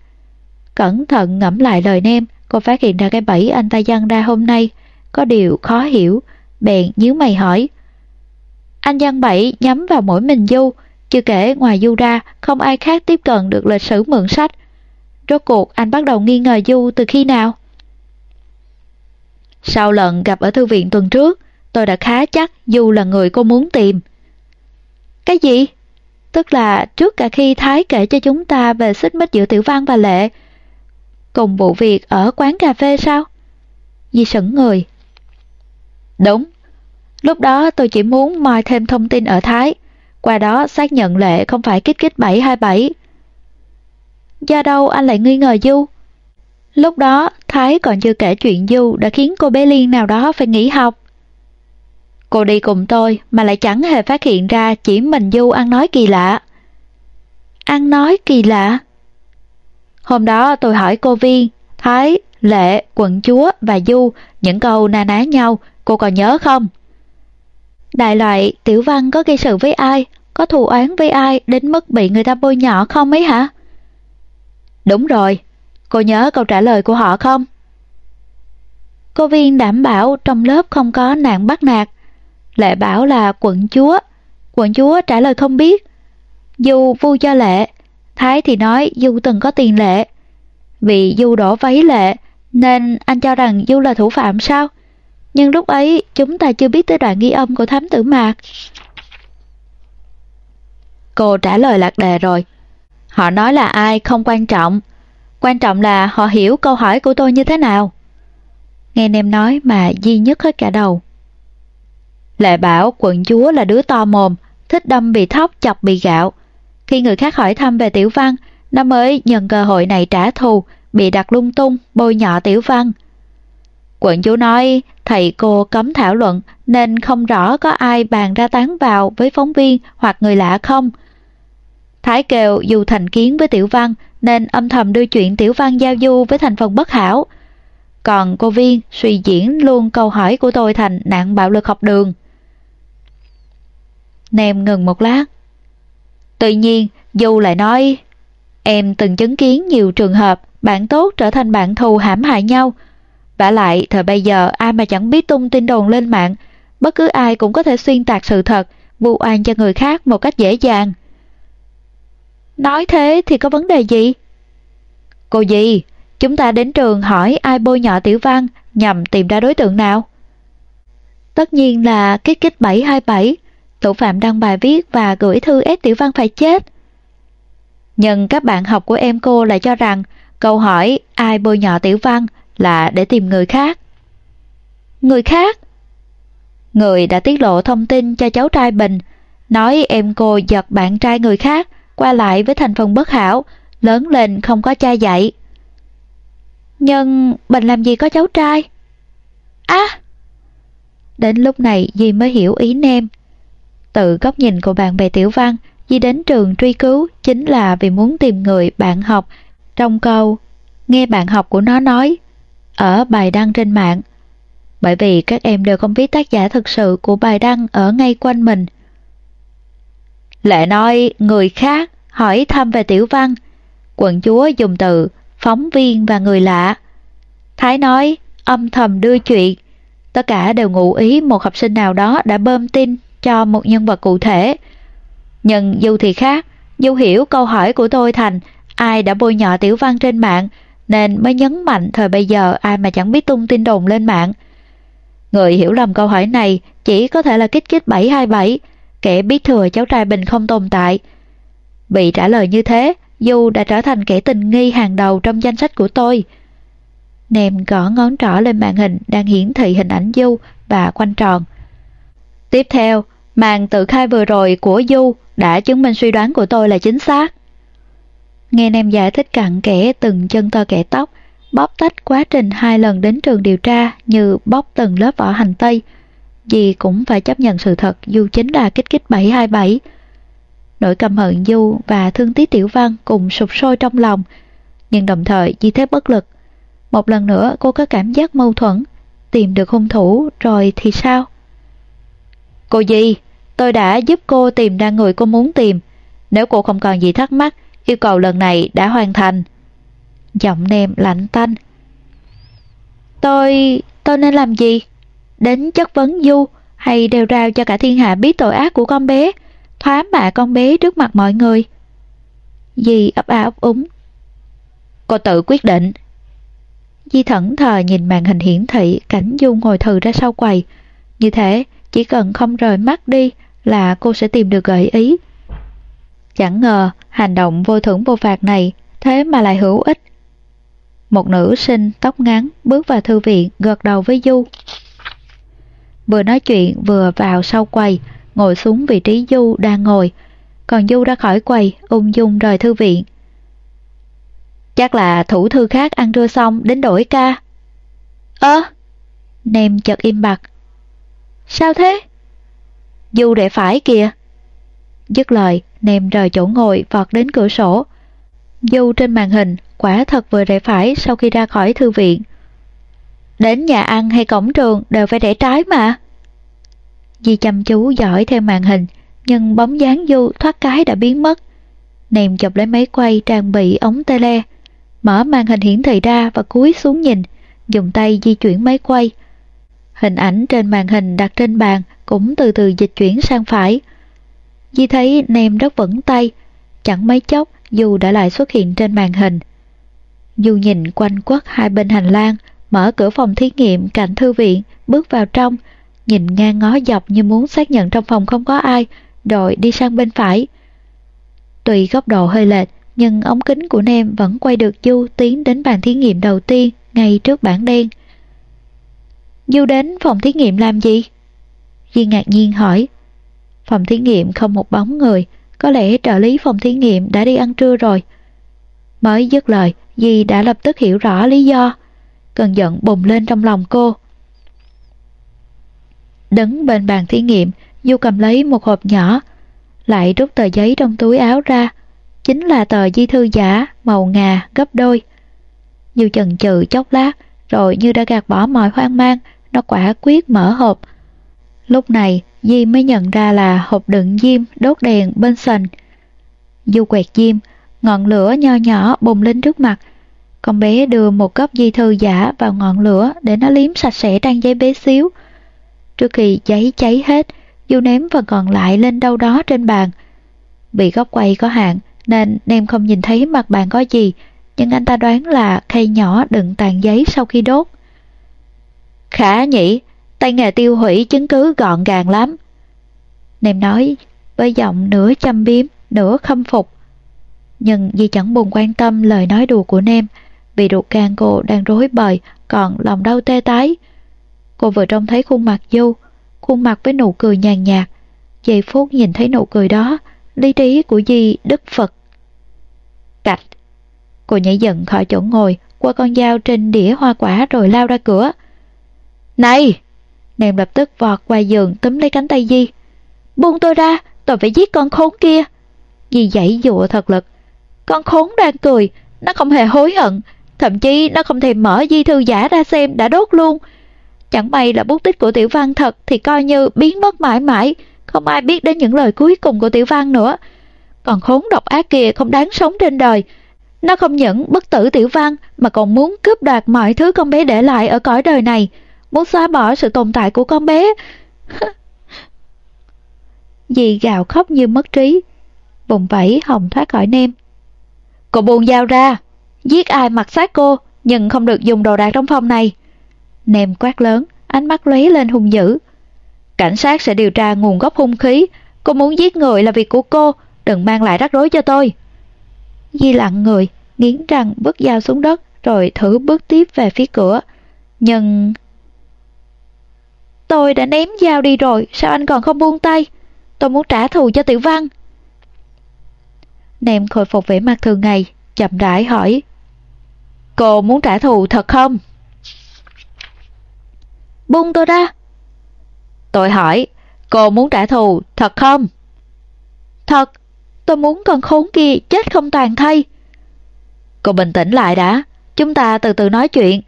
Cẩn thận ngẫm lại lời Nem, cô phát hiện ra cái bẫy anh ta dăng ra hôm nay. Có điều khó hiểu, bèn nhíu mày hỏi. Anh dăng bẫy nhắm vào mỗi mình Du, chưa kể ngoài Du ra không ai khác tiếp cận được lịch sử mượn sách. Rốt cuộc anh bắt đầu nghi ngờ Du từ khi nào? Sau lần gặp ở thư viện tuần trước, tôi đã khá chắc Du là người cô muốn tìm. Cái gì? Tức là trước cả khi Thái kể cho chúng ta về xích mích giữa Tiểu Văn và Lệ, cùng vụ việc ở quán cà phê sao? Di sững người. Đúng. Lúc đó tôi chỉ muốn moi thêm thông tin ở Thái, qua đó xác nhận Lệ không phải kích kích 727. Do đâu anh lại nghi ngờ Du? Lúc đó, Thái còn chưa kể chuyện Du đã khiến cô bé Liên nào đó phải nghỉ học. Cô đi cùng tôi mà lại chẳng hề phát hiện ra chỉ mình Du ăn nói kỳ lạ. Ăn nói kỳ lạ? Hôm đó tôi hỏi cô Viên, Thái, Lệ, Quận Chúa và Du những câu na ná nhau, cô còn nhớ không? Đại loại Tiểu Văn có gây sự với ai, có thù oán với ai đến mức bị người ta bôi nhỏ không ấy hả? Đúng rồi, cô nhớ câu trả lời của họ không? Cô Viên đảm bảo trong lớp không có nạn bắt nạt. Lệ bảo là quận chúa. Quận chúa trả lời không biết. Du vu cho Lệ. Thái thì nói Du từng có tiền lệ. Vì Du đổ váy Lệ nên anh cho rằng Du là thủ phạm sao? Nhưng lúc ấy chúng ta chưa biết tới đoạn ghi âm của thám tử Mạc. Cô trả lời lạc đề rồi. Họ nói là ai không quan trọng. Quan trọng là họ hiểu câu hỏi của tôi như thế nào. Nghe nem nói mà Di nhất hết cả đầu. Lệ bảo quận chúa là đứa to mồm, thích đâm bị thóc chọc bị gạo. Khi người khác hỏi thăm về tiểu văn, nó mới nhận cơ hội này trả thù, bị đặt lung tung, bôi nhọ tiểu văn. Quận chú nói thầy cô cấm thảo luận nên không rõ có ai bàn ra tán vào với phóng viên hoặc người lạ không. Thái kêu dù thành kiến với tiểu văn nên âm thầm đưa chuyện tiểu văn giao du với thành phần bất hảo. Còn cô Viên suy diễn luôn câu hỏi của tôi thành nạn bạo lực học đường. Nem ngừng một lát. Tự nhiên, Du lại nói, em từng chứng kiến nhiều trường hợp bạn tốt trở thành bạn thù hãm hại nhau vả lại, thời bây giờ ai mà chẳng biết tung tin đồn lên mạng, bất cứ ai cũng có thể xuyên tạc sự thật, vu oan cho người khác một cách dễ dàng. Nói thế thì có vấn đề gì? Cô gì? Chúng ta đến trường hỏi ai bôi nhọ tiểu văn nhằm tìm ra đối tượng nào? Tất nhiên là kích kích 727, thủ phạm đăng bài viết và gửi thư ép tiểu văn phải chết. Nhưng các bạn học của em cô lại cho rằng câu hỏi ai bôi nhọ tiểu văn là để tìm người khác. Người khác? Người đã tiết lộ thông tin cho cháu trai Bình, nói em cô giật bạn trai người khác, qua lại với thành phần bất hảo, lớn lên không có cha dạy. Nhưng Bình làm gì có cháu trai? Á! Đến lúc này Di mới hiểu ý Nem. Từ góc nhìn của bạn bè Tiểu Văn, Di đến trường truy cứu chính là vì muốn tìm người bạn học trong câu nghe bạn học của nó nói ở bài đăng trên mạng. bởi vì các em đều không biết tác giả thực sự của bài đăng ở ngay quanh mình. Lệ nói người khác hỏi thăm về tiểu văn, quận chúa dùng từ phóng viên và người lạ. Thái nói âm thầm đưa chuyện, tất cả đều ngụ ý một học sinh nào đó đã bơm tin cho một nhân vật cụ thể. Nhưng dù thì khác, dù hiểu câu hỏi của tôi thành ai đã bôi nhọ tiểu văn trên mạng nên mới nhấn mạnh thời bây giờ ai mà chẳng biết tung tin đồn lên mạng. Người hiểu lầm câu hỏi này chỉ có thể là kích kích 727, kẻ biết thừa cháu trai Bình không tồn tại. Bị trả lời như thế, Du đã trở thành kẻ tình nghi hàng đầu trong danh sách của tôi. Nèm gõ ngón trỏ lên màn hình đang hiển thị hình ảnh Du và quanh tròn. Tiếp theo, màn tự khai vừa rồi của Du đã chứng minh suy đoán của tôi là chính xác. Nghe Nem giải thích cặn kẽ từng chân tơ kẻ tóc, bóp tách quá trình hai lần đến trường điều tra như bóp từng lớp vỏ hành tây. Dì cũng phải chấp nhận sự thật dù chính là kích kích 727. Nỗi căm hận Du và thương tiếc Tiểu Văn cùng sụp sôi trong lòng, nhưng đồng thời Di thế bất lực. Một lần nữa cô có cảm giác mâu thuẫn, tìm được hung thủ rồi thì sao? Cô Di, tôi đã giúp cô tìm ra người cô muốn tìm. Nếu cô không còn gì thắc mắc, yêu cầu lần này đã hoàn thành. Giọng nem lạnh tanh. Tôi... tôi nên làm gì? Đến chất vấn Du hay đều rao cho cả thiên hạ biết tội ác của con bé, thoá mạ con bé trước mặt mọi người? Dì ấp a ấp úng. Cô tự quyết định. Di thẫn thờ nhìn màn hình hiển thị cảnh Du ngồi thừ ra sau quầy. Như thế, chỉ cần không rời mắt đi là cô sẽ tìm được gợi ý. Chẳng ngờ hành động vô thưởng vô phạt này thế mà lại hữu ích. Một nữ sinh tóc ngắn bước vào thư viện gật đầu với Du. Vừa nói chuyện vừa vào sau quầy, ngồi xuống vị trí Du đang ngồi. Còn Du ra khỏi quầy, ung dung rời thư viện. Chắc là thủ thư khác ăn trưa xong đến đổi ca. Ơ! Nem chợt im bặt. Sao thế? Du để phải kìa. Dứt lời, Nem rời chỗ ngồi vọt đến cửa sổ. Du trên màn hình quả thật vừa rẽ phải sau khi ra khỏi thư viện. Đến nhà ăn hay cổng trường đều phải rẽ trái mà. Di chăm chú dõi theo màn hình, nhưng bóng dáng Du thoát cái đã biến mất. Nèm chụp lấy máy quay trang bị ống tele, mở màn hình hiển thị ra và cúi xuống nhìn, dùng tay di chuyển máy quay. Hình ảnh trên màn hình đặt trên bàn cũng từ từ dịch chuyển sang phải. Di thấy Nem rất vững tay, chẳng mấy chốc dù đã lại xuất hiện trên màn hình. Dù nhìn quanh quất hai bên hành lang, mở cửa phòng thí nghiệm cạnh thư viện, bước vào trong, nhìn ngang ngó dọc như muốn xác nhận trong phòng không có ai, rồi đi sang bên phải. Tùy góc độ hơi lệch, nhưng ống kính của Nem vẫn quay được Du tiến đến bàn thí nghiệm đầu tiên ngay trước bảng đen. Du đến phòng thí nghiệm làm gì? Di ngạc nhiên hỏi. Phòng thí nghiệm không một bóng người, có lẽ trợ lý phòng thí nghiệm đã đi ăn trưa rồi. Mới dứt lời, Di đã lập tức hiểu rõ lý do. Cơn giận bùng lên trong lòng cô. Đứng bên bàn thí nghiệm, Du cầm lấy một hộp nhỏ, lại rút tờ giấy trong túi áo ra. Chính là tờ di thư giả, màu ngà, gấp đôi. Du chần chừ chốc lát, rồi như đã gạt bỏ mọi hoang mang, nó quả quyết mở hộp. Lúc này, Di mới nhận ra là hộp đựng diêm đốt đèn bên sành. Du quẹt diêm, ngọn lửa nho nhỏ bùng lên trước mặt. Con bé đưa một góc di thư giả vào ngọn lửa để nó liếm sạch sẽ trang giấy bé xíu. Trước khi giấy cháy hết, Du ném phần còn lại lên đâu đó trên bàn. Bị góc quay có hạn nên Nem không nhìn thấy mặt bàn có gì, nhưng anh ta đoán là khay nhỏ đựng tàn giấy sau khi đốt. Khả nhỉ, tay nghề tiêu hủy chứng cứ gọn gàng lắm. Nem nói với giọng nửa chăm biếm, nửa khâm phục. Nhưng Di chẳng buồn quan tâm lời nói đùa của Nem, vì ruột gan cô đang rối bời, còn lòng đau tê tái. Cô vừa trông thấy khuôn mặt Du, khuôn mặt với nụ cười nhàn nhạt. Giây phút nhìn thấy nụ cười đó, lý trí của Di đứt Phật. Cạch! Cô nhảy giận khỏi chỗ ngồi, qua con dao trên đĩa hoa quả rồi lao ra cửa. Này! Nàng lập tức vọt qua giường túm lấy cánh tay Di. Buông tôi ra, tôi phải giết con khốn kia. Di dãy dụa thật lực. Con khốn đang cười, nó không hề hối hận. Thậm chí nó không thèm mở di thư giả ra xem đã đốt luôn. Chẳng may là bút tích của Tiểu Văn thật thì coi như biến mất mãi mãi, không ai biết đến những lời cuối cùng của Tiểu Văn nữa. Còn khốn độc ác kia không đáng sống trên đời. Nó không những bất tử Tiểu Văn mà còn muốn cướp đoạt mọi thứ con bé để lại ở cõi đời này, muốn xóa bỏ sự tồn tại của con bé. Dì gào khóc như mất trí, vùng vẫy hồng thoát khỏi nem. Cô buông dao ra, giết ai mặc xác cô, nhưng không được dùng đồ đạc trong phòng này. Nem quát lớn, ánh mắt lóe lên hung dữ. Cảnh sát sẽ điều tra nguồn gốc hung khí, cô muốn giết người là việc của cô, đừng mang lại rắc rối cho tôi. Di lặng người, nghiến răng bước dao xuống đất rồi thử bước tiếp về phía cửa. Nhưng... Tôi đã ném dao đi rồi, sao anh còn không buông tay? Tôi muốn trả thù cho Tiểu Văn. Nèm khôi phục vẻ mặt thường ngày, chậm rãi hỏi. Cô muốn trả thù thật không? Buông tôi ra. Tôi hỏi, cô muốn trả thù thật không? Thật, tôi muốn con khốn kia chết không toàn thay. Cô bình tĩnh lại đã, chúng ta từ từ nói chuyện.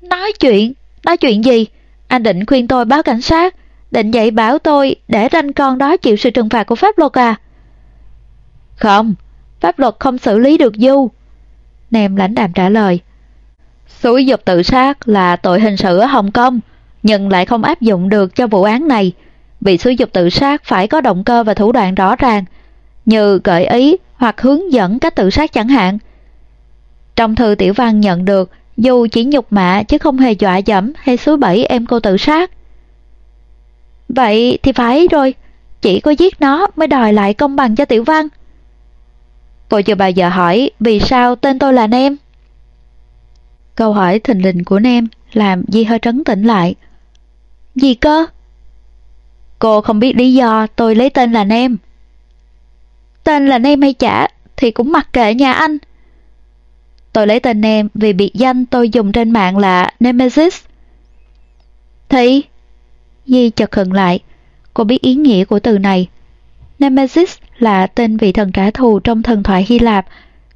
Nói chuyện? Nói chuyện gì? Anh định khuyên tôi báo cảnh sát, định dạy bảo tôi để ranh con đó chịu sự trừng phạt của pháp luật à? Không, pháp luật không xử lý được Du. Nem lãnh đạm trả lời. Xúi dục tự sát là tội hình sự ở Hồng Kông, nhưng lại không áp dụng được cho vụ án này. Bị xúi dục tự sát phải có động cơ và thủ đoạn rõ ràng, như gợi ý hoặc hướng dẫn cách tự sát chẳng hạn. Trong thư tiểu văn nhận được, dù chỉ nhục mạ chứ không hề dọa dẫm hay xúi bẫy em cô tự sát. Vậy thì phải rồi, chỉ có giết nó mới đòi lại công bằng cho tiểu văn. Cô chưa bao giờ hỏi vì sao tên tôi là Nem. Câu hỏi thình lình của Nem làm Di hơi trấn tĩnh lại. Gì cơ? Cô không biết lý do tôi lấy tên là Nem. Tên là Nem hay chả thì cũng mặc kệ nhà anh. Tôi lấy tên em vì biệt danh tôi dùng trên mạng là Nemesis. Thì... Di chợt khựng lại. Cô biết ý nghĩa của từ này. Nemesis là tên vị thần trả thù trong thần thoại Hy Lạp.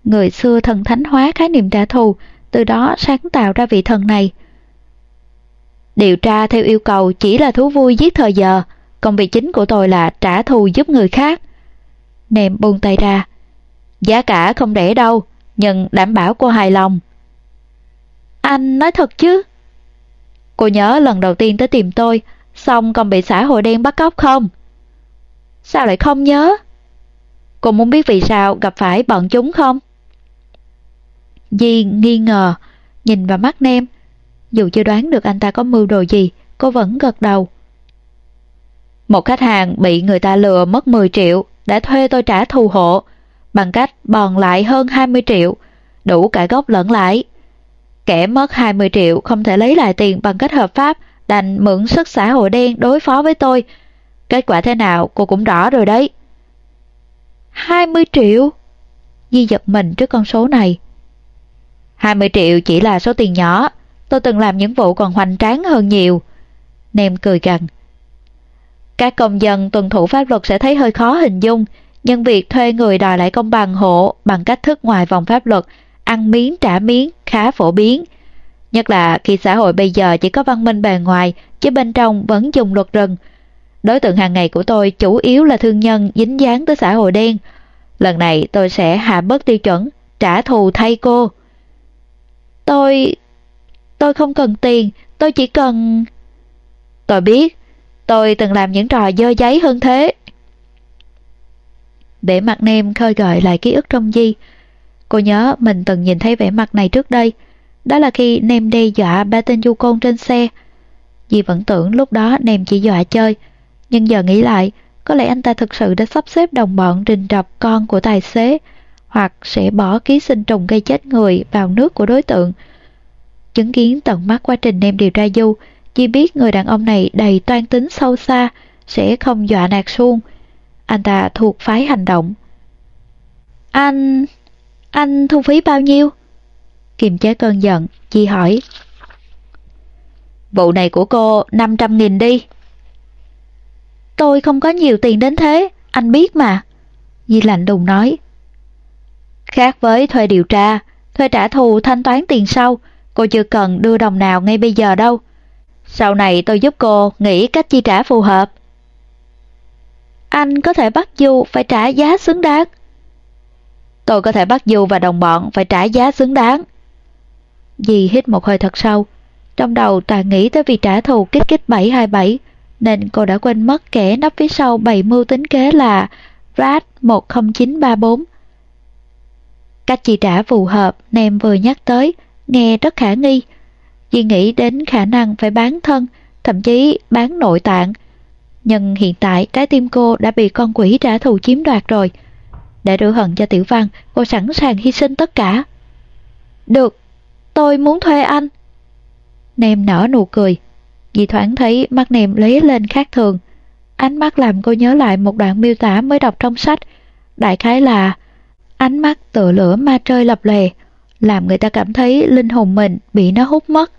Người xưa thần thánh hóa khái niệm trả thù, từ đó sáng tạo ra vị thần này. Điều tra theo yêu cầu chỉ là thú vui giết thời giờ, công việc chính của tôi là trả thù giúp người khác. Nèm buông tay ra. Giá cả không rẻ đâu, nhưng đảm bảo cô hài lòng. Anh nói thật chứ? Cô nhớ lần đầu tiên tới tìm tôi, xong còn bị xã hội đen bắt cóc không? Sao lại không nhớ? Cô muốn biết vì sao gặp phải bọn chúng không? Di nghi ngờ, nhìn vào mắt Nem. Dù chưa đoán được anh ta có mưu đồ gì, cô vẫn gật đầu. Một khách hàng bị người ta lừa mất 10 triệu, đã thuê tôi trả thù hộ, bằng cách bòn lại hơn 20 triệu, đủ cả gốc lẫn lãi. Kẻ mất 20 triệu không thể lấy lại tiền bằng cách hợp pháp, đành mượn sức xã hội đen đối phó với tôi. Kết quả thế nào cô cũng rõ rồi đấy. 20 triệu? Di giật mình trước con số này. 20 triệu chỉ là số tiền nhỏ, tôi từng làm những vụ còn hoành tráng hơn nhiều. Nem cười gằn. Các công dân tuân thủ pháp luật sẽ thấy hơi khó hình dung, nhưng việc thuê người đòi lại công bằng hộ bằng cách thức ngoài vòng pháp luật, ăn miếng trả miếng khá phổ biến. Nhất là khi xã hội bây giờ chỉ có văn minh bề ngoài, chứ bên trong vẫn dùng luật rừng. Đối tượng hàng ngày của tôi chủ yếu là thương nhân dính dáng tới xã hội đen. Lần này tôi sẽ hạ bớt tiêu chuẩn, trả thù thay cô. Tôi... tôi không cần tiền, tôi chỉ cần... Tôi biết, tôi từng làm những trò dơ giấy hơn thế để mặt Nem khơi gợi lại ký ức trong Di. Cô nhớ mình từng nhìn thấy vẻ mặt này trước đây. Đó là khi Nem đe dọa ba tên du côn trên xe. Di vẫn tưởng lúc đó Nem chỉ dọa chơi. Nhưng giờ nghĩ lại, có lẽ anh ta thực sự đã sắp xếp đồng bọn rình rập con của tài xế hoặc sẽ bỏ ký sinh trùng gây chết người vào nước của đối tượng. Chứng kiến tận mắt quá trình nem điều tra Du, Di biết người đàn ông này đầy toan tính sâu xa, sẽ không dọa nạt suông. Anh ta thuộc phái hành động. Anh... anh thu phí bao nhiêu? Kiềm chế cơn giận, Chi hỏi. Vụ này của cô 500 nghìn đi. Tôi không có nhiều tiền đến thế, anh biết mà. Di lạnh đùng nói. Khác với thuê điều tra, thuê trả thù thanh toán tiền sau, cô chưa cần đưa đồng nào ngay bây giờ đâu. Sau này tôi giúp cô nghĩ cách chi trả phù hợp. Anh có thể bắt Du phải trả giá xứng đáng. Tôi có thể bắt Du và đồng bọn phải trả giá xứng đáng. Dì hít một hơi thật sâu. Trong đầu toàn nghĩ tới việc trả thù kích kích 727, nên cô đã quên mất kẻ nấp phía sau bày mưu tính kế là RAT 10934. Cách chi trả phù hợp Nem vừa nhắc tới, nghe rất khả nghi. Dì nghĩ đến khả năng phải bán thân, thậm chí bán nội tạng. Nhưng hiện tại trái tim cô đã bị con quỷ trả thù chiếm đoạt rồi. Để rửa hận cho Tiểu Văn, cô sẵn sàng hy sinh tất cả. Được, tôi muốn thuê anh. Nem nở nụ cười. Dì thoáng thấy mắt Nem lấy lên khác thường. Ánh mắt làm cô nhớ lại một đoạn miêu tả mới đọc trong sách. Đại khái là ánh mắt tựa lửa ma trơi lập lè, làm người ta cảm thấy linh hồn mình bị nó hút mất.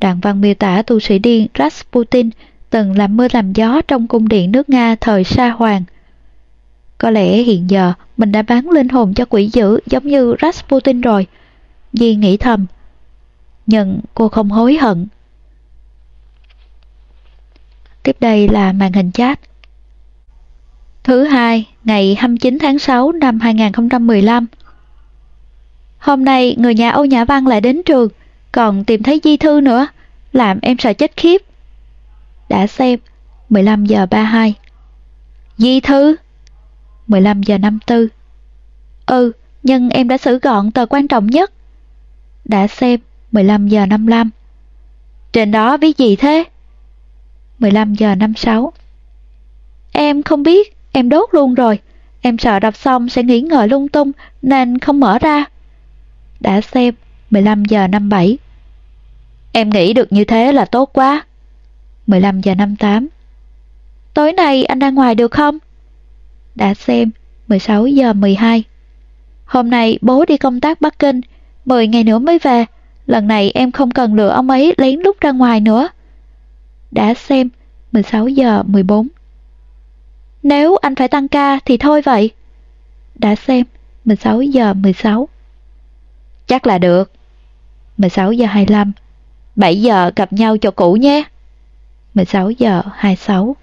Đoạn văn miêu tả tu sĩ điên Rasputin từng làm mưa làm gió trong cung điện nước Nga thời sa hoàng. Có lẽ hiện giờ mình đã bán linh hồn cho quỷ dữ giống như Rasputin rồi. Di nghĩ thầm. Nhưng cô không hối hận. Tiếp đây là màn hình chat. Thứ hai, ngày 29 tháng 6 năm 2015. Hôm nay người nhà Âu Nhã Văn lại đến trường, còn tìm thấy di thư nữa, làm em sợ chết khiếp. Đã xem, 15 giờ 32. Di thư? 15 giờ 54. Ừ, nhưng em đã xử gọn tờ quan trọng nhất. Đã xem, 15 giờ 55. Trên đó viết gì thế? 15 giờ 56. Em không biết, em đốt luôn rồi. Em sợ đọc xong sẽ nghĩ ngợi lung tung nên không mở ra. Đã xem, 15 giờ 57. Em nghĩ được như thế là tốt quá. 15 giờ 58. Tối nay anh ra ngoài được không? Đã xem, 16 giờ 12. Hôm nay bố đi công tác Bắc Kinh, 10 ngày nữa mới về. Lần này em không cần lựa ông ấy lén lút ra ngoài nữa. Đã xem, 16 giờ 14. Nếu anh phải tăng ca thì thôi vậy. Đã xem, 16 giờ 16. Chắc là được. 16 giờ 25. 7 giờ gặp nhau cho cũ nhé. 16 giờ 26